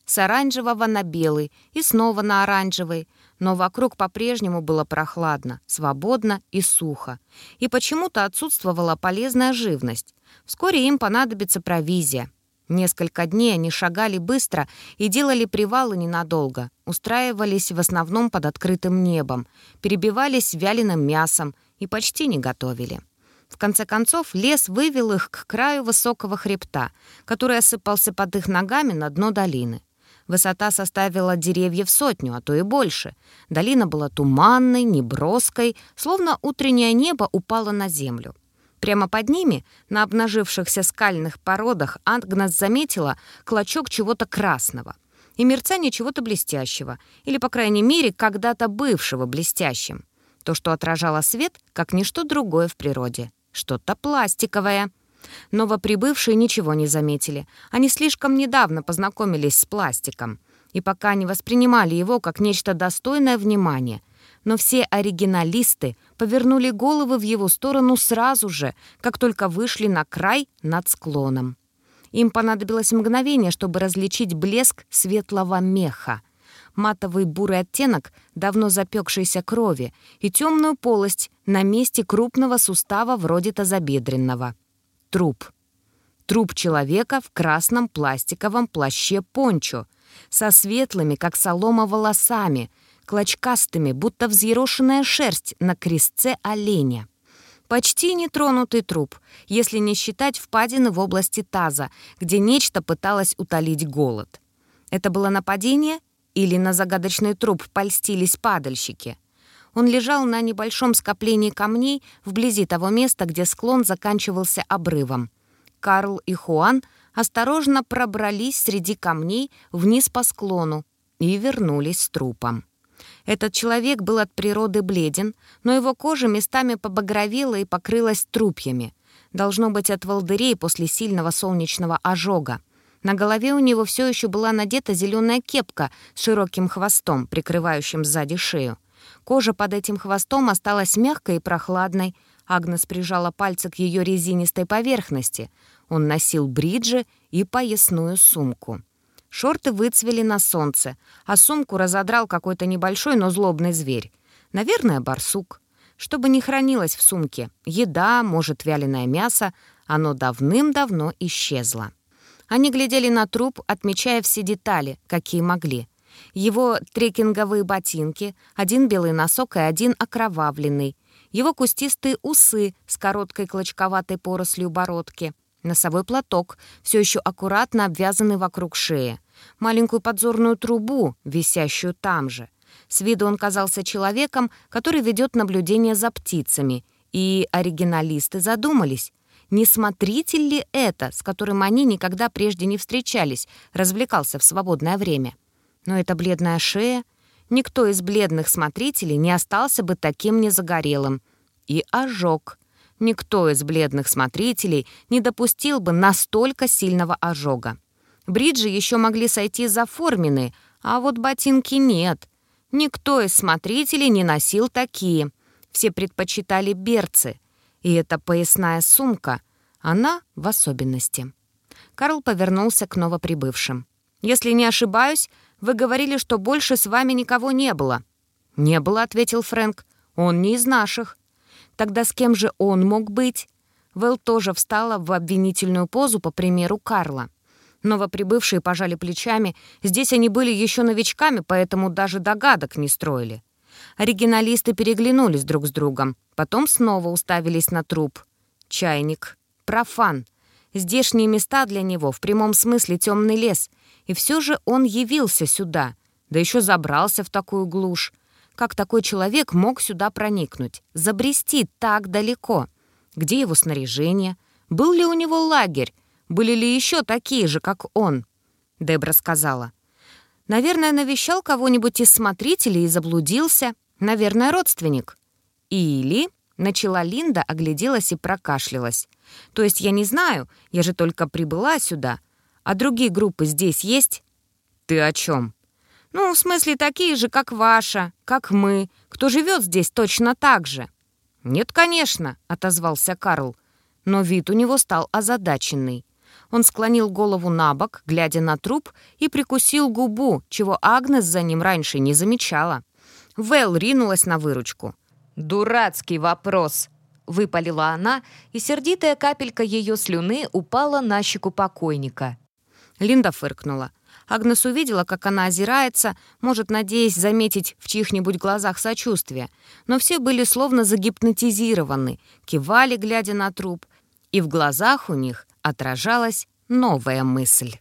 A: С оранжевого на белый и снова на оранжевый. Но вокруг по-прежнему было прохладно, свободно и сухо. И почему-то отсутствовала полезная живность. Вскоре им понадобится провизия. Несколько дней они шагали быстро и делали привалы ненадолго, устраивались в основном под открытым небом, перебивались вяленым мясом и почти не готовили. В конце концов, лес вывел их к краю высокого хребта, который осыпался под их ногами на дно долины. Высота составила деревьев сотню, а то и больше. Долина была туманной, неброской, словно утреннее небо упало на землю. Прямо под ними, на обнажившихся скальных породах, Ангнас заметила клочок чего-то красного и мерцание чего-то блестящего, или, по крайней мере, когда-то бывшего блестящим. То, что отражало свет, как ничто другое в природе. Что-то пластиковое. Новоприбывшие ничего не заметили. Они слишком недавно познакомились с пластиком и пока не воспринимали его как нечто достойное внимания. Но все оригиналисты повернули головы в его сторону сразу же, как только вышли на край над склоном. Им понадобилось мгновение, чтобы различить блеск светлого меха, матовый бурый оттенок давно запекшейся крови и темную полость на месте крупного сустава вроде тазобедренного. Труп. Труп человека в красном пластиковом плаще-пончо, со светлыми, как солома, волосами, клочкастыми, будто взъерошенная шерсть на крестце оленя. Почти нетронутый труп, если не считать впадины в области таза, где нечто пыталось утолить голод. Это было нападение или на загадочный труп польстились падальщики? Он лежал на небольшом скоплении камней вблизи того места, где склон заканчивался обрывом. Карл и Хуан осторожно пробрались среди камней вниз по склону и вернулись с трупом. Этот человек был от природы бледен, но его кожа местами побагровела и покрылась трупьями. Должно быть от волдырей после сильного солнечного ожога. На голове у него все еще была надета зеленая кепка с широким хвостом, прикрывающим сзади шею. Кожа под этим хвостом осталась мягкой и прохладной. Агнес прижала пальцы к ее резинистой поверхности. Он носил бриджи и поясную сумку. Шорты выцвели на солнце, а сумку разодрал какой-то небольшой, но злобный зверь. Наверное, барсук. Чтобы не хранилось в сумке. Еда, может, вяленое мясо. Оно давным-давно исчезло. Они глядели на труп, отмечая все детали, какие могли. Его трекинговые ботинки, один белый носок и один окровавленный. Его кустистые усы с короткой клочковатой порослью бородки. Носовой платок, все еще аккуратно обвязанный вокруг шеи. Маленькую подзорную трубу, висящую там же. С виду он казался человеком, который ведет наблюдение за птицами. И оригиналисты задумались, не смотритель ли это, с которым они никогда прежде не встречались, развлекался в свободное время. Но эта бледная шея... Никто из бледных смотрителей не остался бы таким незагорелым. И ожог. Никто из бледных смотрителей не допустил бы настолько сильного ожога. Бриджи еще могли сойти за форменные, а вот ботинки нет. Никто из смотрителей не носил такие. Все предпочитали берцы. И эта поясная сумка, она в особенности. Карл повернулся к новоприбывшим. «Если не ошибаюсь, вы говорили, что больше с вами никого не было». «Не было», — ответил Фрэнк. «Он не из наших». «Тогда с кем же он мог быть?» Вэл тоже встала в обвинительную позу по примеру Карла. Новоприбывшие пожали плечами. Здесь они были еще новичками, поэтому даже догадок не строили. Оригиналисты переглянулись друг с другом. Потом снова уставились на труп. Чайник. Профан. Здешние места для него в прямом смысле темный лес. И все же он явился сюда. Да еще забрался в такую глушь. Как такой человек мог сюда проникнуть? Забрести так далеко? Где его снаряжение? Был ли у него лагерь? Были ли еще такие же, как он? Дебра сказала. Наверное, навещал кого-нибудь из смотрителей и заблудился. Наверное, родственник. Или... Начала Линда, огляделась и прокашлялась. «То есть я не знаю, я же только прибыла сюда. А другие группы здесь есть?» «Ты о чем?» «Ну, в смысле, такие же, как ваша, как мы, кто живет здесь точно так же». «Нет, конечно», — отозвался Карл. Но вид у него стал озадаченный. Он склонил голову на бок, глядя на труп, и прикусил губу, чего Агнес за ним раньше не замечала. Вэл ринулась на выручку. «Дурацкий вопрос!» — выпалила она, и сердитая капелька ее слюны упала на щеку покойника. Линда фыркнула. Агнес увидела, как она озирается, может, надеясь заметить в чьих-нибудь глазах сочувствие. Но все были словно загипнотизированы, кивали, глядя на труп, и в глазах у них отражалась новая мысль.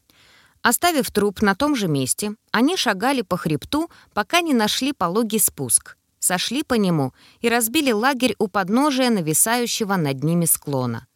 A: Оставив труп на том же месте, они шагали по хребту, пока не нашли пологий спуск. Сошли по нему и разбили лагерь у подножия нависающего над ними склона.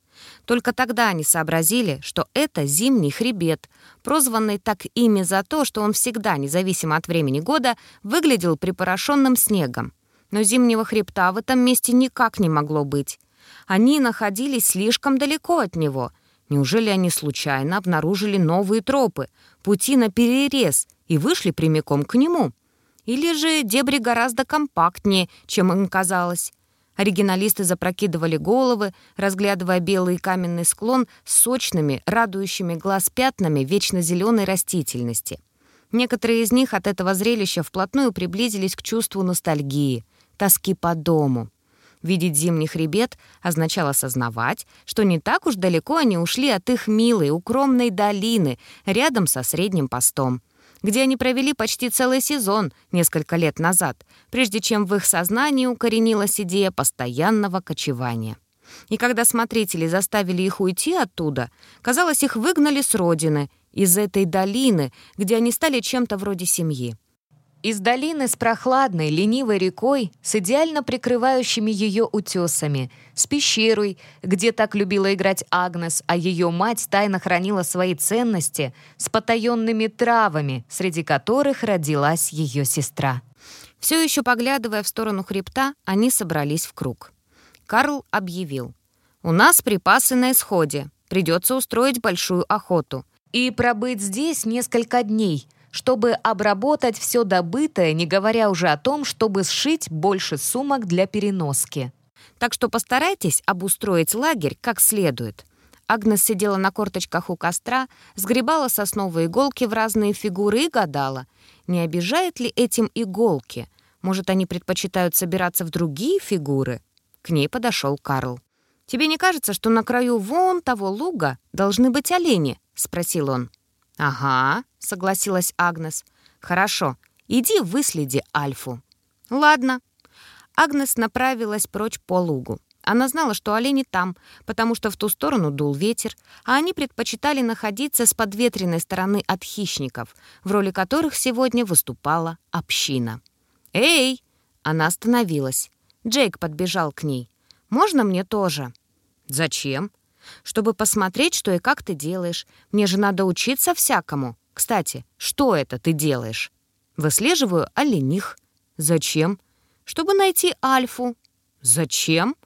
A: Только тогда они сообразили, что это зимний хребет, прозванный так ими за то, что он всегда, независимо от времени года, выглядел припорошенным снегом. Но зимнего хребта в этом месте никак не могло быть. Они находились слишком далеко от него. Неужели они случайно обнаружили новые тропы, пути на перерез и вышли прямиком к нему? Или же дебри гораздо компактнее, чем им казалось? Оригиналисты запрокидывали головы, разглядывая белый каменный склон с сочными, радующими глаз пятнами вечно зеленой растительности. Некоторые из них от этого зрелища вплотную приблизились к чувству ностальгии, тоски по дому. Видеть зимний хребет означало осознавать, что не так уж далеко они ушли от их милой, укромной долины, рядом со средним постом, где они провели почти целый сезон несколько лет назад, прежде чем в их сознании укоренилась идея постоянного кочевания. И когда смотрители заставили их уйти оттуда, казалось, их выгнали с родины, из этой долины, где они стали чем-то вроде семьи. Из долины с прохладной, ленивой рекой, с идеально прикрывающими ее утесами, с пещерой, где так любила играть Агнес, а ее мать тайно хранила свои ценности, с потаенными травами, среди которых родилась ее сестра. Все еще поглядывая в сторону хребта, они собрались в круг. Карл объявил. «У нас припасы на исходе. Придется устроить большую охоту. И пробыть здесь несколько дней — чтобы обработать все добытое, не говоря уже о том, чтобы сшить больше сумок для переноски. Так что постарайтесь обустроить лагерь как следует. Агнес сидела на корточках у костра, сгребала сосновые иголки в разные фигуры и гадала, не обижает ли этим иголки. Может, они предпочитают собираться в другие фигуры? К ней подошел Карл. «Тебе не кажется, что на краю вон того луга должны быть олени?» — спросил он. «Ага», — согласилась Агнес. «Хорошо, иди выследи Альфу». «Ладно». Агнес направилась прочь по лугу. Она знала, что олени там, потому что в ту сторону дул ветер, а они предпочитали находиться с подветренной стороны от хищников, в роли которых сегодня выступала община. «Эй!» Она остановилась. Джейк подбежал к ней. «Можно мне тоже?» «Зачем?» «Чтобы посмотреть, что и как ты делаешь. Мне же надо учиться всякому. Кстати, что это ты делаешь?» «Выслеживаю олених». «Зачем?» «Чтобы найти Альфу». «Зачем?»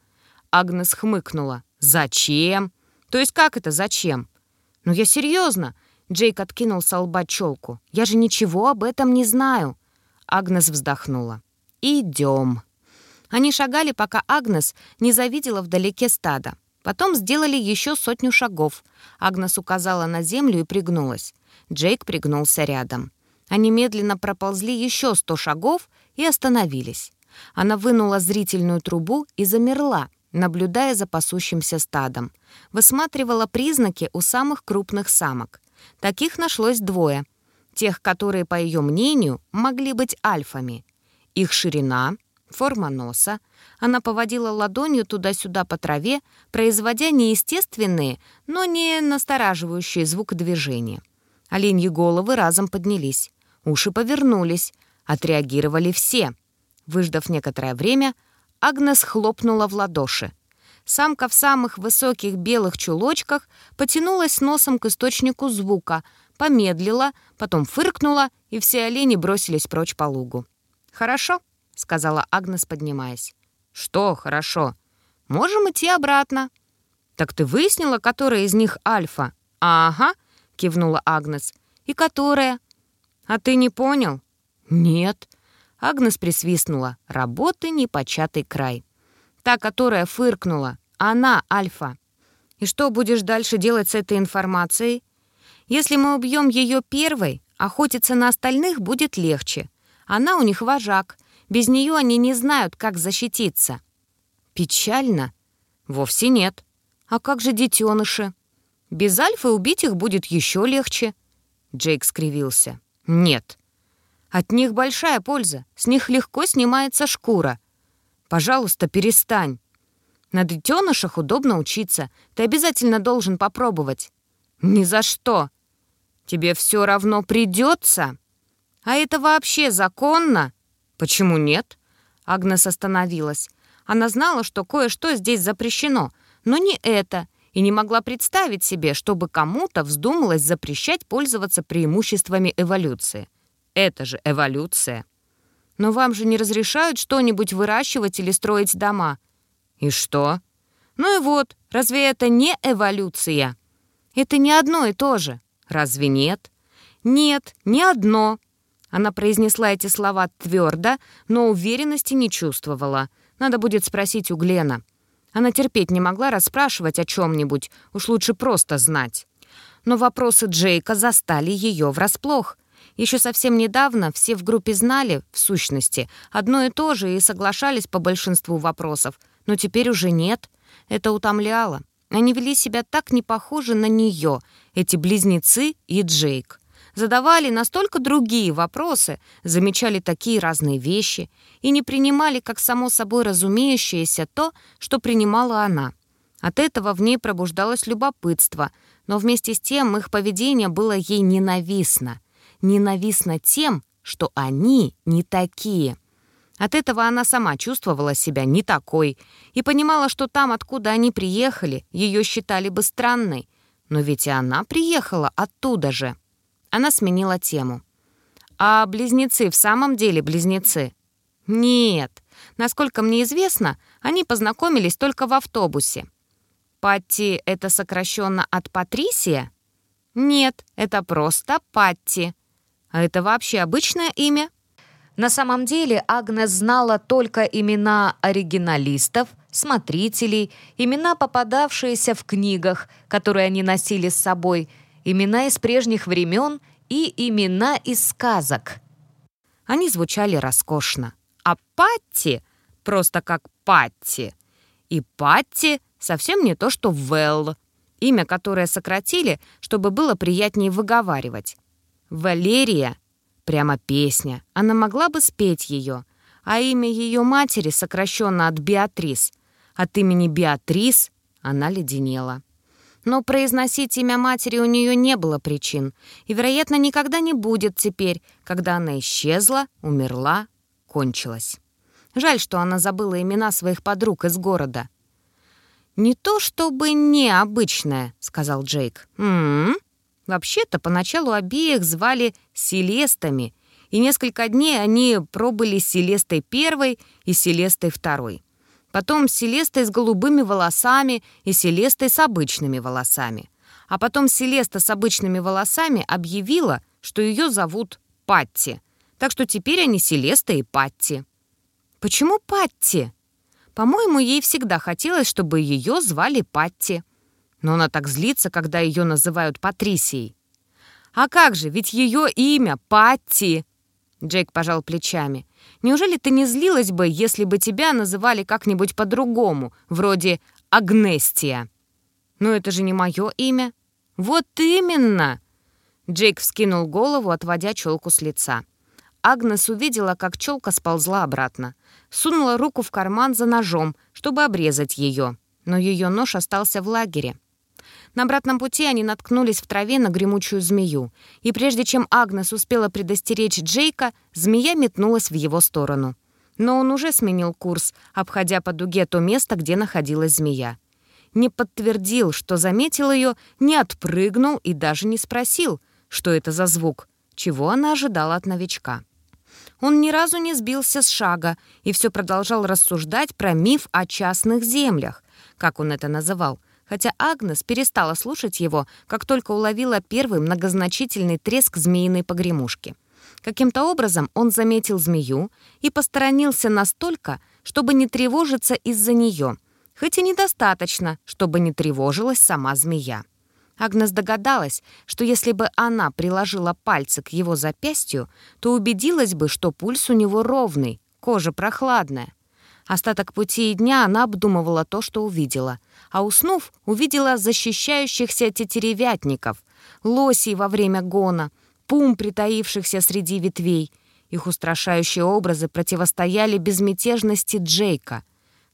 A: Агнес хмыкнула. «Зачем? То есть как это зачем?» «Ну я серьезно. Джейк откинул со лба челку. «Я же ничего об этом не знаю». Агнес вздохнула. «Идем». Они шагали, пока Агнес не завидела вдалеке стада. Потом сделали еще сотню шагов. Агнес указала на землю и пригнулась. Джейк пригнулся рядом. Они медленно проползли еще сто шагов и остановились. Она вынула зрительную трубу и замерла, наблюдая за пасущимся стадом. Высматривала признаки у самых крупных самок. Таких нашлось двое. Тех, которые, по ее мнению, могли быть альфами. Их ширина, форма носа. Она поводила ладонью туда-сюда по траве, производя неестественные, но не настораживающие звук движения. Оленьи головы разом поднялись. Уши повернулись. Отреагировали все. Выждав некоторое время, Агнес хлопнула в ладоши. Самка в самых высоких белых чулочках потянулась носом к источнику звука, помедлила, потом фыркнула, и все олени бросились прочь по лугу. «Хорошо», — сказала Агнес, поднимаясь. «Что хорошо? Можем идти обратно». «Так ты выяснила, которая из них альфа?» «Ага», — кивнула Агнес. «И которая?» «А ты не понял?» «Нет», Агнес присвистнула. Работы непочатый край. Та, которая фыркнула. Она Альфа. И что будешь дальше делать с этой информацией? Если мы убьем ее первой, охотиться на остальных будет легче. Она у них вожак. Без нее они не знают, как защититься. Печально? Вовсе нет. А как же детеныши? Без Альфы убить их будет еще легче. Джейк скривился. Нет. От них большая польза, с них легко снимается шкура. Пожалуйста, перестань. На детенышах удобно учиться, ты обязательно должен попробовать. Ни за что. Тебе все равно придется. А это вообще законно? Почему нет? Агнес остановилась. Она знала, что кое-что здесь запрещено, но не это, и не могла представить себе, чтобы кому-то вздумалось запрещать пользоваться преимуществами эволюции. Это же эволюция. Но вам же не разрешают что-нибудь выращивать или строить дома. И что? Ну и вот, разве это не эволюция? Это не одно и то же. Разве нет? Нет, не одно. Она произнесла эти слова твердо, но уверенности не чувствовала. Надо будет спросить у Глена. Она терпеть не могла расспрашивать о чем-нибудь, уж лучше просто знать. Но вопросы Джейка застали ее врасплох. Еще совсем недавно все в группе знали, в сущности, одно и то же и соглашались по большинству вопросов, но теперь уже нет. Это утомляло. Они вели себя так не похоже на нее, эти близнецы и Джейк. Задавали настолько другие вопросы, замечали такие разные вещи и не принимали как само собой разумеющееся то, что принимала она. От этого в ней пробуждалось любопытство, но вместе с тем их поведение было ей ненавистно ненавистна тем, что они не такие. От этого она сама чувствовала себя не такой и понимала, что там, откуда они приехали, ее считали бы странной. Но ведь и она приехала оттуда же. Она сменила тему. «А близнецы в самом деле близнецы?» «Нет. Насколько мне известно, они познакомились только в автобусе». «Патти — это сокращенно от Патрисия?» «Нет, это просто Патти», а это вообще обычное имя? На самом деле Агнес знала только имена оригиналистов, смотрителей, имена, попадавшиеся в книгах, которые они носили с собой, имена из прежних времен и имена из сказок. Они звучали роскошно. а Патти просто как Патти. И Патти совсем не то, что Велл, имя которое сократили, чтобы было приятнее выговаривать. Валерия — прямо песня, она могла бы спеть ее, а имя ее матери сокращенно от Беатрис. От имени Беатрис она леденела. Но произносить имя матери у нее не было причин, и, вероятно, никогда не будет теперь, когда она исчезла, умерла, кончилась. Жаль, что она забыла имена своих подруг из города. «Не то чтобы необычное», — сказал Джейк. «М-м-м. Вообще-то поначалу обеих звали Селестами, и несколько дней они пробыли Селестой первой и Селестой второй потом Селестой с голубыми волосами и Селестой с обычными волосами. А потом Селеста с обычными волосами объявила, что ее зовут Патти. Так что теперь они Селеста и Патти. Почему Патти? По-моему, ей всегда хотелось, чтобы ее звали Патти. Но она так злится, когда ее называют Патрисией. А как же, ведь ее имя Патти. Джейк пожал плечами. Неужели ты не злилась бы, если бы тебя называли как-нибудь по-другому, вроде Агнестия? Но это же не мое имя. Вот именно! Джейк вскинул голову, отводя челку с лица. Агнес увидела, как челка сползла обратно. Сунула руку в карман за ножом, чтобы обрезать ее. Но ее нож остался в лагере. На обратном пути они наткнулись в траве на гремучую змею, и прежде чем Агнес успела предостеречь Джейка, змея метнулась в его сторону. Но он уже сменил курс, обходя по дуге то место, где находилась змея. Не подтвердил, что заметил ее, не отпрыгнул и даже не спросил, что это за звук, чего она ожидала от новичка. Он ни разу не сбился с шага и все продолжал рассуждать про миф о частных землях, как он это называл, хотя Агнес перестала слушать его, как только уловила первый многозначительный треск змеиной погремушки. Каким-то образом он заметил змею и посторонился настолько, чтобы не тревожиться из-за нее, хоть и недостаточно, чтобы не тревожилась сама змея. Агнес догадалась, что если бы она приложила пальцы к его запястью, то убедилась бы, что пульс у него ровный, кожа прохладная. Остаток пути и дня она обдумывала то, что увидела. А уснув, увидела защищающихся тетеревятников, лосей во время гона, пум, притаившихся среди ветвей. Их устрашающие образы противостояли безмятежности Джейка.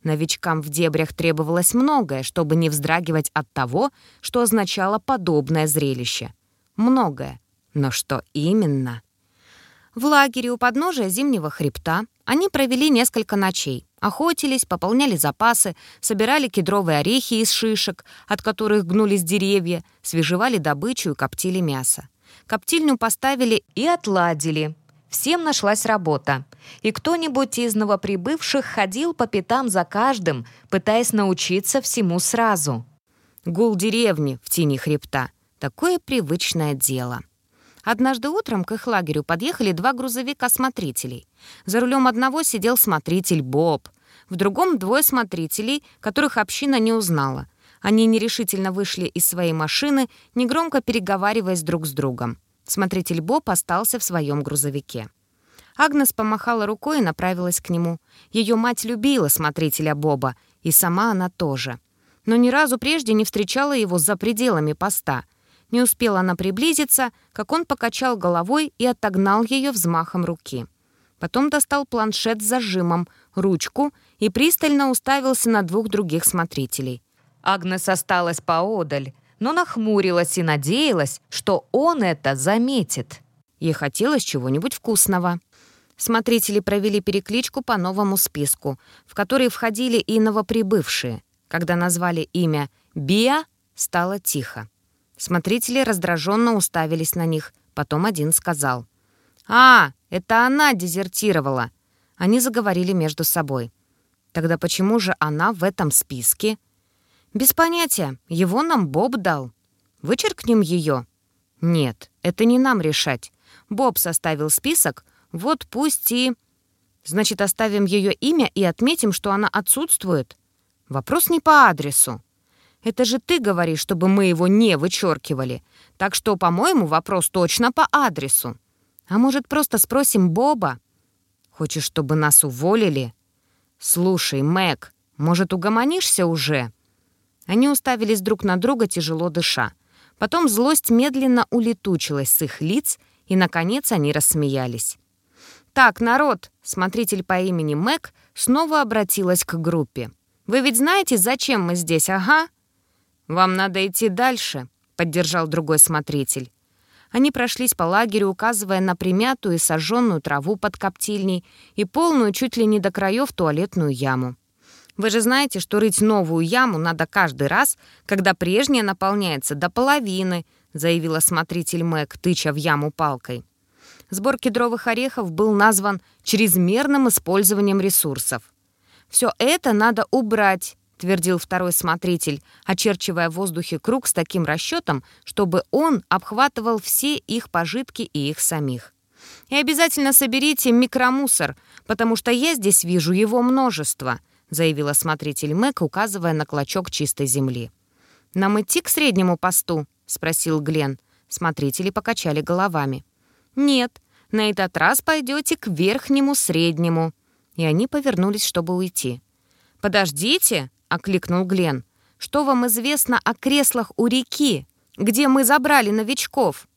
A: Новичкам в дебрях требовалось многое, чтобы не вздрагивать от того, что означало подобное зрелище. Многое. Но что именно? В лагере у подножия Зимнего хребта они провели несколько ночей. Охотились, пополняли запасы, собирали кедровые орехи из шишек, от которых гнулись деревья, свежевали добычу и коптили мясо. Коптильню поставили и отладили. Всем нашлась работа. И кто-нибудь из новоприбывших ходил по пятам за каждым, пытаясь научиться всему сразу. Гул деревни в тени хребта. Такое привычное дело. Однажды утром к их лагерю подъехали два грузовика смотрителей. За рулем одного сидел смотритель Боб, в другом — двое смотрителей, которых община не узнала. Они нерешительно вышли из своей машины, негромко переговариваясь друг с другом. Смотритель Боб остался в своем грузовике. Агнес помахала рукой и направилась к нему. Ее мать любила смотрителя Боба, и сама она тоже. Но ни разу прежде не встречала его за пределами поста — не успела она приблизиться, как он покачал головой и отогнал ее взмахом руки. Потом достал планшет с зажимом, ручку и пристально уставился на двух других смотрителей. Агнес осталась поодаль, но нахмурилась и надеялась, что он это заметит. Ей хотелось чего-нибудь вкусного. Смотрители провели перекличку по новому списку, в который входили и новоприбывшие. Когда назвали имя «Биа», стало тихо. Смотрители раздраженно уставились на них. Потом один сказал. «А, это она дезертировала!» Они заговорили между собой. «Тогда почему же она в этом списке?» «Без понятия. Его нам Боб дал. Вычеркнем ее?» «Нет, это не нам решать. Боб составил список, вот пусть и...» «Значит, оставим ее имя и отметим, что она отсутствует?» «Вопрос не по адресу». Это же ты говоришь, чтобы мы его не вычеркивали. Так что, по-моему, вопрос точно по адресу. А может, просто спросим Боба? Хочешь, чтобы нас уволили? Слушай, Мэг, может, угомонишься уже?» Они уставились друг на друга, тяжело дыша. Потом злость медленно улетучилась с их лиц, и, наконец, они рассмеялись. «Так, народ!» — смотритель по имени Мэг снова обратилась к группе. «Вы ведь знаете, зачем мы здесь, ага?» «Вам надо идти дальше», — поддержал другой смотритель. Они прошлись по лагерю, указывая на примятую и сожженную траву под коптильней и полную чуть ли не до краев туалетную яму. Вы же знаете, что рыть новую яму надо каждый раз, когда прежняя наполняется до половины, заявила смотритель Мэг, тыча в яму палкой. Сбор кедровых орехов был назван чрезмерным использованием ресурсов. «Все это надо убрать», — твердил второй смотритель, очерчивая в воздухе круг с таким расчетом, чтобы он обхватывал все их пожитки и их самих. «И обязательно соберите микромусор, потому что я здесь вижу его множество», — заявила смотритель Мэг, указывая на клочок чистой земли. «Нам идти к среднему посту?» — спросил Глен. Смотрители покачали головами. «Нет, на этот раз пойдете к верхнему среднему». И они повернулись, чтобы уйти. «Подождите!» — окликнул Глен. «Что вам известно о креслах у реки, где мы забрали новичков?»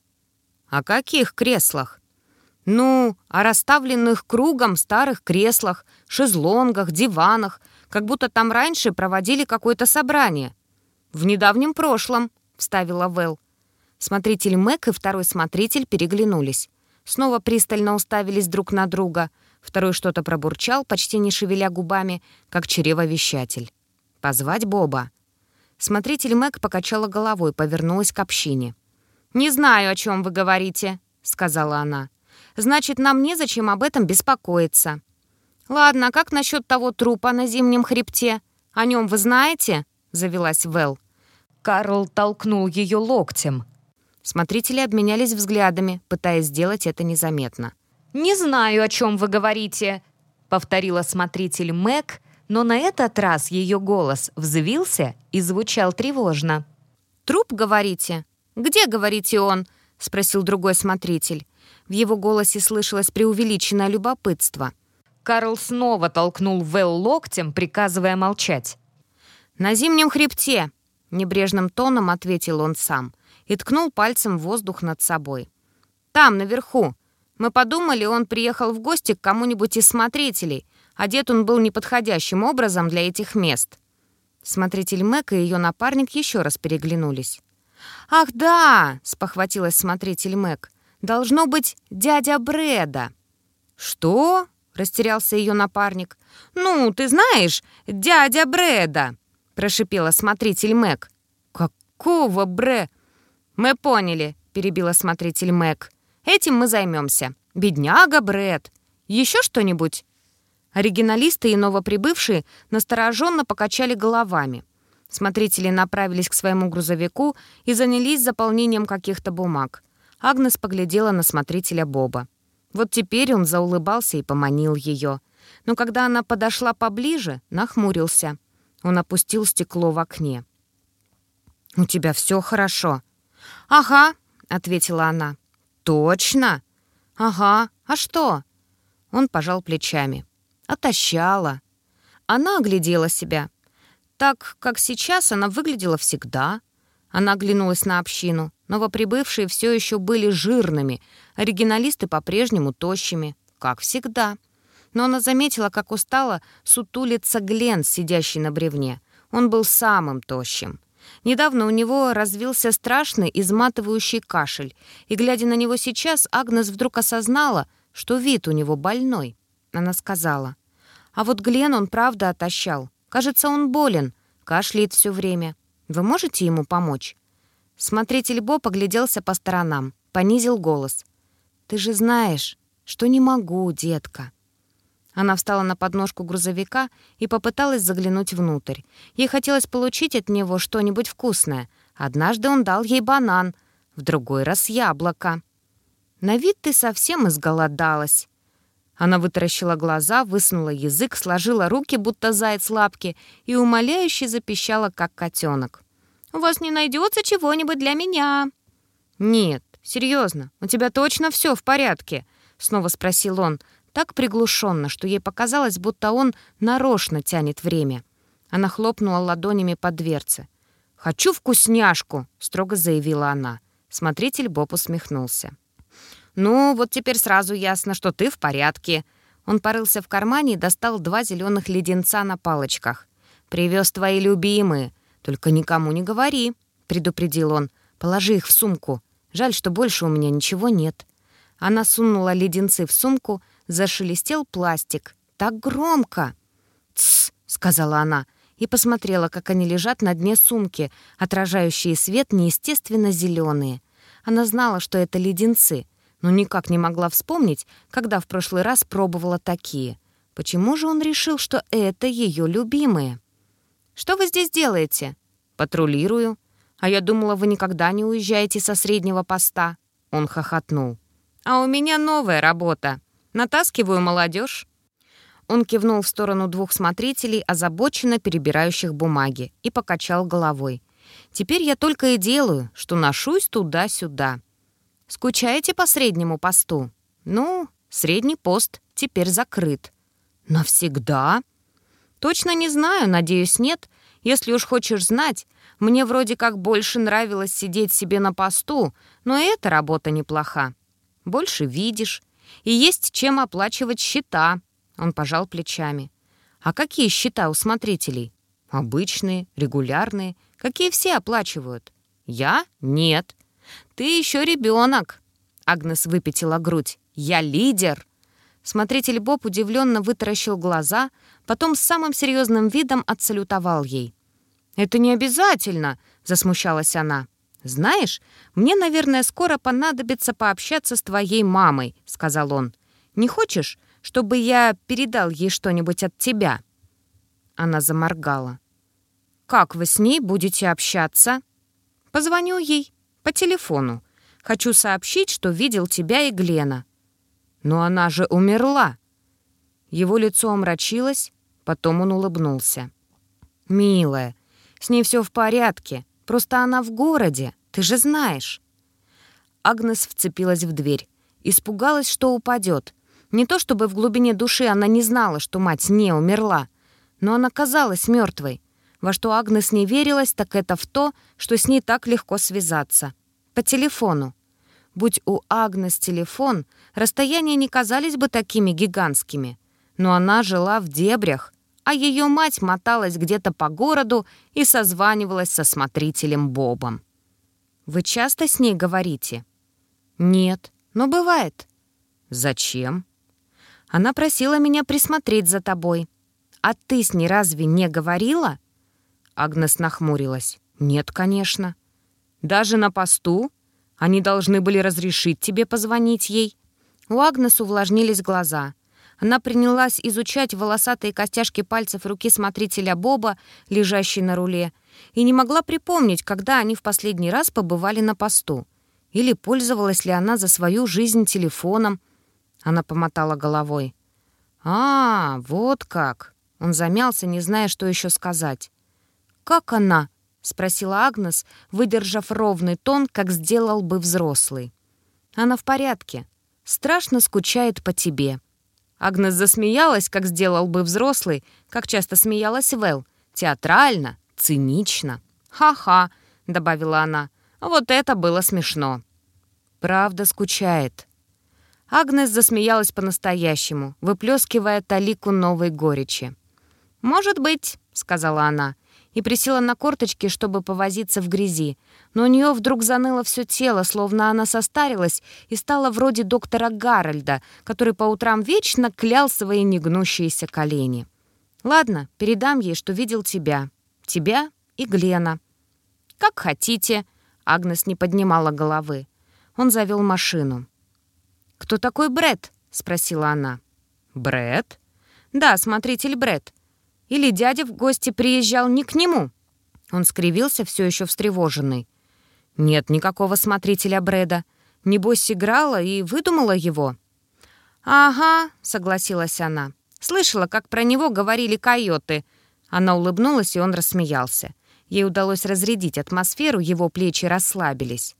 A: «О каких креслах?» «Ну, о расставленных кругом старых креслах, шезлонгах, диванах, как будто там раньше проводили какое-то собрание». «В недавнем прошлом», — вставила Вэл. Смотритель Мэг и второй смотритель переглянулись. Снова пристально уставились друг на друга. Второй что-то пробурчал, почти не шевеля губами, как чревовещатель. «Позвать Боба?» Смотритель Мэг покачала головой, повернулась к общине. «Не знаю, о чем вы говорите», — сказала она. «Значит, нам незачем об этом беспокоиться». «Ладно, а как насчет того трупа на зимнем хребте? О нем вы знаете?» — завелась Вэл. Карл толкнул ее локтем, Смотрители обменялись взглядами, пытаясь сделать это незаметно. «Не знаю, о чем вы говорите», — повторила смотритель Мэг, но на этот раз ее голос взвился и звучал тревожно. «Труп, говорите? Где, говорите, он?» — спросил другой смотритель. В его голосе слышалось преувеличенное любопытство. Карл снова толкнул Вэл локтем, приказывая молчать. «На зимнем хребте», — небрежным тоном ответил он сам — и ткнул пальцем в воздух над собой. «Там, наверху. Мы подумали, он приехал в гости к кому-нибудь из смотрителей. Одет он был неподходящим образом для этих мест». Смотритель Мэг и ее напарник еще раз переглянулись. «Ах, да!» — спохватилась смотритель Мэг. «Должно быть дядя Брэда». «Что?» — растерялся ее напарник. «Ну, ты знаешь, дядя Брэда!» — прошипела смотритель Мэг. «Какого Бре?» «Мы поняли», — перебила смотритель Мэг. «Этим мы займемся. Бедняга Брэд. Еще что-нибудь?» Оригиналисты и новоприбывшие настороженно покачали головами. Смотрители направились к своему грузовику и занялись заполнением каких-то бумаг. Агнес поглядела на смотрителя Боба. Вот теперь он заулыбался и поманил ее. Но когда она подошла поближе, нахмурился. Он опустил стекло в окне. «У тебя все хорошо», «Ага», — ответила она. «Точно?» «Ага. А что?» Он пожал плечами. «Отощала». Она оглядела себя. Так, как сейчас, она выглядела всегда. Она оглянулась на общину. Новоприбывшие все еще были жирными, оригиналисты по-прежнему тощими, как всегда. Но она заметила, как устала сутулится Глен, сидящий на бревне. Он был самым тощим. Недавно у него развился страшный изматывающий кашель, и, глядя на него сейчас, Агнес вдруг осознала, что вид у него больной. Она сказала, «А вот Глен он правда отощал. Кажется, он болен, кашляет все время. Вы можете ему помочь?» Смотритель Бо погляделся по сторонам, понизил голос. «Ты же знаешь, что не могу, детка». Она встала на подножку грузовика и попыталась заглянуть внутрь. Ей хотелось получить от него что-нибудь вкусное. Однажды он дал ей банан, в другой раз яблоко. «На вид ты совсем изголодалась». Она вытаращила глаза, высунула язык, сложила руки, будто заяц лапки, и умоляюще запищала, как котенок. «У вас не найдется чего-нибудь для меня?» «Нет, серьезно, у тебя точно все в порядке?» — снова спросил он, так приглушенно, что ей показалось, будто он нарочно тянет время. Она хлопнула ладонями по дверце. «Хочу вкусняшку!» — строго заявила она. Смотритель Боб усмехнулся. «Ну, вот теперь сразу ясно, что ты в порядке». Он порылся в кармане и достал два зеленых леденца на палочках. «Привез твои любимые. Только никому не говори», — предупредил он. «Положи их в сумку. Жаль, что больше у меня ничего нет». Она сунула леденцы в сумку, зашелестел пластик. «Так громко!» «Тсс!» — сказала она и посмотрела, как они лежат на дне сумки, отражающие свет неестественно зеленые. Она знала, что это леденцы, но никак не могла вспомнить, когда в прошлый раз пробовала такие. Почему же он решил, что это ее любимые? «Что вы здесь делаете?» «Патрулирую. А я думала, вы никогда не уезжаете со среднего поста». Он хохотнул. «А у меня новая работа. Натаскиваю молодежь. Он кивнул в сторону двух смотрителей, озабоченно перебирающих бумаги, и покачал головой. «Теперь я только и делаю, что ношусь туда-сюда. Скучаете по среднему посту? Ну, средний пост теперь закрыт. Навсегда? Точно не знаю, надеюсь, нет. Если уж хочешь знать, мне вроде как больше нравилось сидеть себе на посту, но эта работа неплоха. Больше видишь, и есть чем оплачивать счета, он пожал плечами. «А какие счета у смотрителей?» «Обычные, регулярные, какие все оплачивают». «Я? Нет». «Ты еще ребенок!» Агнес выпятила грудь. «Я лидер!» Смотритель Боб удивленно вытаращил глаза, потом с самым серьезным видом отсалютовал ей. «Это не обязательно!» — засмущалась она. «Знаешь, мне, наверное, скоро понадобится пообщаться с твоей мамой», — сказал он. «Не хочешь, чтобы я передал ей что-нибудь от тебя». Она заморгала. «Как вы с ней будете общаться?» «Позвоню ей по телефону. Хочу сообщить, что видел тебя и Глена». «Но она же умерла». Его лицо омрачилось, потом он улыбнулся. «Милая, с ней все в порядке, просто она в городе, ты же знаешь». Агнес вцепилась в дверь, испугалась, что упадет, не то чтобы в глубине души она не знала, что мать не умерла, но она казалась мертвой. Во что Агнес не верилась, так это в то, что с ней так легко связаться. По телефону. Будь у Агнес телефон, расстояния не казались бы такими гигантскими. Но она жила в дебрях, а ее мать моталась где-то по городу и созванивалась со смотрителем Бобом. «Вы часто с ней говорите?» «Нет, но бывает». «Зачем?» Она просила меня присмотреть за тобой. А ты с ней разве не говорила?» Агнес нахмурилась. «Нет, конечно». «Даже на посту? Они должны были разрешить тебе позвонить ей?» У Агнес увлажнились глаза. Она принялась изучать волосатые костяшки пальцев руки смотрителя Боба, лежащей на руле, и не могла припомнить, когда они в последний раз побывали на посту. Или пользовалась ли она за свою жизнь телефоном, она помотала головой. «А, вот как!» Он замялся, не зная, что еще сказать. «Как она?» — спросила Агнес, выдержав ровный тон, как сделал бы взрослый. «Она в порядке. Страшно скучает по тебе». Агнес засмеялась, как сделал бы взрослый, как часто смеялась Вэл. Театрально, цинично. «Ха-ха», — добавила она. «Вот это было смешно». «Правда скучает», Агнес засмеялась по-настоящему, выплескивая талику новой горечи. «Может быть», — сказала она, и присела на корточки, чтобы повозиться в грязи. Но у нее вдруг заныло все тело, словно она состарилась и стала вроде доктора Гарольда, который по утрам вечно клял свои негнущиеся колени. «Ладно, передам ей, что видел тебя. Тебя и Глена». «Как хотите», — Агнес не поднимала головы. Он завел машину. «Кто такой Бред? спросила она. Бред? «Да, смотритель Бред. Или дядя в гости приезжал не к нему?» Он скривился, все еще встревоженный. «Нет никакого смотрителя Брэда. Небось, играла и выдумала его». «Ага», — согласилась она. «Слышала, как про него говорили койоты». Она улыбнулась, и он рассмеялся. Ей удалось разрядить атмосферу, его плечи расслабились.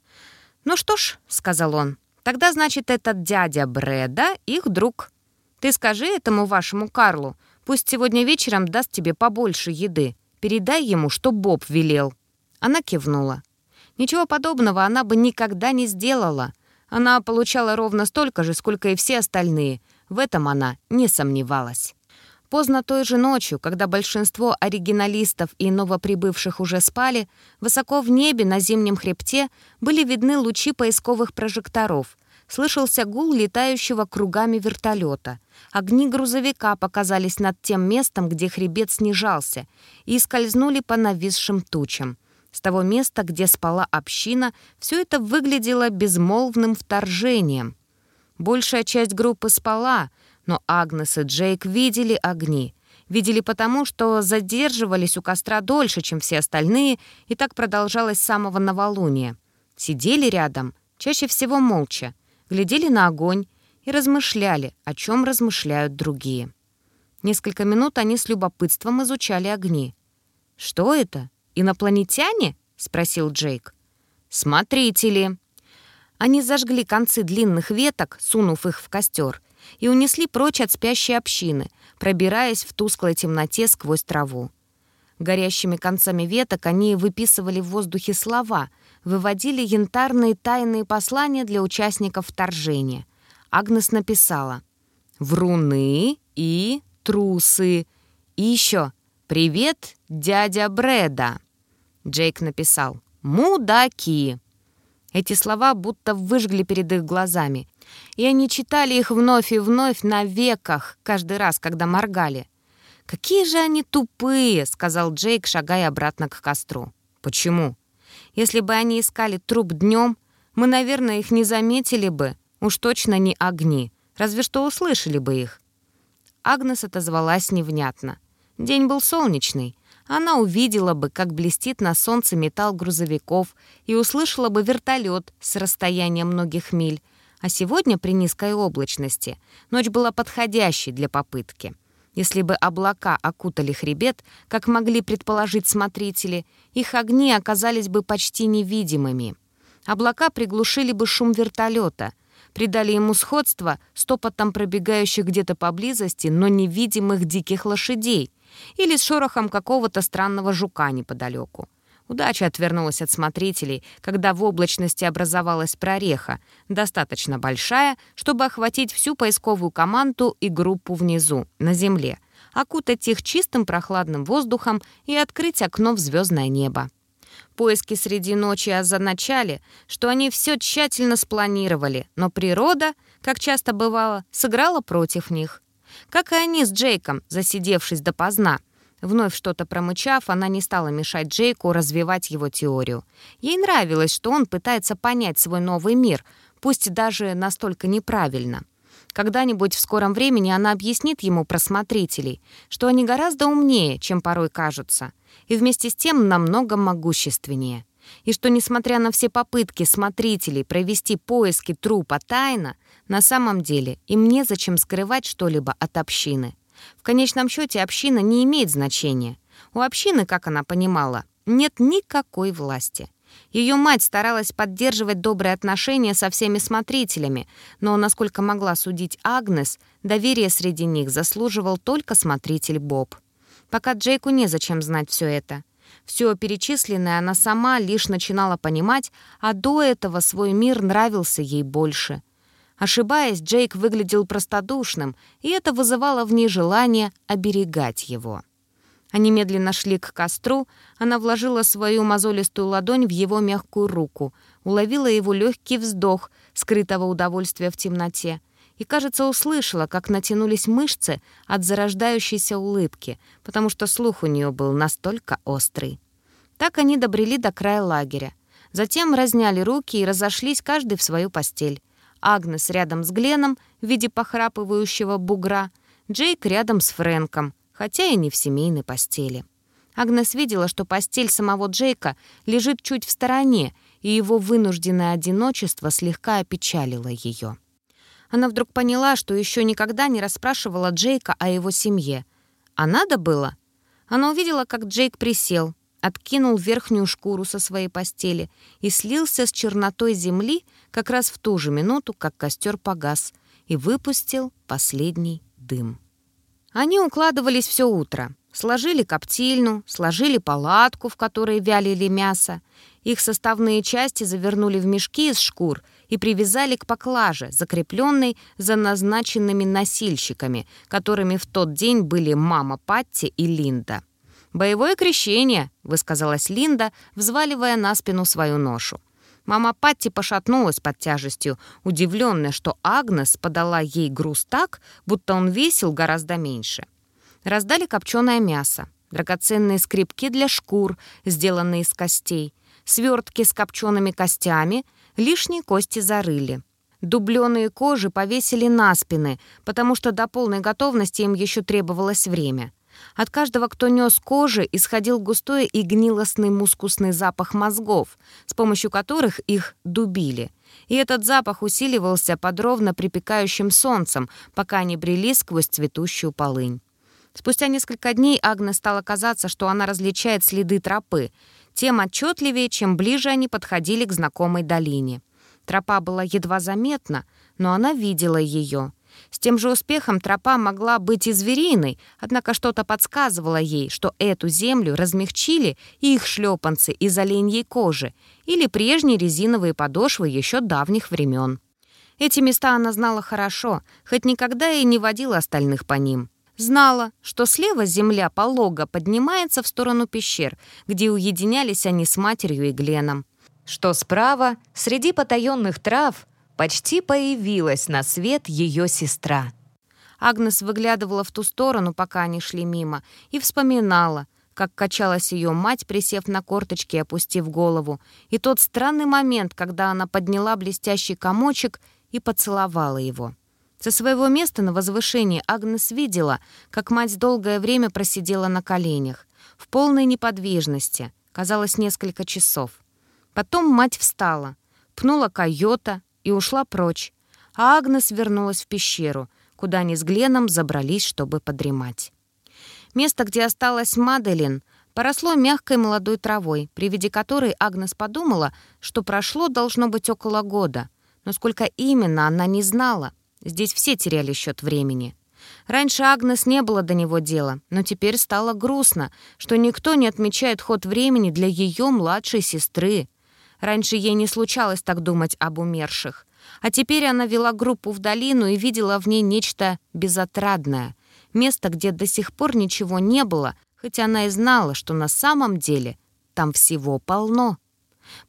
A: «Ну что ж», — сказал он, Тогда, значит, этот дядя Брэда их друг. Ты скажи этому вашему Карлу, пусть сегодня вечером даст тебе побольше еды. Передай ему, что Боб велел». Она кивнула. Ничего подобного она бы никогда не сделала. Она получала ровно столько же, сколько и все остальные. В этом она не сомневалась. Поздно той же ночью, когда большинство оригиналистов и новоприбывших уже спали, высоко в небе на зимнем хребте были видны лучи поисковых прожекторов. Слышался гул летающего кругами вертолета. Огни грузовика показались над тем местом, где хребет снижался, и скользнули по нависшим тучам. С того места, где спала община, все это выглядело безмолвным вторжением. Большая часть группы спала — но Агнес и Джейк видели огни. Видели потому, что задерживались у костра дольше, чем все остальные, и так продолжалось с самого новолуния. Сидели рядом, чаще всего молча, глядели на огонь и размышляли, о чем размышляют другие. Несколько минут они с любопытством изучали огни. «Что это? Инопланетяне?» — спросил Джейк. «Смотрители». Они зажгли концы длинных веток, сунув их в костер, и унесли прочь от спящей общины, пробираясь в тусклой темноте сквозь траву. Горящими концами веток они выписывали в воздухе слова, выводили янтарные тайные послания для участников вторжения. Агнес написала «Вруны и трусы». И еще «Привет, дядя Бреда». Джейк написал «Мудаки». Эти слова будто выжгли перед их глазами, и они читали их вновь и вновь на веках, каждый раз, когда моргали. «Какие же они тупые!» — сказал Джейк, шагая обратно к костру. «Почему? Если бы они искали труп днем, мы, наверное, их не заметили бы. Уж точно не огни. Разве что услышали бы их». Агнес отозвалась невнятно. День был солнечный, она увидела бы, как блестит на солнце металл грузовиков и услышала бы вертолет с расстояния многих миль. А сегодня при низкой облачности ночь была подходящей для попытки. Если бы облака окутали хребет, как могли предположить смотрители, их огни оказались бы почти невидимыми. Облака приглушили бы шум вертолета, придали ему сходство с топотом пробегающих где-то поблизости, но невидимых диких лошадей, или с шорохом какого-то странного жука неподалеку. Удача отвернулась от смотрителей, когда в облачности образовалась прореха, достаточно большая, чтобы охватить всю поисковую команду и группу внизу, на земле, окутать их чистым прохладным воздухом и открыть окно в звездное небо. Поиски среди ночи означали, что они все тщательно спланировали, но природа, как часто бывало, сыграла против них. Как и они с Джейком, засидевшись допоздна. Вновь что-то промычав, она не стала мешать Джейку развивать его теорию. Ей нравилось, что он пытается понять свой новый мир, пусть даже настолько неправильно. Когда-нибудь в скором времени она объяснит ему про смотрителей, что они гораздо умнее, чем порой кажутся, и вместе с тем намного могущественнее. И что, несмотря на все попытки смотрителей провести поиски трупа тайно, на самом деле им незачем скрывать что-либо от общины. В конечном счете община не имеет значения. У общины, как она понимала, нет никакой власти. Ее мать старалась поддерживать добрые отношения со всеми смотрителями, но, насколько могла судить Агнес, доверие среди них заслуживал только смотритель Боб. Пока Джейку незачем знать все это. Все перечисленное она сама лишь начинала понимать, а до этого свой мир нравился ей больше. Ошибаясь, Джейк выглядел простодушным, и это вызывало в ней желание оберегать его. Они медленно шли к костру, она вложила свою мозолистую ладонь в его мягкую руку, уловила его легкий вздох, скрытого удовольствия в темноте, и, кажется, услышала, как натянулись мышцы от зарождающейся улыбки, потому что слух у нее был настолько острый. Так они добрели до края лагеря. Затем разняли руки и разошлись каждый в свою постель. Агнес рядом с Гленом в виде похрапывающего бугра, Джейк рядом с Фрэнком, хотя и не в семейной постели. Агнес видела, что постель самого Джейка лежит чуть в стороне, и его вынужденное одиночество слегка опечалило ее. Она вдруг поняла, что еще никогда не расспрашивала Джейка о его семье. А надо было? Она увидела, как Джейк присел, откинул верхнюю шкуру со своей постели и слился с чернотой земли как раз в ту же минуту, как костер погас, и выпустил последний дым. Они укладывались все утро. Сложили коптильну, сложили палатку, в которой вялили мясо. Их составные части завернули в мешки из шкур и привязали к поклаже, закрепленной за назначенными носильщиками, которыми в тот день были мама Патти и Линда. «Боевое крещение», — высказалась Линда, взваливая на спину свою ношу. Мама Патти пошатнулась под тяжестью, удивленная, что Агнес подала ей груз так, будто он весил гораздо меньше. Раздали копченое мясо, драгоценные скребки для шкур, сделанные из костей, свертки с копчеными костями, лишние кости зарыли. Дубленые кожи повесили на спины, потому что до полной готовности им еще требовалось время. От каждого, кто нес кожи, исходил густой и гнилостный мускусный запах мозгов, с помощью которых их дубили. И этот запах усиливался под ровно припекающим солнцем, пока они брели сквозь цветущую полынь. Спустя несколько дней Агне стало казаться, что она различает следы тропы, тем отчетливее, чем ближе они подходили к знакомой долине. Тропа была едва заметна, но она видела ее. С тем же успехом тропа могла быть и звериной, однако что-то подсказывало ей, что эту землю размягчили их шлепанцы из оленьей кожи или прежние резиновые подошвы еще давних времен. Эти места она знала хорошо, хоть никогда и не водила остальных по ним. Знала, что слева земля полого поднимается в сторону пещер, где уединялись они с матерью и Гленом. Что справа, среди потаенных трав, почти появилась на свет ее сестра. Агнес выглядывала в ту сторону, пока они шли мимо, и вспоминала, как качалась ее мать, присев на корточки и опустив голову, и тот странный момент, когда она подняла блестящий комочек и поцеловала его. Со своего места на возвышении Агнес видела, как мать долгое время просидела на коленях, в полной неподвижности, казалось, несколько часов. Потом мать встала, пнула койота и ушла прочь, а Агнес вернулась в пещеру, куда они с Гленом забрались, чтобы подремать. Место, где осталась Маделин, поросло мягкой молодой травой, при виде которой Агнес подумала, что прошло должно быть около года, но сколько именно она не знала — Здесь все теряли счет времени. Раньше Агнес не было до него дела, но теперь стало грустно, что никто не отмечает ход времени для ее младшей сестры. Раньше ей не случалось так думать об умерших. А теперь она вела группу в долину и видела в ней нечто безотрадное. Место, где до сих пор ничего не было, хотя она и знала, что на самом деле там всего полно.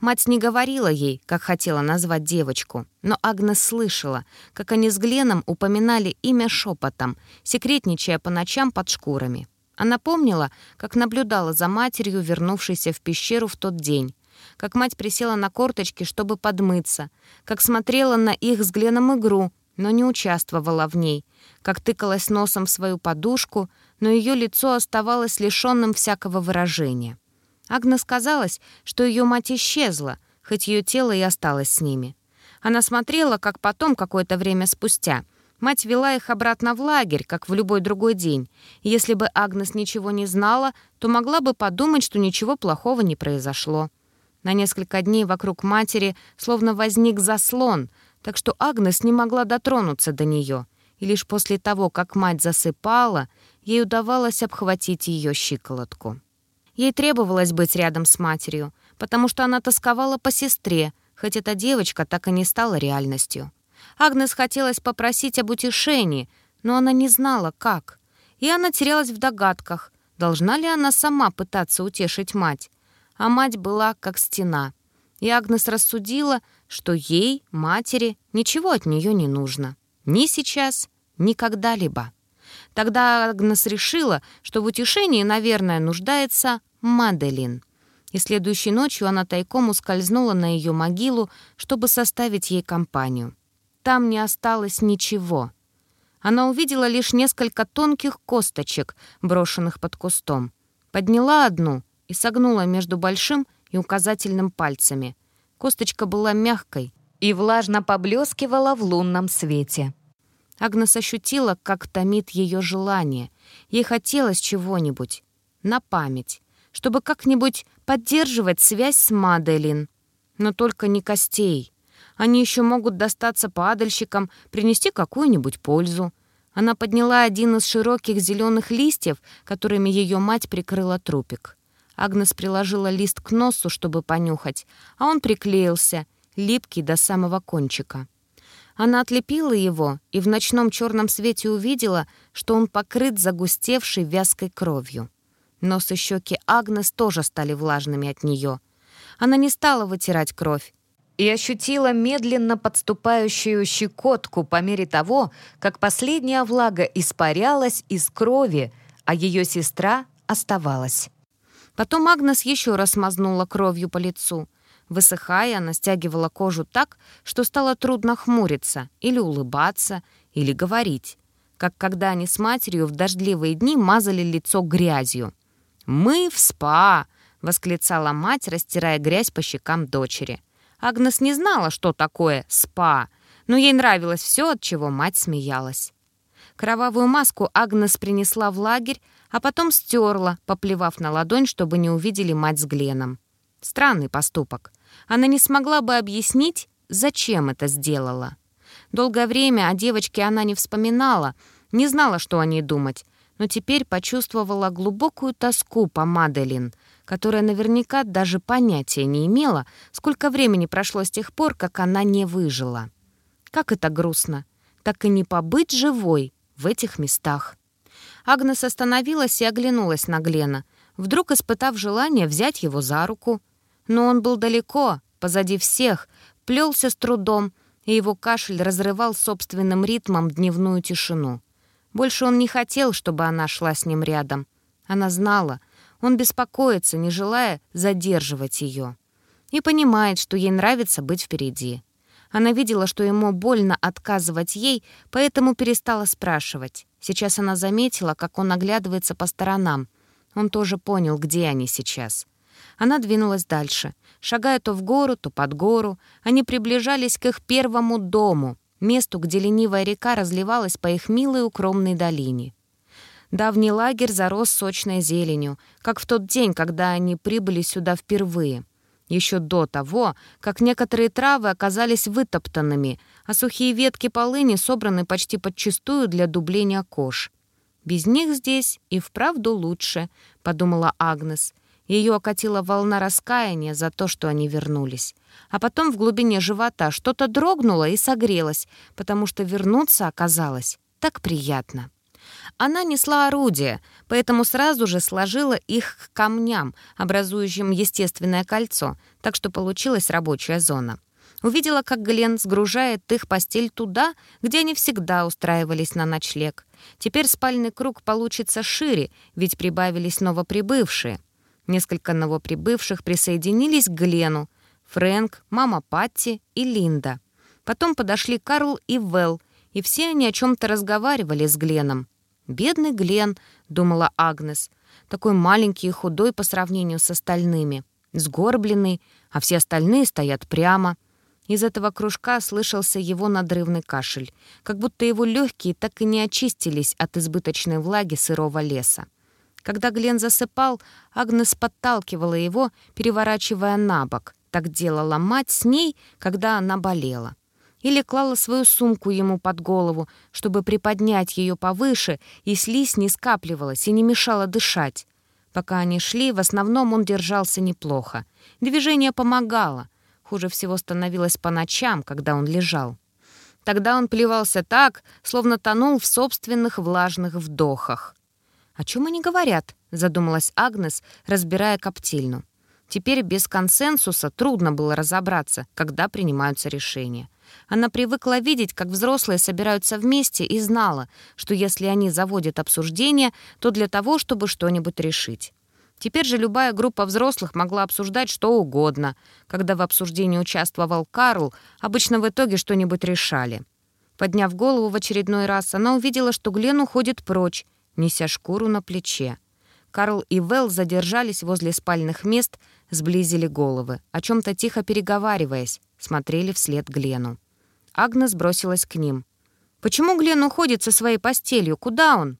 A: Мать не говорила ей, как хотела назвать девочку, но Агнес слышала, как они с Гленом упоминали имя шепотом, секретничая по ночам под шкурами. Она помнила, как наблюдала за матерью, вернувшейся в пещеру в тот день, как мать присела на корточки, чтобы подмыться, как смотрела на их с Гленом игру, но не участвовала в ней, как тыкалась носом в свою подушку, но ее лицо оставалось лишенным всякого выражения. Агнес казалось, что ее мать исчезла, хоть ее тело и осталось с ними. Она смотрела, как потом, какое-то время спустя, мать вела их обратно в лагерь, как в любой другой день. Если бы Агнес ничего не знала, то могла бы подумать, что ничего плохого не произошло. На несколько дней вокруг матери словно возник заслон, так что Агнес не могла дотронуться до нее. И лишь после того, как мать засыпала, ей удавалось обхватить ее щиколотку. Ей требовалось быть рядом с матерью, потому что она тосковала по сестре, хоть эта девочка так и не стала реальностью. Агнес хотелось попросить об утешении, но она не знала, как. И она терялась в догадках, должна ли она сама пытаться утешить мать. А мать была как стена. И Агнес рассудила, что ей, матери, ничего от нее не нужно. Ни сейчас, ни когда-либо. Тогда Агнес решила, что в утешении, наверное, нуждается Маделин. И следующей ночью она тайком ускользнула на ее могилу, чтобы составить ей компанию. Там не осталось ничего. Она увидела лишь несколько тонких косточек, брошенных под кустом. Подняла одну и согнула между большим и указательным пальцами. Косточка была мягкой и влажно поблескивала в лунном свете. Агнес ощутила, как томит ее желание. Ей хотелось чего-нибудь. На память. Чтобы как-нибудь поддерживать связь с Маделин. Но только не костей. Они еще могут достаться падальщикам, принести какую-нибудь пользу. Она подняла один из широких зеленых листьев, которыми ее мать прикрыла трупик. Агнес приложила лист к носу, чтобы понюхать, а он приклеился, липкий до самого кончика. Она отлепила его и в ночном черном свете увидела, что он покрыт загустевшей вязкой кровью. Нос и щеки Агнес тоже стали влажными от нее. Она не стала вытирать кровь, и ощутила медленно подступающую щекотку по мере того, как последняя влага испарялась из крови, а ее сестра оставалась. Потом Агнес еще раз мазнула кровью по лицу. Высыхая, она стягивала кожу так, что стало трудно хмуриться или улыбаться, или говорить, как когда они с матерью в дождливые дни мазали лицо грязью. «Мы в спа!» — восклицала мать, растирая грязь по щекам дочери. Агнес не знала, что такое спа, но ей нравилось все, от чего мать смеялась. Кровавую маску Агнес принесла в лагерь, а потом стерла, поплевав на ладонь, чтобы не увидели мать с Гленом. Странный поступок. Она не смогла бы объяснить, зачем это сделала. Долгое время о девочке она не вспоминала, не знала, что о ней думать, но теперь почувствовала глубокую тоску по Маделин — которая наверняка даже понятия не имела, сколько времени прошло с тех пор, как она не выжила. Как это грустно. Так и не побыть живой в этих местах. Агнес остановилась и оглянулась на Глена, вдруг испытав желание взять его за руку. Но он был далеко, позади всех, плелся с трудом, и его кашель разрывал собственным ритмом дневную тишину. Больше он не хотел, чтобы она шла с ним рядом. Она знала, он беспокоится, не желая задерживать ее. И понимает, что ей нравится быть впереди. Она видела, что ему больно отказывать ей, поэтому перестала спрашивать. Сейчас она заметила, как он оглядывается по сторонам. Он тоже понял, где они сейчас. Она двинулась дальше. Шагая то в гору, то под гору, они приближались к их первому дому, месту, где ленивая река разливалась по их милой укромной долине. Давний лагерь зарос сочной зеленью, как в тот день, когда они прибыли сюда впервые. Еще до того, как некоторые травы оказались вытоптанными, а сухие ветки полыни собраны почти подчистую для дубления кож. «Без них здесь и вправду лучше», — подумала Агнес. Ее окатила волна раскаяния за то, что они вернулись. А потом в глубине живота что-то дрогнуло и согрелось, потому что вернуться оказалось так приятно. Она несла орудия, поэтому сразу же сложила их к камням, образующим естественное кольцо, так что получилась рабочая зона. Увидела, как Глен сгружает их постель туда, где они всегда устраивались на ночлег. Теперь спальный круг получится шире, ведь прибавились новоприбывшие. Несколько новоприбывших присоединились к Глену. Фрэнк, мама Патти и Линда. Потом подошли Карл и Вэл, и все они о чем-то разговаривали с Гленом. «Бедный Глен», — думала Агнес, такой маленький и худой по сравнению с остальными, сгорбленный, а все остальные стоят прямо. Из этого кружка слышался его надрывный кашель, как будто его легкие так и не очистились от избыточной влаги сырого леса. Когда Глен засыпал, Агнес подталкивала его, переворачивая на бок. Так делала мать с ней, когда она болела или клала свою сумку ему под голову, чтобы приподнять ее повыше, и слизь не скапливалась и не мешала дышать. Пока они шли, в основном он держался неплохо. Движение помогало. Хуже всего становилось по ночам, когда он лежал. Тогда он плевался так, словно тонул в собственных влажных вдохах. «О чем они говорят?» — задумалась Агнес, разбирая коптильну. Теперь без консенсуса трудно было разобраться, когда принимаются решения. Она привыкла видеть, как взрослые собираются вместе и знала, что если они заводят обсуждение, то для того, чтобы что-нибудь решить. Теперь же любая группа взрослых могла обсуждать что угодно. Когда в обсуждении участвовал Карл, обычно в итоге что-нибудь решали. Подняв голову в очередной раз, она увидела, что Глен уходит прочь, неся шкуру на плече. Карл и Вэл задержались возле спальных мест, сблизили головы, о чем то тихо переговариваясь, смотрели вслед Глену. Агнес бросилась к ним. «Почему Глен уходит со своей постелью? Куда он?»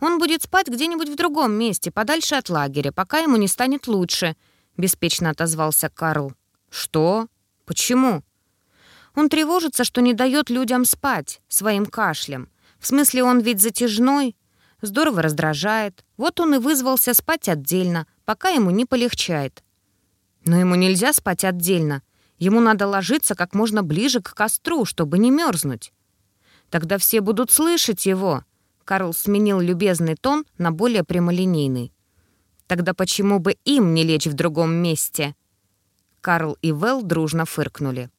A: «Он будет спать где-нибудь в другом месте, подальше от лагеря, пока ему не станет лучше», — беспечно отозвался Карл. «Что? Почему?» «Он тревожится, что не дает людям спать своим кашлем. В смысле, он ведь затяжной, здорово раздражает. Вот он и вызвался спать отдельно, пока ему не полегчает. Но ему нельзя спать отдельно. Ему надо ложиться как можно ближе к костру, чтобы не мерзнуть. Тогда все будут слышать его. Карл сменил любезный тон на более прямолинейный. Тогда почему бы им не лечь в другом месте? Карл и Вэл дружно фыркнули.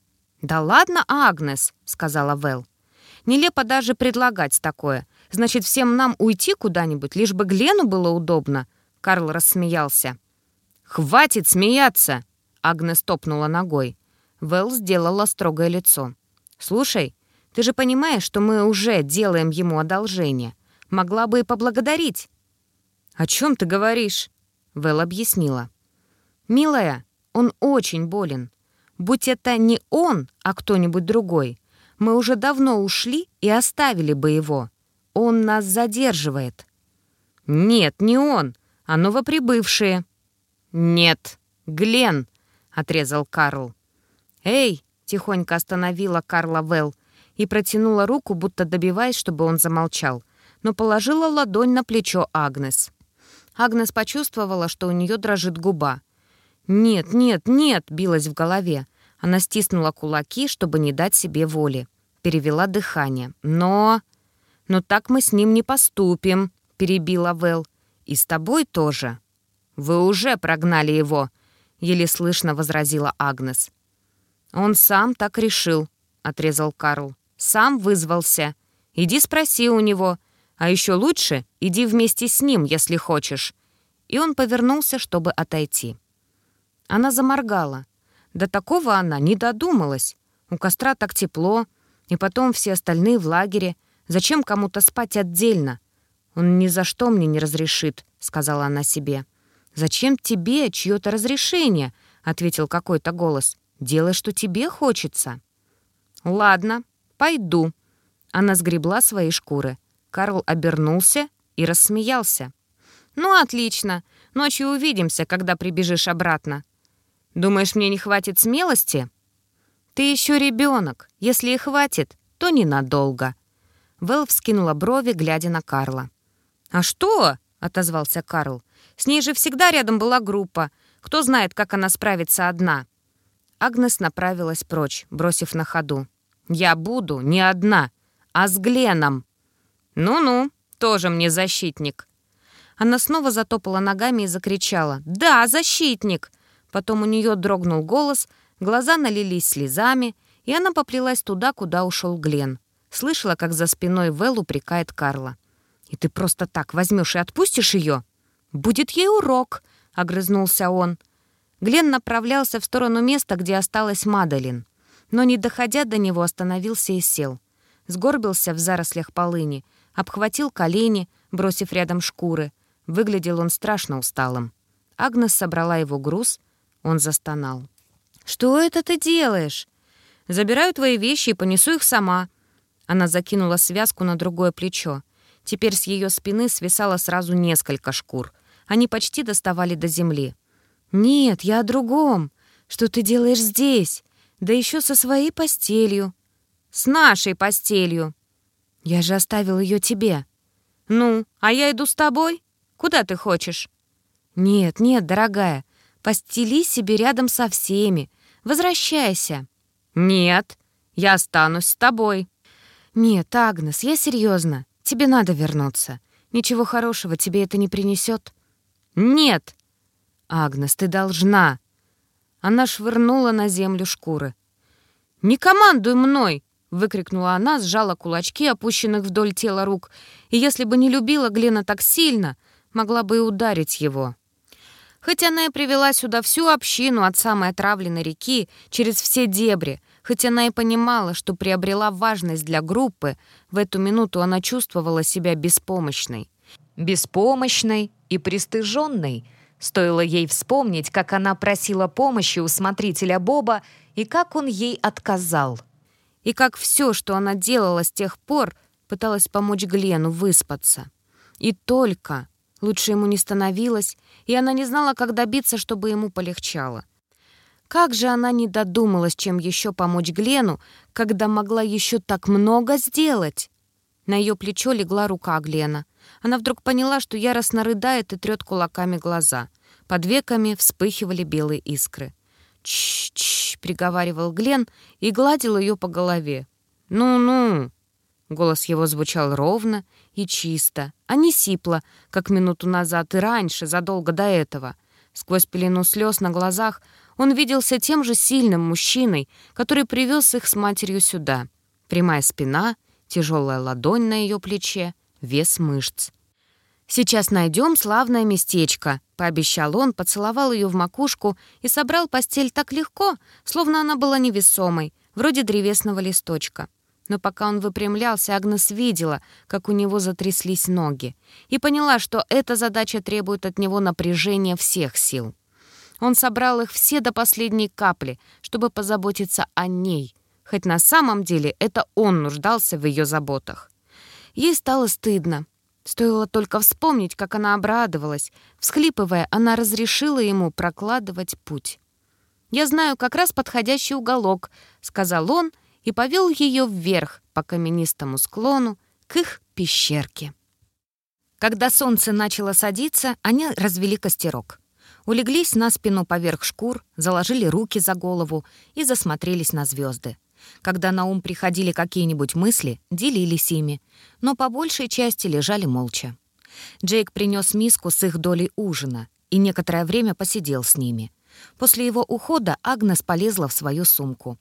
A: «Да ладно, Агнес», — сказала Вэл. «Нелепо даже предлагать такое. Значит, всем нам уйти куда-нибудь, лишь бы Глену было удобно?» Карл рассмеялся. «Хватит смеяться!» — Агнес топнула ногой. Вэл сделала строгое лицо. «Слушай, ты же понимаешь, что мы уже делаем ему одолжение. Могла бы и поблагодарить». «О чем ты говоришь?» Вэл объяснила. «Милая, он очень болен. Будь это не он, а кто-нибудь другой, мы уже давно ушли и оставили бы его. Он нас задерживает». «Нет, не он, а новоприбывшие». «Нет, Глен», — отрезал Карл. «Эй!» — тихонько остановила Карла Вэл и протянула руку, будто добиваясь, чтобы он замолчал, но положила ладонь на плечо Агнес. Агнес почувствовала, что у нее дрожит губа. «Нет, нет, нет!» — билась в голове. Она стиснула кулаки, чтобы не дать себе воли. Перевела дыхание. «Но...» «Но так мы с ним не поступим», — перебила Вэл. «И с тобой тоже». «Вы уже прогнали его», — еле слышно возразила Агнес. «Он сам так решил», — отрезал Карл. «Сам вызвался. Иди спроси у него. А еще лучше иди вместе с ним, если хочешь». И он повернулся, чтобы отойти. Она заморгала. До такого она не додумалась. У костра так тепло, и потом все остальные в лагере. Зачем кому-то спать отдельно? Он ни за что мне не разрешит, сказала она себе. Зачем тебе чье-то разрешение? ответил какой-то голос. Делай, что тебе хочется. Ладно, пойду. Она сгребла свои шкуры. Карл обернулся и рассмеялся. «Ну, отлично. Ночью увидимся, когда прибежишь обратно. Думаешь, мне не хватит смелости? Ты еще ребенок. Если и хватит, то ненадолго. Вэл вскинула брови, глядя на Карла. «А что?» — отозвался Карл. «С ней же всегда рядом была группа. Кто знает, как она справится одна?» Агнес направилась прочь, бросив на ходу. «Я буду не одна, а с Гленом». «Ну-ну, тоже мне защитник». Она снова затопала ногами и закричала. «Да, защитник! Потом у нее дрогнул голос, глаза налились слезами, и она поплелась туда, куда ушел Глен. Слышала, как за спиной Вэл упрекает Карла. «И ты просто так возьмешь и отпустишь ее?» «Будет ей урок», — огрызнулся он. Глен направлялся в сторону места, где осталась Мадалин. Но, не доходя до него, остановился и сел. Сгорбился в зарослях полыни, обхватил колени, бросив рядом шкуры. Выглядел он страшно усталым. Агнес собрала его груз, он застонал. «Что это ты делаешь?» «Забираю твои вещи и понесу их сама». Она закинула связку на другое плечо. Теперь с ее спины свисало сразу несколько шкур. Они почти доставали до земли. «Нет, я о другом. Что ты делаешь здесь? Да еще со своей постелью». «С нашей постелью». «Я же оставил ее тебе». «Ну, а я иду с тобой? Куда ты хочешь?» «Нет, нет, дорогая. Постели себе рядом со всеми. Возвращайся». «Нет, я останусь с тобой». «Нет, Агнес, я серьезно. Тебе надо вернуться. Ничего хорошего тебе это не принесет». «Нет». «Агнес, ты должна». Она швырнула на землю шкуры. «Не командуй мной!» — выкрикнула она, сжала кулачки, опущенных вдоль тела рук, и если бы не любила Глена так сильно, могла бы и ударить его. Хоть она и привела сюда всю общину от самой отравленной реки через все дебри, хоть она и понимала, что приобрела важность для группы, в эту минуту она чувствовала себя беспомощной. Беспомощной и пристыженной. Стоило ей вспомнить, как она просила помощи у смотрителя Боба и как он ей отказал. И как все, что она делала с тех пор, пыталась помочь Глену выспаться. И только Лучше ему не становилось, и она не знала, как добиться, чтобы ему полегчало. Как же она не додумалась, чем еще помочь Глену, когда могла еще так много сделать? На ее плечо легла рука Глена. Она вдруг поняла, что яростно рыдает и трет кулаками глаза. Под веками вспыхивали белые искры. «Чш-чш», — приговаривал Глен и гладил ее по голове. «Ну-ну». Голос его звучал ровно и чисто, а не сипло, как минуту назад и раньше, задолго до этого. Сквозь пелену слез на глазах он виделся тем же сильным мужчиной, который привез их с матерью сюда. Прямая спина, тяжелая ладонь на ее плече, вес мышц. «Сейчас найдем славное местечко», — пообещал он, поцеловал ее в макушку и собрал постель так легко, словно она была невесомой, вроде древесного листочка. Но пока он выпрямлялся, Агнес видела, как у него затряслись ноги, и поняла, что эта задача требует от него напряжения всех сил. Он собрал их все до последней капли, чтобы позаботиться о ней, хоть на самом деле это он нуждался в ее заботах. Ей стало стыдно, Стоило только вспомнить, как она обрадовалась. Всхлипывая, она разрешила ему прокладывать путь. «Я знаю как раз подходящий уголок», — сказал он и повел ее вверх по каменистому склону к их пещерке. Когда солнце начало садиться, они развели костерок. Улеглись на спину поверх шкур, заложили руки за голову и засмотрелись на звезды. Когда на ум приходили какие-нибудь мысли, делились ими, но по большей части лежали молча. Джейк принес миску с их долей ужина и некоторое время посидел с ними. После его ухода Агнес полезла в свою сумку.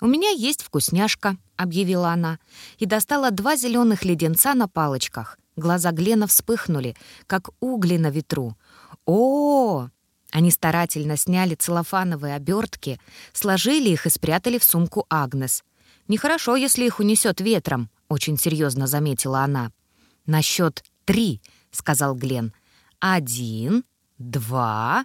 A: «У меня есть вкусняшка», — объявила она, и достала два зеленых леденца на палочках. Глаза Глена вспыхнули, как угли на ветру. «О, -о, -о они старательно сняли целлофановые обертки, сложили их и спрятали в сумку Агнес. «Нехорошо, если их унесет ветром», — очень серьезно заметила она. «На счет три», — сказал Глен. «Один, два...»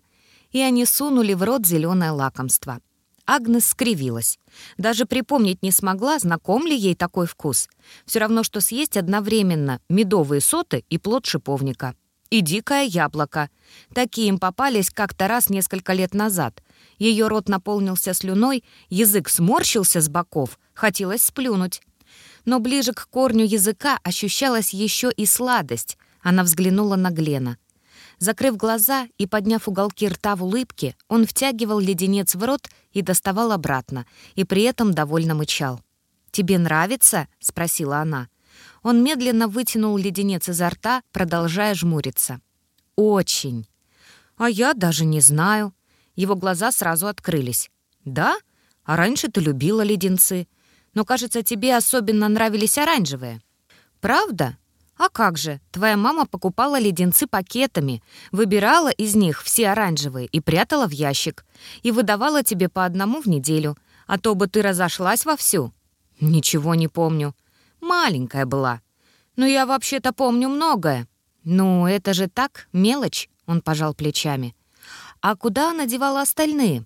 A: И они сунули в рот зеленое лакомство. Агнес скривилась. Даже припомнить не смогла, знаком ли ей такой вкус. Все равно, что съесть одновременно медовые соты и плод шиповника и дикое яблоко. Такие им попались как-то раз несколько лет назад. Ее рот наполнился слюной, язык сморщился с боков, хотелось сплюнуть. Но ближе к корню языка ощущалась еще и сладость. Она взглянула на Глена. Закрыв глаза и подняв уголки рта в улыбке, он втягивал леденец в рот и доставал обратно, и при этом довольно мычал. «Тебе нравится?» — спросила она. Он медленно вытянул леденец изо рта, продолжая жмуриться. «Очень». «А я даже не знаю». Его глаза сразу открылись. «Да? А раньше ты любила леденцы. Но, кажется, тебе особенно нравились оранжевые». «Правда? А как же? Твоя мама покупала леденцы пакетами, выбирала из них все оранжевые и прятала в ящик. И выдавала тебе по одному в неделю. А то бы ты разошлась вовсю». «Ничего не помню». Маленькая была. Но я вообще-то помню многое. Ну, это же так, мелочь, он пожал плечами. А куда она девала остальные?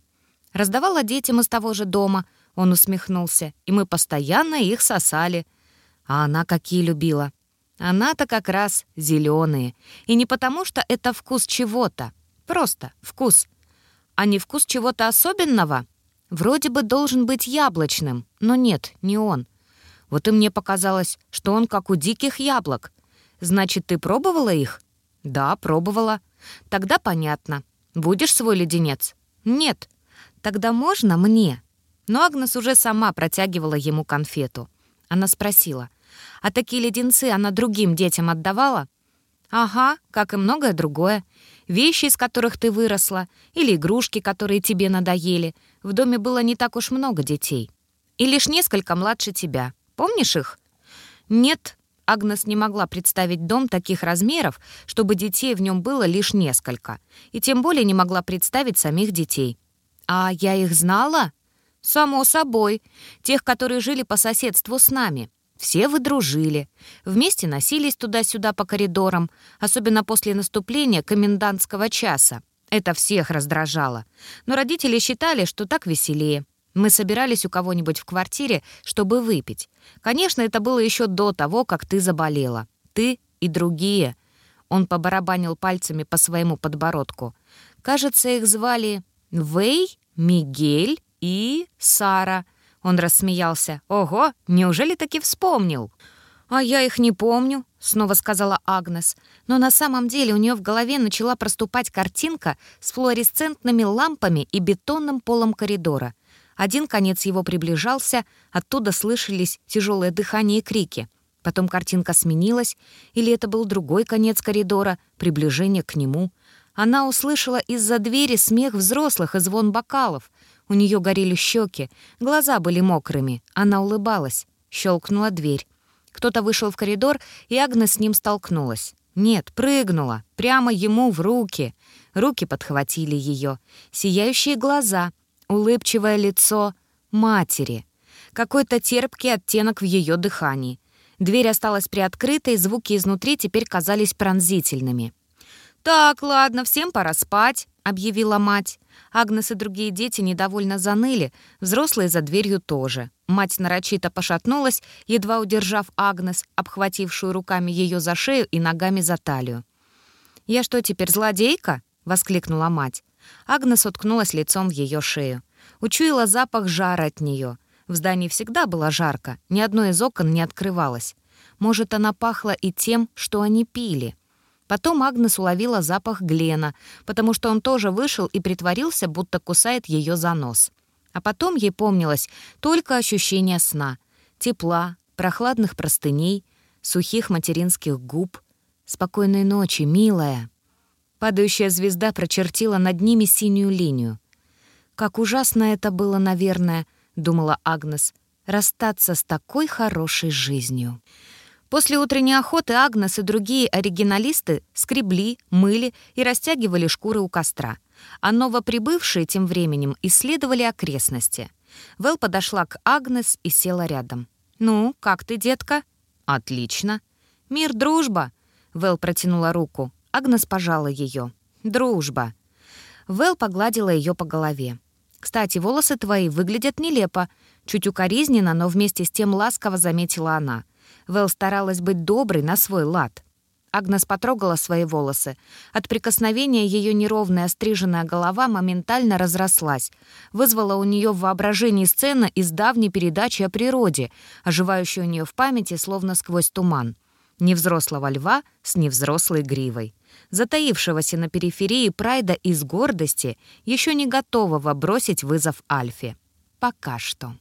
A: Раздавала детям из того же дома, он усмехнулся, и мы постоянно их сосали. А она какие любила? Она-то как раз зеленые. И не потому, что это вкус чего-то. Просто вкус. А не вкус чего-то особенного? Вроде бы должен быть яблочным, но нет, не он. Вот и мне показалось, что он как у диких яблок. Значит, ты пробовала их? Да, пробовала. Тогда понятно. Будешь свой леденец? Нет. Тогда можно мне? Но Агнес уже сама протягивала ему конфету. Она спросила, а такие леденцы она другим детям отдавала? Ага, как и многое другое. Вещи, из которых ты выросла, или игрушки, которые тебе надоели. В доме было не так уж много детей. И лишь несколько младше тебя. Помнишь их?» «Нет», Агнес не могла представить дом таких размеров, чтобы детей в нем было лишь несколько, и тем более не могла представить самих детей. «А я их знала?» «Само собой. Тех, которые жили по соседству с нами. Все вы дружили. Вместе носились туда-сюда по коридорам, особенно после наступления комендантского часа. Это всех раздражало. Но родители считали, что так веселее. Мы собирались у кого-нибудь в квартире, чтобы выпить. Конечно, это было еще до того, как ты заболела. Ты и другие. Он побарабанил пальцами по своему подбородку. Кажется, их звали Вэй, Мигель и Сара. Он рассмеялся. «Ого, неужели таки вспомнил?» «А я их не помню», — снова сказала Агнес. Но на самом деле у нее в голове начала проступать картинка с флуоресцентными лампами и бетонным полом коридора. Один конец его приближался, оттуда слышались тяжелое дыхание и крики. Потом картинка сменилась, или это был другой конец коридора, приближение к нему. Она услышала из-за двери смех взрослых и звон бокалов. У нее горели щеки, глаза были мокрыми. Она улыбалась. Щелкнула дверь. Кто-то вышел в коридор, и Агнес с ним столкнулась. Нет, прыгнула, прямо ему в руки. Руки подхватили ее. Сияющие глаза, улыбчивое лицо матери. Какой-то терпкий оттенок в ее дыхании. Дверь осталась приоткрытой, звуки изнутри теперь казались пронзительными. «Так, ладно, всем пора спать», — объявила мать. Агнес и другие дети недовольно заныли, взрослые за дверью тоже. Мать нарочито пошатнулась, едва удержав Агнес, обхватившую руками ее за шею и ногами за талию. «Я что, теперь злодейка?» — воскликнула мать. Агнес уткнулась лицом в ее шею. Учуяла запах жара от нее. В здании всегда было жарко, ни одно из окон не открывалось. Может, она пахла и тем, что они пили. Потом Агнес уловила запах Глена, потому что он тоже вышел и притворился, будто кусает ее за нос. А потом ей помнилось только ощущение сна, тепла, прохладных простыней, сухих материнских губ. «Спокойной ночи, милая!» Падающая звезда прочертила над ними синюю линию. «Как ужасно это было, наверное», — думала Агнес, — «расстаться с такой хорошей жизнью». После утренней охоты Агнес и другие оригиналисты скребли, мыли и растягивали шкуры у костра, а новоприбывшие тем временем исследовали окрестности. Вэл подошла к Агнес и села рядом. «Ну, как ты, детка?» «Отлично». «Мир, дружба!» Вэл протянула руку. Агнес пожала ее. «Дружба». Вэл погладила ее по голове. «Кстати, волосы твои выглядят нелепо». Чуть укоризненно, но вместе с тем ласково заметила она. Вэл старалась быть доброй на свой лад. Агнес потрогала свои волосы. От прикосновения ее неровная стриженная голова моментально разрослась, вызвала у нее в воображении сцена из давней передачи о природе, оживающая у нее в памяти словно сквозь туман. Невзрослого льва с невзрослой гривой, затаившегося на периферии прайда из гордости, еще не готового бросить вызов Альфе. Пока что.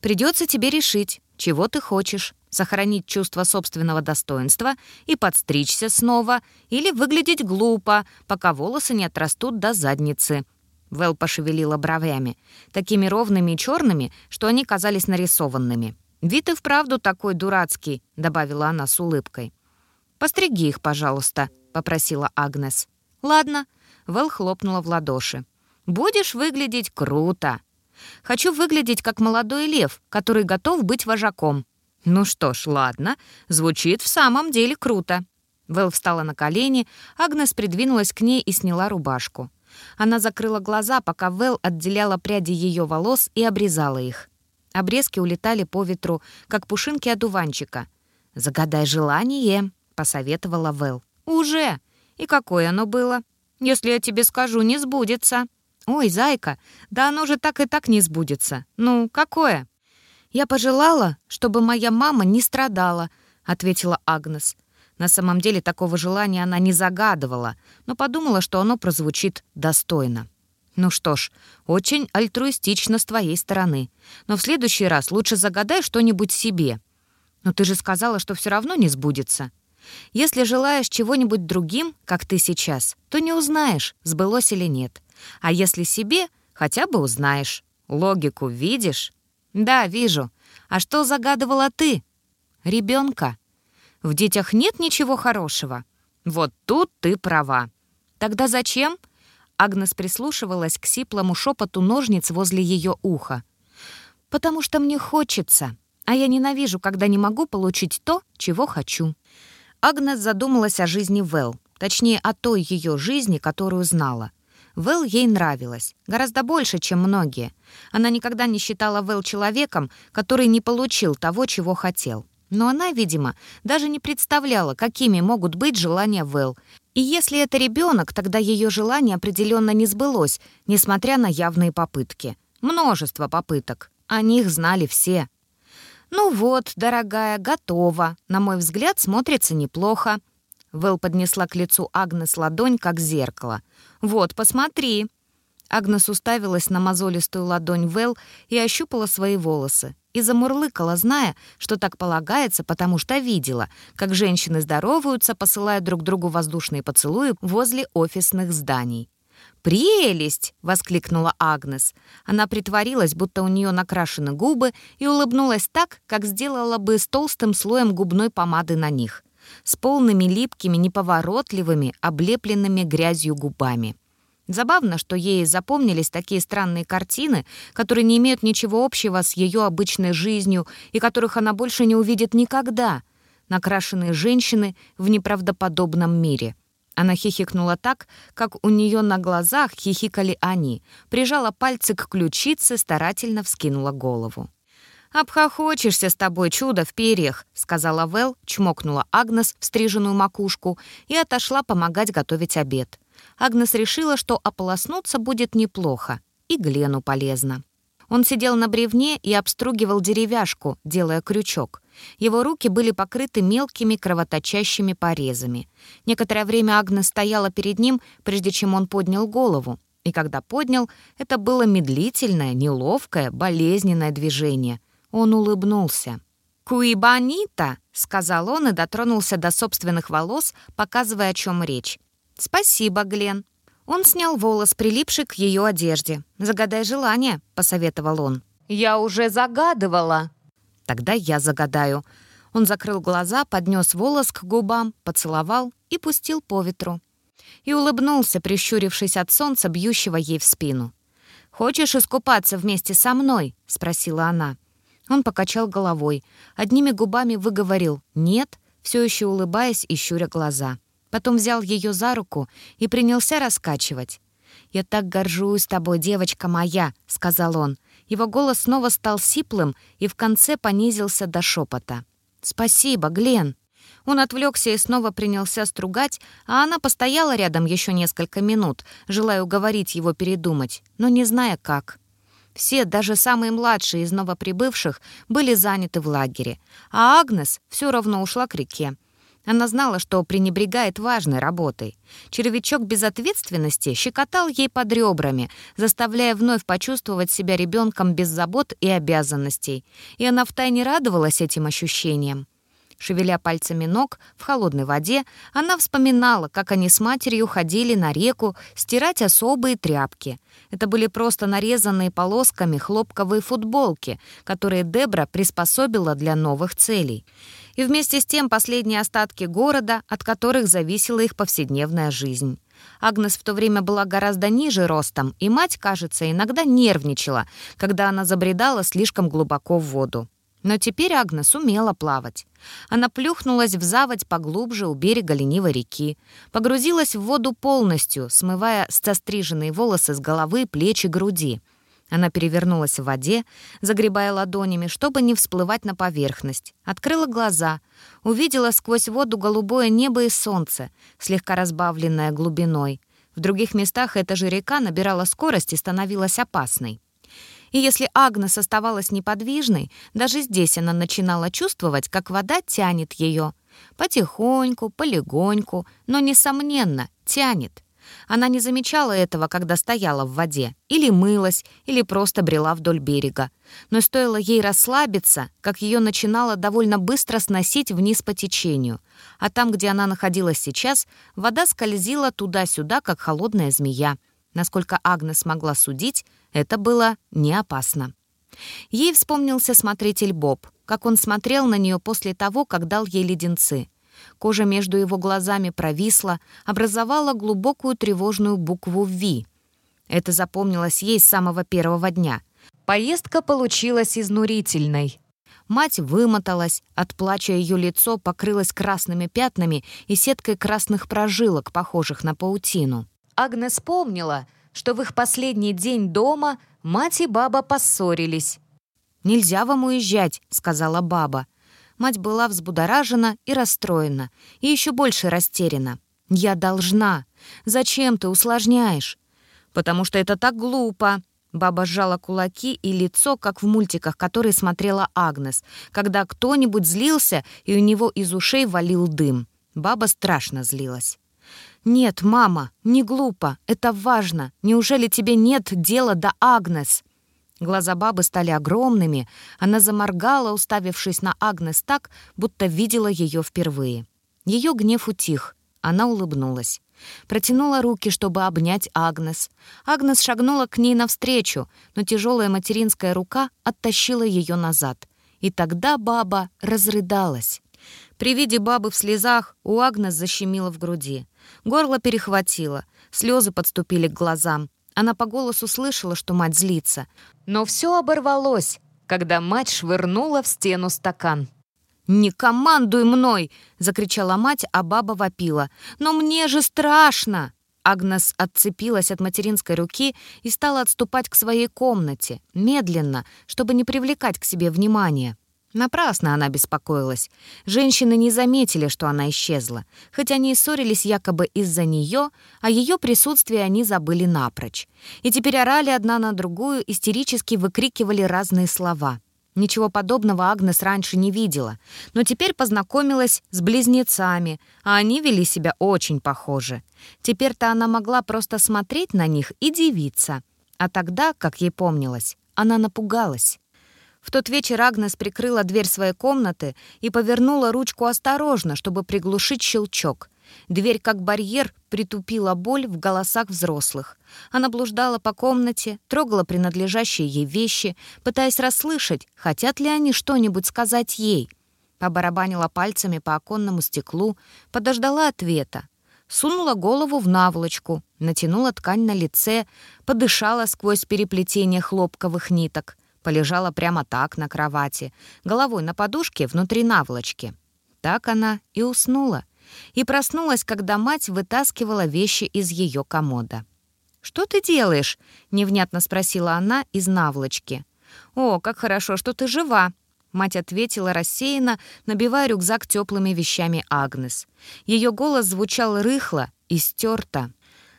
A: Придется тебе решить, чего ты хочешь, сохранить чувство собственного достоинства и подстричься снова, или выглядеть глупо, пока волосы не отрастут до задницы. Вэл пошевелила бровями, такими ровными и черными, что они казались нарисованными. «Вид и вправду такой дурацкий», — добавила она с улыбкой. «Постриги их, пожалуйста», — попросила Агнес. «Ладно», — Вэл хлопнула в ладоши. «Будешь выглядеть круто. Хочу выглядеть как молодой лев, который готов быть вожаком. «Ну что ж, ладно, звучит в самом деле круто». Вэл встала на колени, Агнес придвинулась к ней и сняла рубашку. Она закрыла глаза, пока Вэл отделяла пряди ее волос и обрезала их. Обрезки улетали по ветру, как пушинки одуванчика. «Загадай желание», — посоветовала Вэл. «Уже! И какое оно было? Если я тебе скажу, не сбудется». «Ой, зайка, да оно же так и так не сбудется. Ну, какое?» «Я пожелала, чтобы моя мама не страдала», — ответила Агнес. На самом деле такого желания она не загадывала, но подумала, что оно прозвучит достойно. «Ну что ж, очень альтруистично с твоей стороны. Но в следующий раз лучше загадай что-нибудь себе. Но ты же сказала, что все равно не сбудется. Если желаешь чего-нибудь другим, как ты сейчас, то не узнаешь, сбылось или нет. А если себе, хотя бы узнаешь. Логику видишь?» «Да, вижу. А что загадывала ты?» «Ребенка. В детях нет ничего хорошего». «Вот тут ты права». «Тогда зачем?» Агнес прислушивалась к сиплому шепоту ножниц возле ее уха. «Потому что мне хочется, а я ненавижу, когда не могу получить то, чего хочу». Агнес задумалась о жизни Вэл, точнее, о той ее жизни, которую знала — Вэл ей нравилась, гораздо больше, чем многие. Она никогда не считала Вэл человеком, который не получил того, чего хотел. Но она, видимо, даже не представляла, какими могут быть желания Вэл. И если это ребенок, тогда ее желание определенно не сбылось, несмотря на явные попытки. Множество попыток. О них знали все. «Ну вот, дорогая, готово. На мой взгляд, смотрится неплохо». Вэл поднесла к лицу Агнес ладонь, как зеркало. «Вот, посмотри». Агнес уставилась на мозолистую ладонь Вэл и ощупала свои волосы. И замурлыкала, зная, что так полагается, потому что видела, как женщины здороваются, посылая друг другу воздушные поцелуи возле офисных зданий. «Прелесть!» — воскликнула Агнес. Она притворилась, будто у нее накрашены губы, и улыбнулась так, как сделала бы с толстым слоем губной помады на них, с полными липкими, неповоротливыми, облепленными грязью губами. Забавно, что ей запомнились такие странные картины, которые не имеют ничего общего с ее обычной жизнью и которых она больше не увидит никогда. Накрашенные женщины в неправдоподобном мире — она хихикнула так, как у нее на глазах хихикали они, прижала пальцы к ключице, старательно вскинула голову. «Обхохочешься с тобой, чудо в перьях», — сказала Вэл, чмокнула Агнес в стриженную макушку и отошла помогать готовить обед. Агнес решила, что ополоснуться будет неплохо, и Глену полезно. Он сидел на бревне и обстругивал деревяшку, делая крючок. Его руки были покрыты мелкими кровоточащими порезами. Некоторое время Агнес стояла перед ним, прежде чем он поднял голову. И когда поднял, это было медлительное, неловкое, болезненное движение. Он улыбнулся. «Куибанита!» — сказал он и дотронулся до собственных волос, показывая, о чем речь. «Спасибо, Глен». Он снял волос, прилипший к ее одежде. «Загадай желание», — посоветовал он. «Я уже загадывала», Тогда я загадаю». Он закрыл глаза, поднес волос к губам, поцеловал и пустил по ветру. И улыбнулся, прищурившись от солнца, бьющего ей в спину. «Хочешь искупаться вместе со мной?» — спросила она. Он покачал головой, одними губами выговорил «нет», все еще улыбаясь и щуря глаза. Потом взял ее за руку и принялся раскачивать. «Я так горжусь тобой, девочка моя», — сказал он. Его голос снова стал сиплым и в конце понизился до шепота. «Спасибо, Глен». Он отвлекся и снова принялся стругать, а она постояла рядом еще несколько минут, желая уговорить его передумать, но не зная как. Все, даже самые младшие из новоприбывших, были заняты в лагере, а Агнес все равно ушла к реке. Она знала, что пренебрегает важной работой. Червячок безответственности щекотал ей под ребрами, заставляя вновь почувствовать себя ребенком без забот и обязанностей. И она втайне радовалась этим ощущениям. Шевеля пальцами ног в холодной воде, она вспоминала, как они с матерью ходили на реку стирать особые тряпки. Это были просто нарезанные полосками хлопковые футболки, которые Дебра приспособила для новых целей и вместе с тем последние остатки города, от которых зависела их повседневная жизнь. Агнес в то время была гораздо ниже ростом, и мать, кажется, иногда нервничала, когда она забредала слишком глубоко в воду. Но теперь Агнес умела плавать. Она плюхнулась в заводь поглубже у берега ленивой реки, погрузилась в воду полностью, смывая состриженные волосы с головы, плеч и груди — она перевернулась в воде, загребая ладонями, чтобы не всплывать на поверхность. Открыла глаза, увидела сквозь воду голубое небо и солнце, слегка разбавленное глубиной. В других местах эта же река набирала скорость и становилась опасной. И если Агнес оставалась неподвижной, даже здесь она начинала чувствовать, как вода тянет ее. Потихоньку, полегоньку, но, несомненно, тянет. Она не замечала этого, когда стояла в воде, или мылась, или просто брела вдоль берега. Но стоило ей расслабиться, как ее начинало довольно быстро сносить вниз по течению. А там, где она находилась сейчас, вода скользила туда-сюда, как холодная змея. Насколько Агнес могла судить, это было не опасно. Ей вспомнился смотритель Боб, как он смотрел на нее после того, как дал ей леденцы. Кожа между его глазами провисла, образовала глубокую тревожную букву «Ви». Это запомнилось ей с самого первого дня. Поездка получилась изнурительной. Мать вымоталась, от плача ее лицо покрылось красными пятнами и сеткой красных прожилок, похожих на паутину. Агнес помнила, что в их последний день дома мать и баба поссорились. «Нельзя вам уезжать», — сказала баба. Мать была взбудоражена и расстроена, и еще больше растеряна. «Я должна. Зачем ты усложняешь?» «Потому что это так глупо». Баба сжала кулаки и лицо, как в мультиках, которые смотрела Агнес, когда кто-нибудь злился, и у него из ушей валил дым. Баба страшно злилась. «Нет, мама, не глупо, это важно. Неужели тебе нет дела до Агнес?» Глаза бабы стали огромными, она заморгала, уставившись на Агнес так, будто видела ее впервые. Ее гнев утих, она улыбнулась. Протянула руки, чтобы обнять Агнес. Агнес шагнула к ней навстречу, но тяжелая материнская рука оттащила ее назад. И тогда баба разрыдалась. При виде бабы в слезах у Агнес защемило в груди. Горло перехватило, слезы подступили к глазам. Она по голосу слышала, что мать злится. Но все оборвалось, когда мать швырнула в стену стакан. «Не командуй мной!» — закричала мать, а баба вопила. «Но мне же страшно!» Агнес отцепилась от материнской руки и стала отступать к своей комнате, медленно, чтобы не привлекать к себе внимания. Напрасно она беспокоилась. Женщины не заметили, что она исчезла, хоть они и ссорились якобы из-за нее, а ее присутствие они забыли напрочь. И теперь орали одна на другую, истерически выкрикивали разные слова — Ничего подобного Агнес раньше не видела, но теперь познакомилась с близнецами, а они вели себя очень похоже. Теперь-то она могла просто смотреть на них и дивиться. А тогда, как ей помнилось, она напугалась. В тот вечер Агнес прикрыла дверь своей комнаты и повернула ручку осторожно, чтобы приглушить щелчок. Дверь, как барьер, притупила боль в голосах взрослых. Она блуждала по комнате, трогала принадлежащие ей вещи, пытаясь расслышать, хотят ли они что-нибудь сказать ей. Побарабанила пальцами по оконному стеклу, подождала ответа. Сунула голову в наволочку, натянула ткань на лице, подышала сквозь переплетение хлопковых ниток, полежала прямо так на кровати, головой на подушке внутри наволочки. Так она и уснула — и проснулась, когда мать вытаскивала вещи из ее комода. «Что ты делаешь?» — невнятно спросила она из наволочки. «О, как хорошо, что ты жива!» Мать ответила рассеянно, набивая рюкзак теплыми вещами Агнес. Ее голос звучал рыхло и стерто.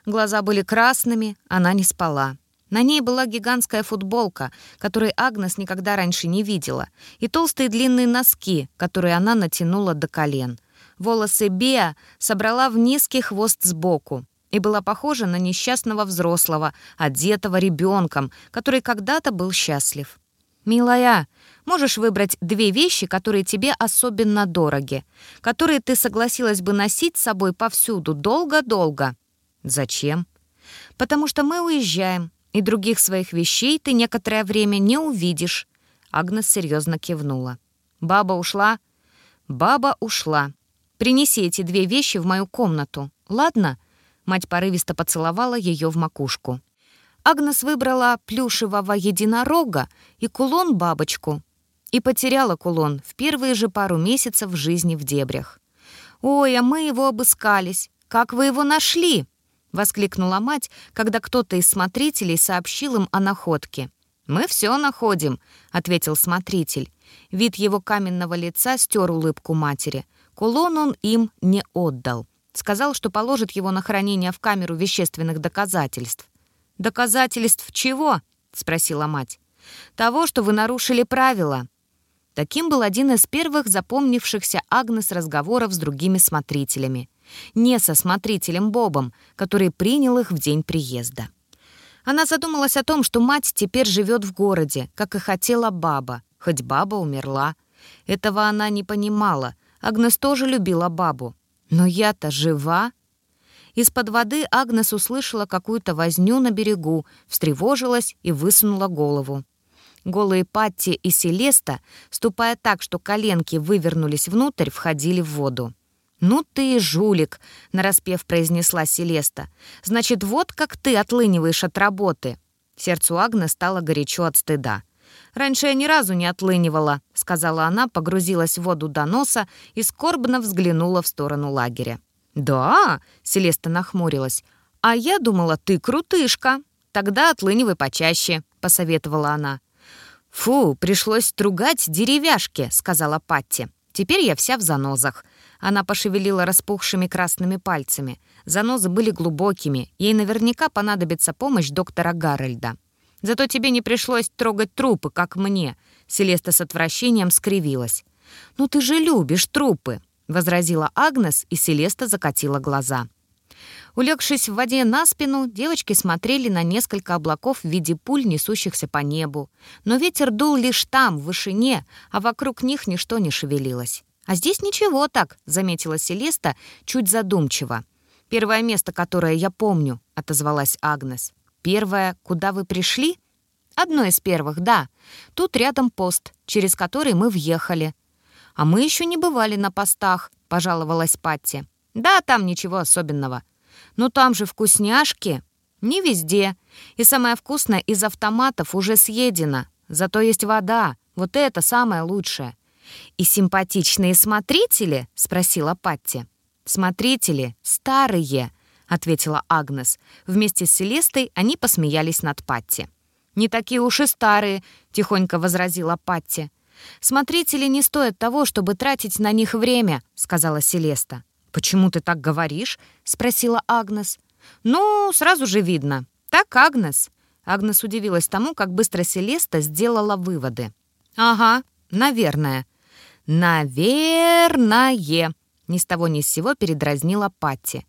A: Глаза были красными, она не спала. На ней была гигантская футболка, которой Агнес никогда раньше не видела, и толстые длинные носки, которые она натянула до колен. Волосы Беа собрала в низкий хвост сбоку и была похожа на несчастного взрослого, одетого ребенком, который когда-то был счастлив. «Милая, можешь выбрать две вещи, которые тебе особенно дороги, которые ты согласилась бы носить с собой повсюду долго-долго». «Зачем?» «Потому что мы уезжаем, и других своих вещей ты некоторое время не увидишь». Агнес серьезно кивнула. «Баба ушла?» «Баба ушла. Принеси эти две вещи в мою комнату, ладно?» Мать порывисто поцеловала ее в макушку. Агнес выбрала плюшевого единорога и кулон-бабочку. И потеряла кулон в первые же пару месяцев жизни в дебрях. «Ой, а мы его обыскались. Как вы его нашли?» — воскликнула мать, когда кто-то из смотрителей сообщил им о находке. «Мы все находим», — ответил смотритель. Вид его каменного лица стер улыбку матери. Кулон он им не отдал. Сказал, что положит его на хранение в камеру вещественных доказательств. «Доказательств чего?» — спросила мать. «Того, что вы нарушили правила». Таким был один из первых запомнившихся Агнес разговоров с другими смотрителями. Не со смотрителем Бобом, который принял их в день приезда. Она задумалась о том, что мать теперь живет в городе, как и хотела баба, хоть баба умерла. Этого она не понимала, Агнес тоже любила бабу. Но я-то жива. Из-под воды Агнес услышала какую-то возню на берегу, встревожилась и высунула голову. Голые Патти и Селеста, ступая так, что коленки вывернулись внутрь, входили в воду. «Ну ты и жулик», — нараспев произнесла Селеста. «Значит, вот как ты отлыниваешь от работы». Сердцу Агны стало горячо от стыда. «Раньше я ни разу не отлынивала», — сказала она, погрузилась в воду до носа и скорбно взглянула в сторону лагеря. «Да?» — Селеста нахмурилась. «А я думала, ты крутышка. Тогда отлынивай почаще», — посоветовала она. «Фу, пришлось стругать деревяшки», — сказала Патти. «Теперь я вся в занозах». Она пошевелила распухшими красными пальцами. Занозы были глубокими. Ей наверняка понадобится помощь доктора Гарольда. Зато тебе не пришлось трогать трупы, как мне». Селеста с отвращением скривилась. «Ну ты же любишь трупы», — возразила Агнес, и Селеста закатила глаза. Улегшись в воде на спину, девочки смотрели на несколько облаков в виде пуль, несущихся по небу. Но ветер дул лишь там, в вышине, а вокруг них ничто не шевелилось. «А здесь ничего так», — заметила Селеста, чуть задумчиво. «Первое место, которое я помню», — отозвалась Агнес. «Первое, куда вы пришли?» «Одно из первых, да. Тут рядом пост, через который мы въехали». «А мы еще не бывали на постах», — пожаловалась Патти. «Да, там ничего особенного». «Ну там же вкусняшки». «Не везде. И самое вкусное из автоматов уже съедено. Зато есть вода. Вот это самое лучшее». «И симпатичные смотрители?» — спросила Патти. «Смотрители старые», — ответила Агнес. Вместе с Селестой они посмеялись над Патти. «Не такие уж и старые», — тихонько возразила Патти. «Смотрители не стоят того, чтобы тратить на них время», — сказала Селеста. «Почему ты так говоришь?» — спросила Агнес. «Ну, сразу же видно. Так, Агнес». Агнес удивилась тому, как быстро Селеста сделала выводы. «Ага, наверное». «Наверное», — ни с того ни с сего передразнила Патти.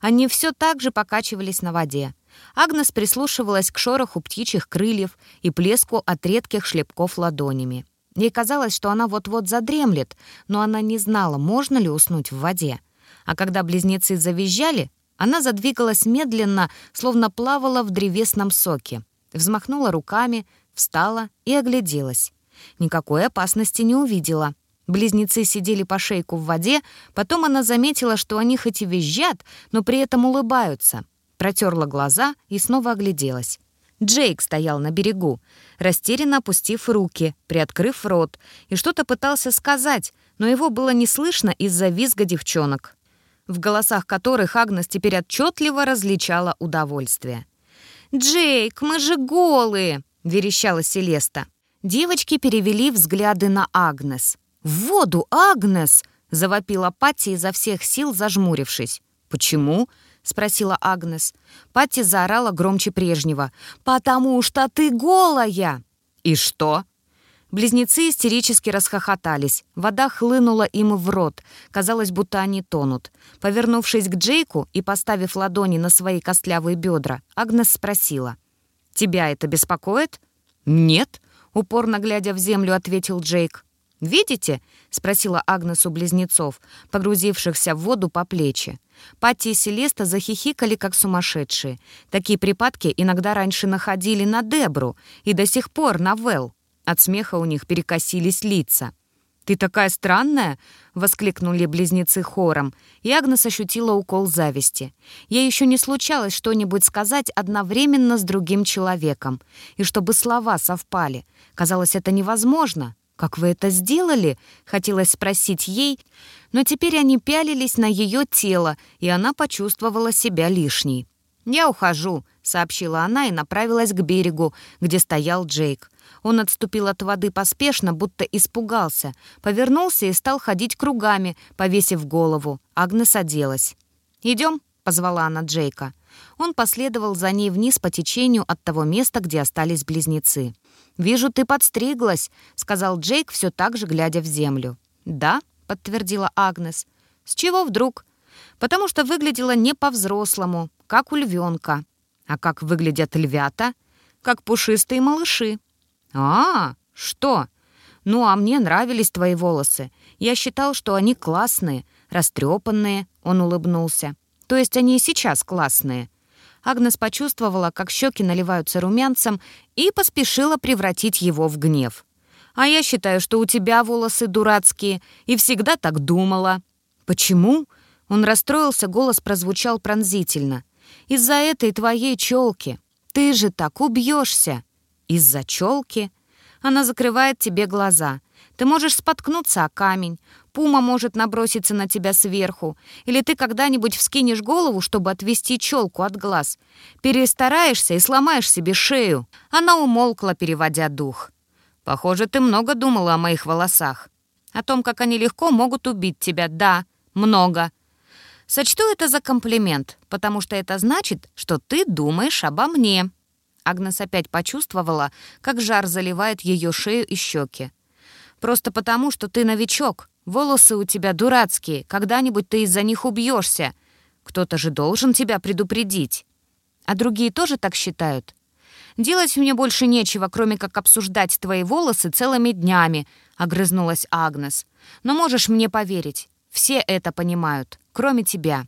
A: Они все так же покачивались на воде. Агнес прислушивалась к шороху птичьих крыльев и плеску от редких шлепков ладонями. Ей казалось, что она вот-вот задремлет, но она не знала, можно ли уснуть в воде. А когда близнецы завизжали, она задвигалась медленно, словно плавала в древесном соке. Взмахнула руками, встала и огляделась. Никакой опасности не увидела. Близнецы сидели по шейку в воде, потом она заметила, что они хоть и визжат, но при этом улыбаются. Протерла глаза и снова огляделась. Джейк стоял на берегу, растерянно опустив руки, приоткрыв рот, и что-то пытался сказать, но его было не слышно из-за визга девчонок, в голосах которых Агнес теперь отчетливо различала удовольствие. «Джейк, мы же голые!» — верещала Селеста. Девочки перевели взгляды на Агнес. «В воду, Агнес!» — завопила Патти изо всех сил, зажмурившись. «Почему?» — спросила Агнес. Патти заорала громче прежнего. «Потому что ты голая!» «И что?» Близнецы истерически расхохотались. Вода хлынула им в рот. Казалось, будто они тонут. Повернувшись к Джейку и поставив ладони на свои костлявые бедра, Агнес спросила. «Тебя это беспокоит?» «Нет», — упорно глядя в землю, ответил Джейк. «Видите?» — спросила Агнес у близнецов, погрузившихся в воду по плечи. Патти и Селеста захихикали, как сумасшедшие. Такие припадки иногда раньше находили на Дебру и до сих пор на Вэл. От смеха у них перекосились лица. «Ты такая странная!» — воскликнули близнецы хором, и Агнес ощутила укол зависти. Ей еще не случалось что-нибудь сказать одновременно с другим человеком, и чтобы слова совпали. Казалось, это невозможно. «Как вы это сделали?» — хотелось спросить ей, но теперь они пялились на ее тело, и она почувствовала себя лишней. «Я ухожу», — сообщила она и направилась к берегу, где стоял Джейк. Он отступил от воды поспешно, будто испугался, повернулся и стал ходить кругами, повесив голову. Агнес оделась. «Идем», — позвала она Джейка. Он последовал за ней вниз по течению от того места, где остались близнецы. «Вижу, ты подстриглась», — сказал Джейк, все так же глядя в землю. «Да», — подтвердила Агнес. «С чего вдруг?» «Потому что выглядела не по-взрослому, как у львенка. А как выглядят львята? Как пушистые малыши». «А, что? Ну, а мне нравились твои волосы. Я считал, что они классные, растрепанные», — он улыбнулся. «То есть они и сейчас классные». Агнес почувствовала, как щеки наливаются румянцем, и поспешила превратить его в гнев. «А я считаю, что у тебя волосы дурацкие, и всегда так думала». «Почему?» Он расстроился, голос прозвучал пронзительно. «Из-за этой твоей челки. Ты же так убьешься!» «Из-за челки?» Она закрывает тебе глаза. Ты можешь споткнуться о камень, пума может наброситься на тебя сверху, или ты когда-нибудь вскинешь голову, чтобы отвести челку от глаз. Перестараешься и сломаешь себе шею. Она умолкла, переводя дух. Похоже, ты много думала о моих волосах. О том, как они легко могут убить тебя. Да, много. Сочту это за комплимент, потому что это значит, что ты думаешь обо мне. Агнес опять почувствовала, как жар заливает ее шею и щеки. «Просто потому, что ты новичок. Волосы у тебя дурацкие. Когда-нибудь ты из-за них убьешься. Кто-то же должен тебя предупредить. А другие тоже так считают?» «Делать мне больше нечего, кроме как обсуждать твои волосы целыми днями», — огрызнулась Агнес. «Но можешь мне поверить, все это понимают, кроме тебя».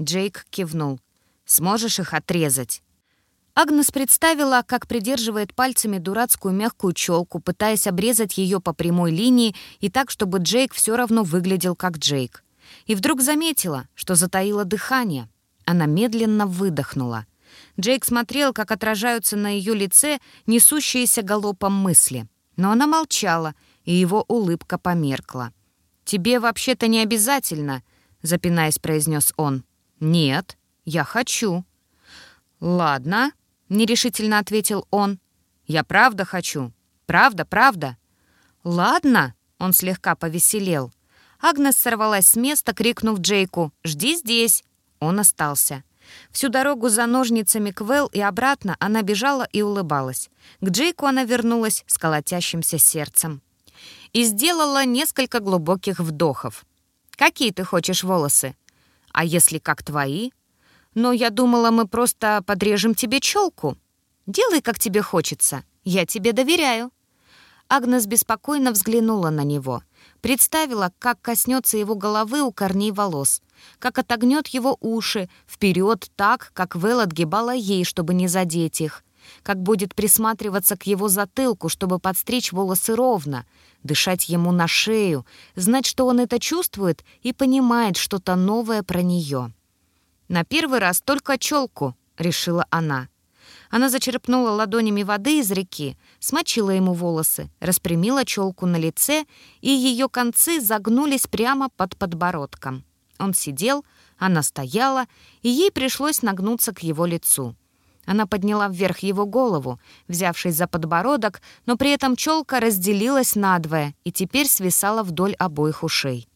A: Джейк кивнул. «Сможешь их отрезать?» Агнес представила, как придерживает пальцами дурацкую мягкую челку, пытаясь обрезать ее по прямой линии и так, чтобы Джейк все равно выглядел как Джейк. И вдруг заметила, что затаила дыхание. Она медленно выдохнула. Джейк смотрел, как отражаются на ее лице несущиеся галопом мысли. Но она молчала, и его улыбка померкла. «Тебе вообще-то не обязательно», — запинаясь, произнес он. «Нет, я хочу». «Ладно», — нерешительно ответил он. «Я правда хочу. Правда, правда». «Ладно», — он слегка повеселел. Агнес сорвалась с места, крикнув Джейку «Жди здесь». Он остался. Всю дорогу за ножницами к Вэл и обратно она бежала и улыбалась. К Джейку она вернулась с колотящимся сердцем. И сделала несколько глубоких вдохов. «Какие ты хочешь волосы? А если как твои?» Но я думала, мы просто подрежем тебе челку. Делай, как тебе хочется. Я тебе доверяю». Агнес беспокойно взглянула на него. Представила, как коснется его головы у корней волос, как отогнет его уши вперед так, как Вэл отгибала ей, чтобы не задеть их, как будет присматриваться к его затылку, чтобы подстричь волосы ровно, дышать ему на шею, знать, что он это чувствует и понимает что-то новое про нее. «На первый раз только челку», — решила она. Она зачерпнула ладонями воды из реки, смочила ему волосы, распрямила челку на лице, и ее концы загнулись прямо под подбородком. Он сидел, она стояла, и ей пришлось нагнуться к его лицу. Она подняла вверх его голову, взявшись за подбородок, но при этом челка разделилась надвое и теперь свисала вдоль обоих ушей.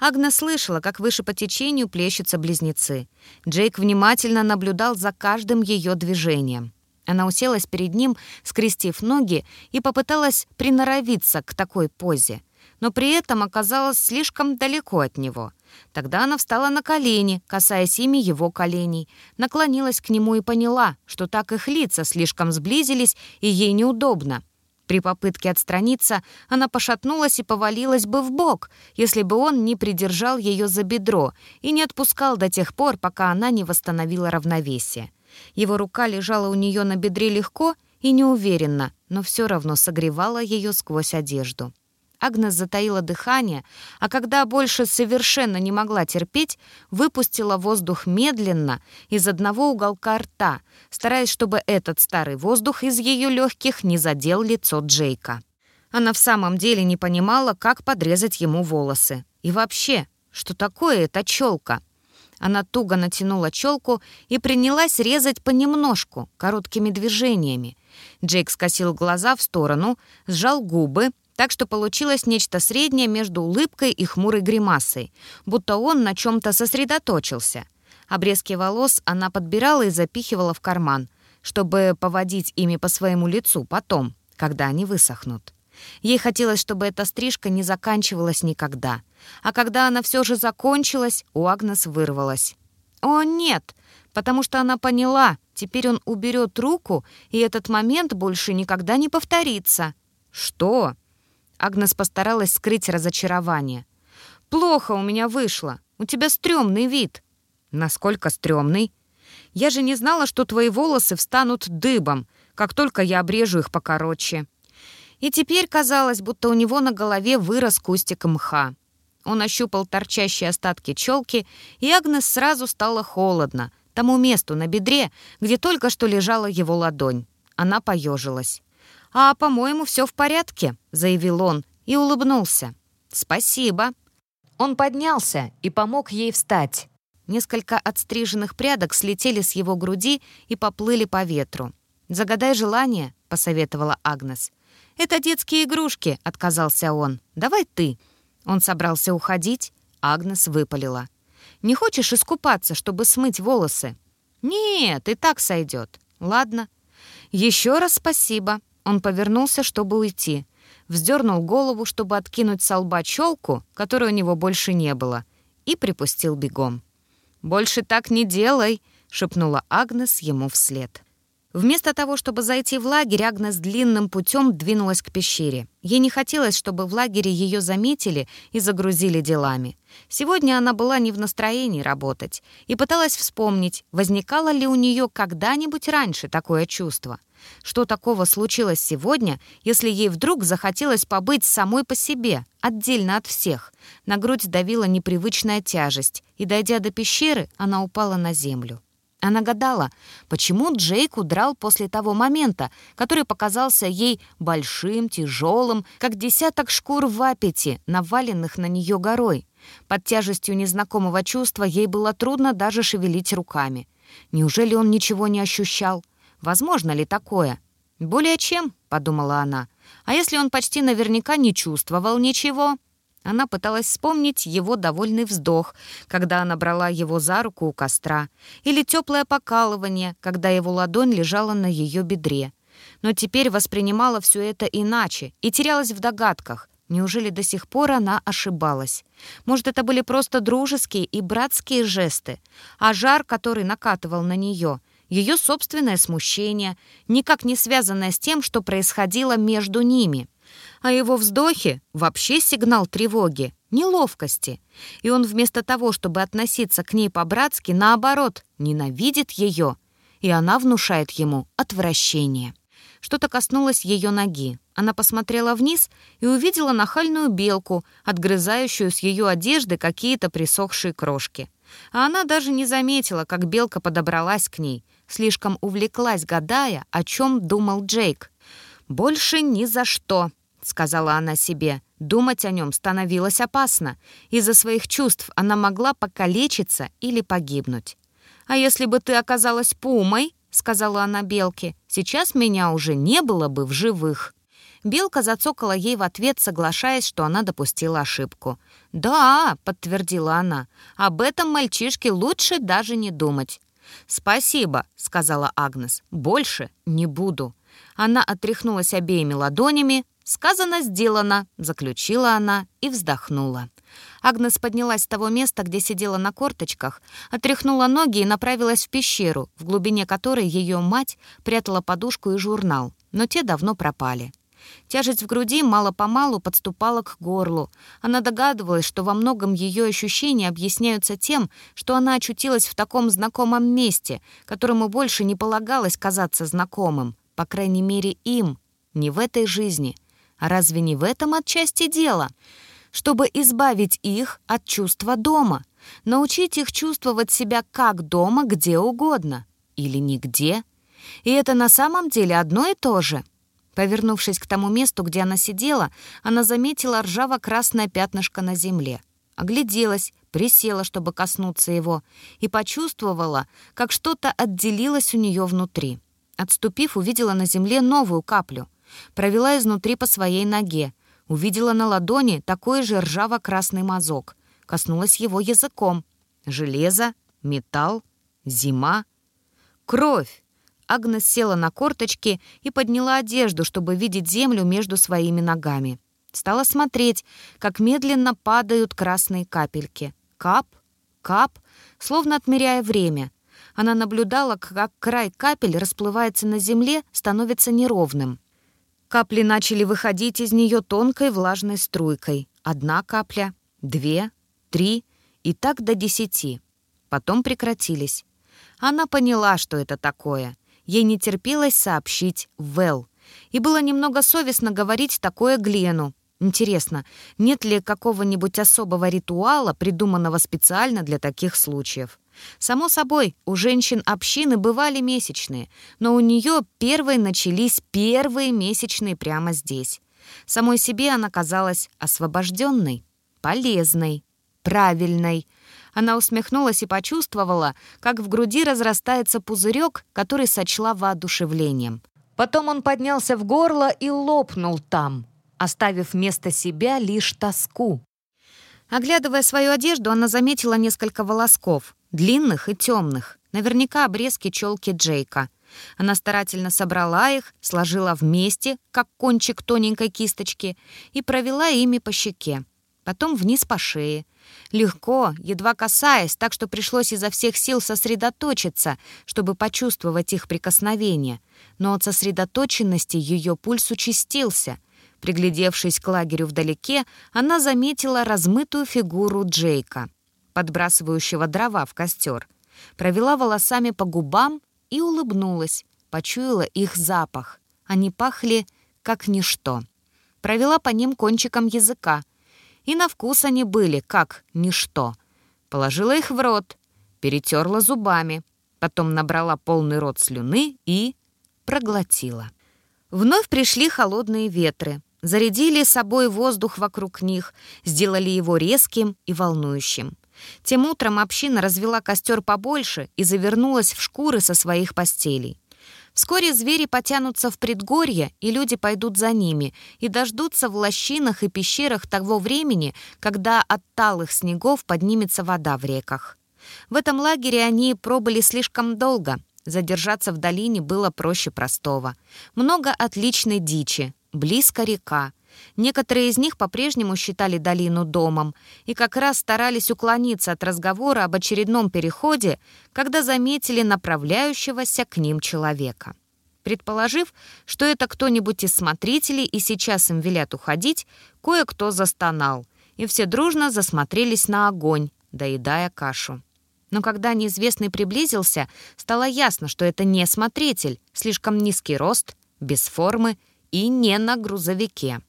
A: Агна слышала, как выше по течению плещутся близнецы. Джейк внимательно наблюдал за каждым ее движением. Она уселась перед ним, скрестив ноги, и попыталась приноровиться к такой позе, но при этом оказалась слишком далеко от него. Тогда она встала на колени, касаясь ими его коленей, наклонилась к нему и поняла, что так их лица слишком сблизились, и ей неудобно. При попытке отстраниться она пошатнулась и повалилась бы в бок, если бы он не придержал ее за бедро и не отпускал до тех пор, пока она не восстановила равновесие. Его рука лежала у нее на бедре легко и неуверенно, но все равно согревала ее сквозь одежду. Агнес затаила дыхание, а когда больше совершенно не могла терпеть, выпустила воздух медленно из одного уголка рта, стараясь, чтобы этот старый воздух из ее легких не задел лицо Джейка. Она в самом деле не понимала, как подрезать ему волосы. И вообще, что такое эта челка? Она туго натянула челку и принялась резать понемножку, короткими движениями. Джейк скосил глаза в сторону, сжал губы, так что получилось нечто среднее между улыбкой и хмурой гримасой, будто он на чем-то сосредоточился. Обрезки волос она подбирала и запихивала в карман, чтобы поводить ими по своему лицу потом, когда они высохнут. Ей хотелось, чтобы эта стрижка не заканчивалась никогда. А когда она все же закончилась, у Агнес вырвалась. «О, нет!» потому что она поняла, теперь он уберет руку, и этот момент больше никогда не повторится. «Что?» Агнес постаралась скрыть разочарование. «Плохо у меня вышло. У тебя стрёмный вид». «Насколько стрёмный?» «Я же не знала, что твои волосы встанут дыбом, как только я обрежу их покороче». И теперь казалось, будто у него на голове вырос кустик мха. Он ощупал торчащие остатки челки, и Агнес сразу стало холодно, тому месту на бедре, где только что лежала его ладонь. Она поежилась. «А, по-моему, все в порядке», — заявил он и улыбнулся. «Спасибо». Он поднялся и помог ей встать. Несколько отстриженных прядок слетели с его груди и поплыли по ветру. «Загадай желание», — посоветовала Агнес. «Это детские игрушки», — отказался он. «Давай ты». Он собрался уходить, Агнес выпалила. «Не хочешь искупаться, чтобы смыть волосы?» «Нет, и так сойдет. Ладно, «Еще раз спасибо». Он повернулся, чтобы уйти. Вздернул голову, чтобы откинуть с лба челку, которой у него больше не было, и припустил бегом. «Больше так не делай», — шепнула Агнес ему вслед. Вместо того, чтобы зайти в лагерь, Агнес длинным путем двинулась к пещере. Ей не хотелось, чтобы в лагере ее заметили и загрузили делами. Сегодня она была не в настроении работать и пыталась вспомнить, возникало ли у нее когда-нибудь раньше такое чувство. Что такого случилось сегодня, если ей вдруг захотелось побыть самой по себе, отдельно от всех? На грудь давила непривычная тяжесть, и, дойдя до пещеры, она упала на землю. Она гадала, почему Джейк удрал после того момента, который показался ей большим, тяжелым, как десяток шкур в аппете, наваленных на нее горой. Под тяжестью незнакомого чувства ей было трудно даже шевелить руками. Неужели он ничего не ощущал? Возможно ли такое? «Более чем», — подумала она. «А если он почти наверняка не чувствовал ничего?» Она пыталась вспомнить его довольный вздох, когда она брала его за руку у костра, или теплое покалывание, когда его ладонь лежала на ее бедре. Но теперь воспринимала все это иначе и терялась в догадках. Неужели до сих пор она ошибалась? Может, это были просто дружеские и братские жесты, а жар, который накатывал на нее, ее собственное смущение, никак не связанное с тем, что происходило между ними — а его вздохи — вообще сигнал тревоги, неловкости. И он вместо того, чтобы относиться к ней по-братски, наоборот, ненавидит ее, и она внушает ему отвращение. Что-то коснулось ее ноги. Она посмотрела вниз и увидела нахальную белку, отгрызающую с ее одежды какие-то присохшие крошки. А она даже не заметила, как белка подобралась к ней, слишком увлеклась, гадая, о чем думал Джейк. «Больше ни за что», — сказала она себе. Думать о нем становилось опасно. Из-за своих чувств она могла покалечиться или погибнуть. «А если бы ты оказалась пумой?» — сказала она Белке. «Сейчас меня уже не было бы в живых». Белка зацокала ей в ответ, соглашаясь, что она допустила ошибку. «Да», — подтвердила она, — «об этом мальчишке лучше даже не думать». «Спасибо», — сказала Агнес, — «больше не буду». Она отряхнулась обеими ладонями, «Сказано, сделано», — заключила она и вздохнула. Агнес поднялась с того места, где сидела на корточках, отряхнула ноги и направилась в пещеру, в глубине которой ее мать прятала подушку и журнал, но те давно пропали. Тяжесть в груди мало-помалу подступала к горлу. Она догадывалась, что во многом ее ощущения объясняются тем, что она очутилась в таком знакомом месте, которому больше не полагалось казаться знакомым, по крайней мере им, не в этой жизни — разве не в этом отчасти дело? Чтобы избавить их от чувства дома, научить их чувствовать себя как дома где угодно или нигде. И это на самом деле одно и то же. Повернувшись к тому месту, где она сидела, она заметила ржаво-красное пятнышко на земле. Огляделась, присела, чтобы коснуться его, и почувствовала, как что-то отделилось у нее внутри. Отступив, увидела на земле новую каплю — Провела изнутри по своей ноге. Увидела на ладони такой же ржаво-красный мазок. Коснулась его языком. Железо, металл, зима. Кровь! Агнес села на корточки и подняла одежду, чтобы видеть землю между своими ногами. Стала смотреть, как медленно падают красные капельки. Кап, кап, словно отмеряя время. Она наблюдала, как край капель расплывается на земле, становится неровным. Капли начали выходить из нее тонкой влажной струйкой. Одна капля, две, три и так до десяти. Потом прекратились. Она поняла, что это такое. Ей не терпелось сообщить Вэл. И было немного совестно говорить такое Глену. Интересно, нет ли какого-нибудь особого ритуала, придуманного специально для таких случаев? Само собой, у женщин общины бывали месячные, но у нее первые начались первые месячные прямо здесь. Самой себе она казалась освобожденной, полезной, правильной. Она усмехнулась и почувствовала, как в груди разрастается пузырек, который сочла воодушевлением. Потом он поднялся в горло и лопнул там, оставив вместо себя лишь тоску. Оглядывая свою одежду, она заметила несколько волосков, длинных и темных, наверняка обрезки челки Джейка. Она старательно собрала их, сложила вместе, как кончик тоненькой кисточки, и провела ими по щеке. Потом вниз по шее. Легко, едва касаясь, так что пришлось изо всех сил сосредоточиться, чтобы почувствовать их прикосновение. Но от сосредоточенности ее пульс участился. Приглядевшись к лагерю вдалеке, она заметила размытую фигуру Джейка, подбрасывающего дрова в костер. Провела волосами по губам и улыбнулась, почуяла их запах. Они пахли как ничто. Провела по ним кончиком языка. И на вкус они были как ничто. Положила их в рот, перетерла зубами, потом набрала полный рот слюны и проглотила. Вновь пришли холодные ветры, зарядили собой воздух вокруг них, сделали его резким и волнующим. Тем утром община развела костер побольше и завернулась в шкуры со своих постелей. Вскоре звери потянутся в предгорье, и люди пойдут за ними, и дождутся в лощинах и пещерах того времени, когда от талых снегов поднимется вода в реках. В этом лагере они пробыли слишком долго. Задержаться в долине было проще простого. Много отличной дичи, близко река, Некоторые из них по-прежнему считали долину домом и как раз старались уклониться от разговора об очередном переходе, когда заметили направляющегося к ним человека. Предположив, что это кто-нибудь из смотрителей и сейчас им велят уходить, кое-кто застонал, и все дружно засмотрелись на огонь, доедая кашу. Но когда неизвестный приблизился, стало ясно, что это не смотритель, слишком низкий рост, без формы и не на грузовике.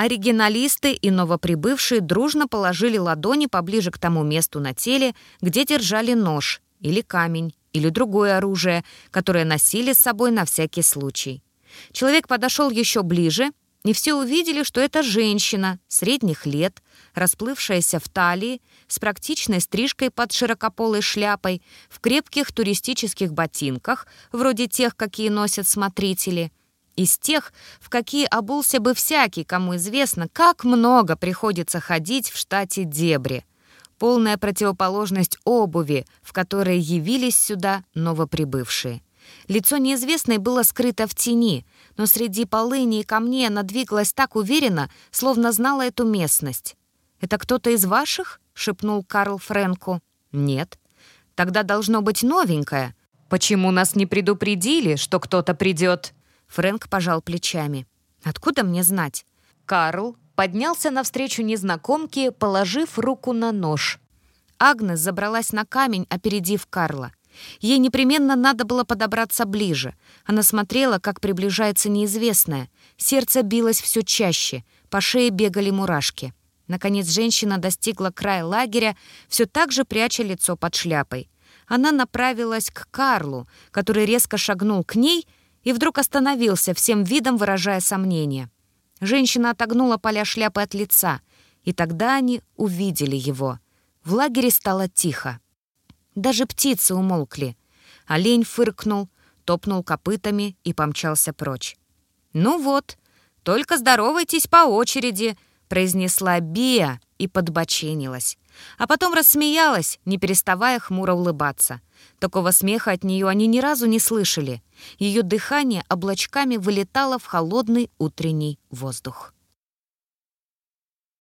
A: Оригиналисты и новоприбывшие дружно положили ладони поближе к тому месту на теле, где держали нож или камень или другое оружие, которое носили с собой на всякий случай. Человек подошел еще ближе, и все увидели, что это женщина средних лет, расплывшаяся в талии, с практичной стрижкой под широкополой шляпой, в крепких туристических ботинках, вроде тех, какие носят смотрители — из тех, в какие обулся бы всякий, кому известно, как много приходится ходить в штате Дебри. Полная противоположность обуви, в которой явились сюда новоприбывшие. Лицо неизвестной было скрыто в тени, но среди полыни и камней она двигалась так уверенно, словно знала эту местность. «Это кто-то из ваших?» — шепнул Карл Фрэнку. «Нет». «Тогда должно быть новенькое. Почему нас не предупредили, что кто-то придет?» Фрэнк пожал плечами. «Откуда мне знать?» Карл поднялся навстречу незнакомке, положив руку на нож. Агнес забралась на камень, опередив Карла. Ей непременно надо было подобраться ближе. Она смотрела, как приближается неизвестное. Сердце билось все чаще, по шее бегали мурашки. Наконец женщина достигла края лагеря, все так же пряча лицо под шляпой. Она направилась к Карлу, который резко шагнул к ней — и вдруг остановился, всем видом выражая сомнение. Женщина отогнула поля шляпы от лица, и тогда они увидели его. В лагере стало тихо. Даже птицы умолкли. Олень фыркнул, топнул копытами и помчался прочь. «Ну вот, только здоровайтесь по очереди», — произнесла Бия и подбоченилась. А потом рассмеялась, не переставая хмуро улыбаться. Такого смеха от нее они ни разу не слышали. Ее дыхание облачками вылетало в холодный утренний воздух.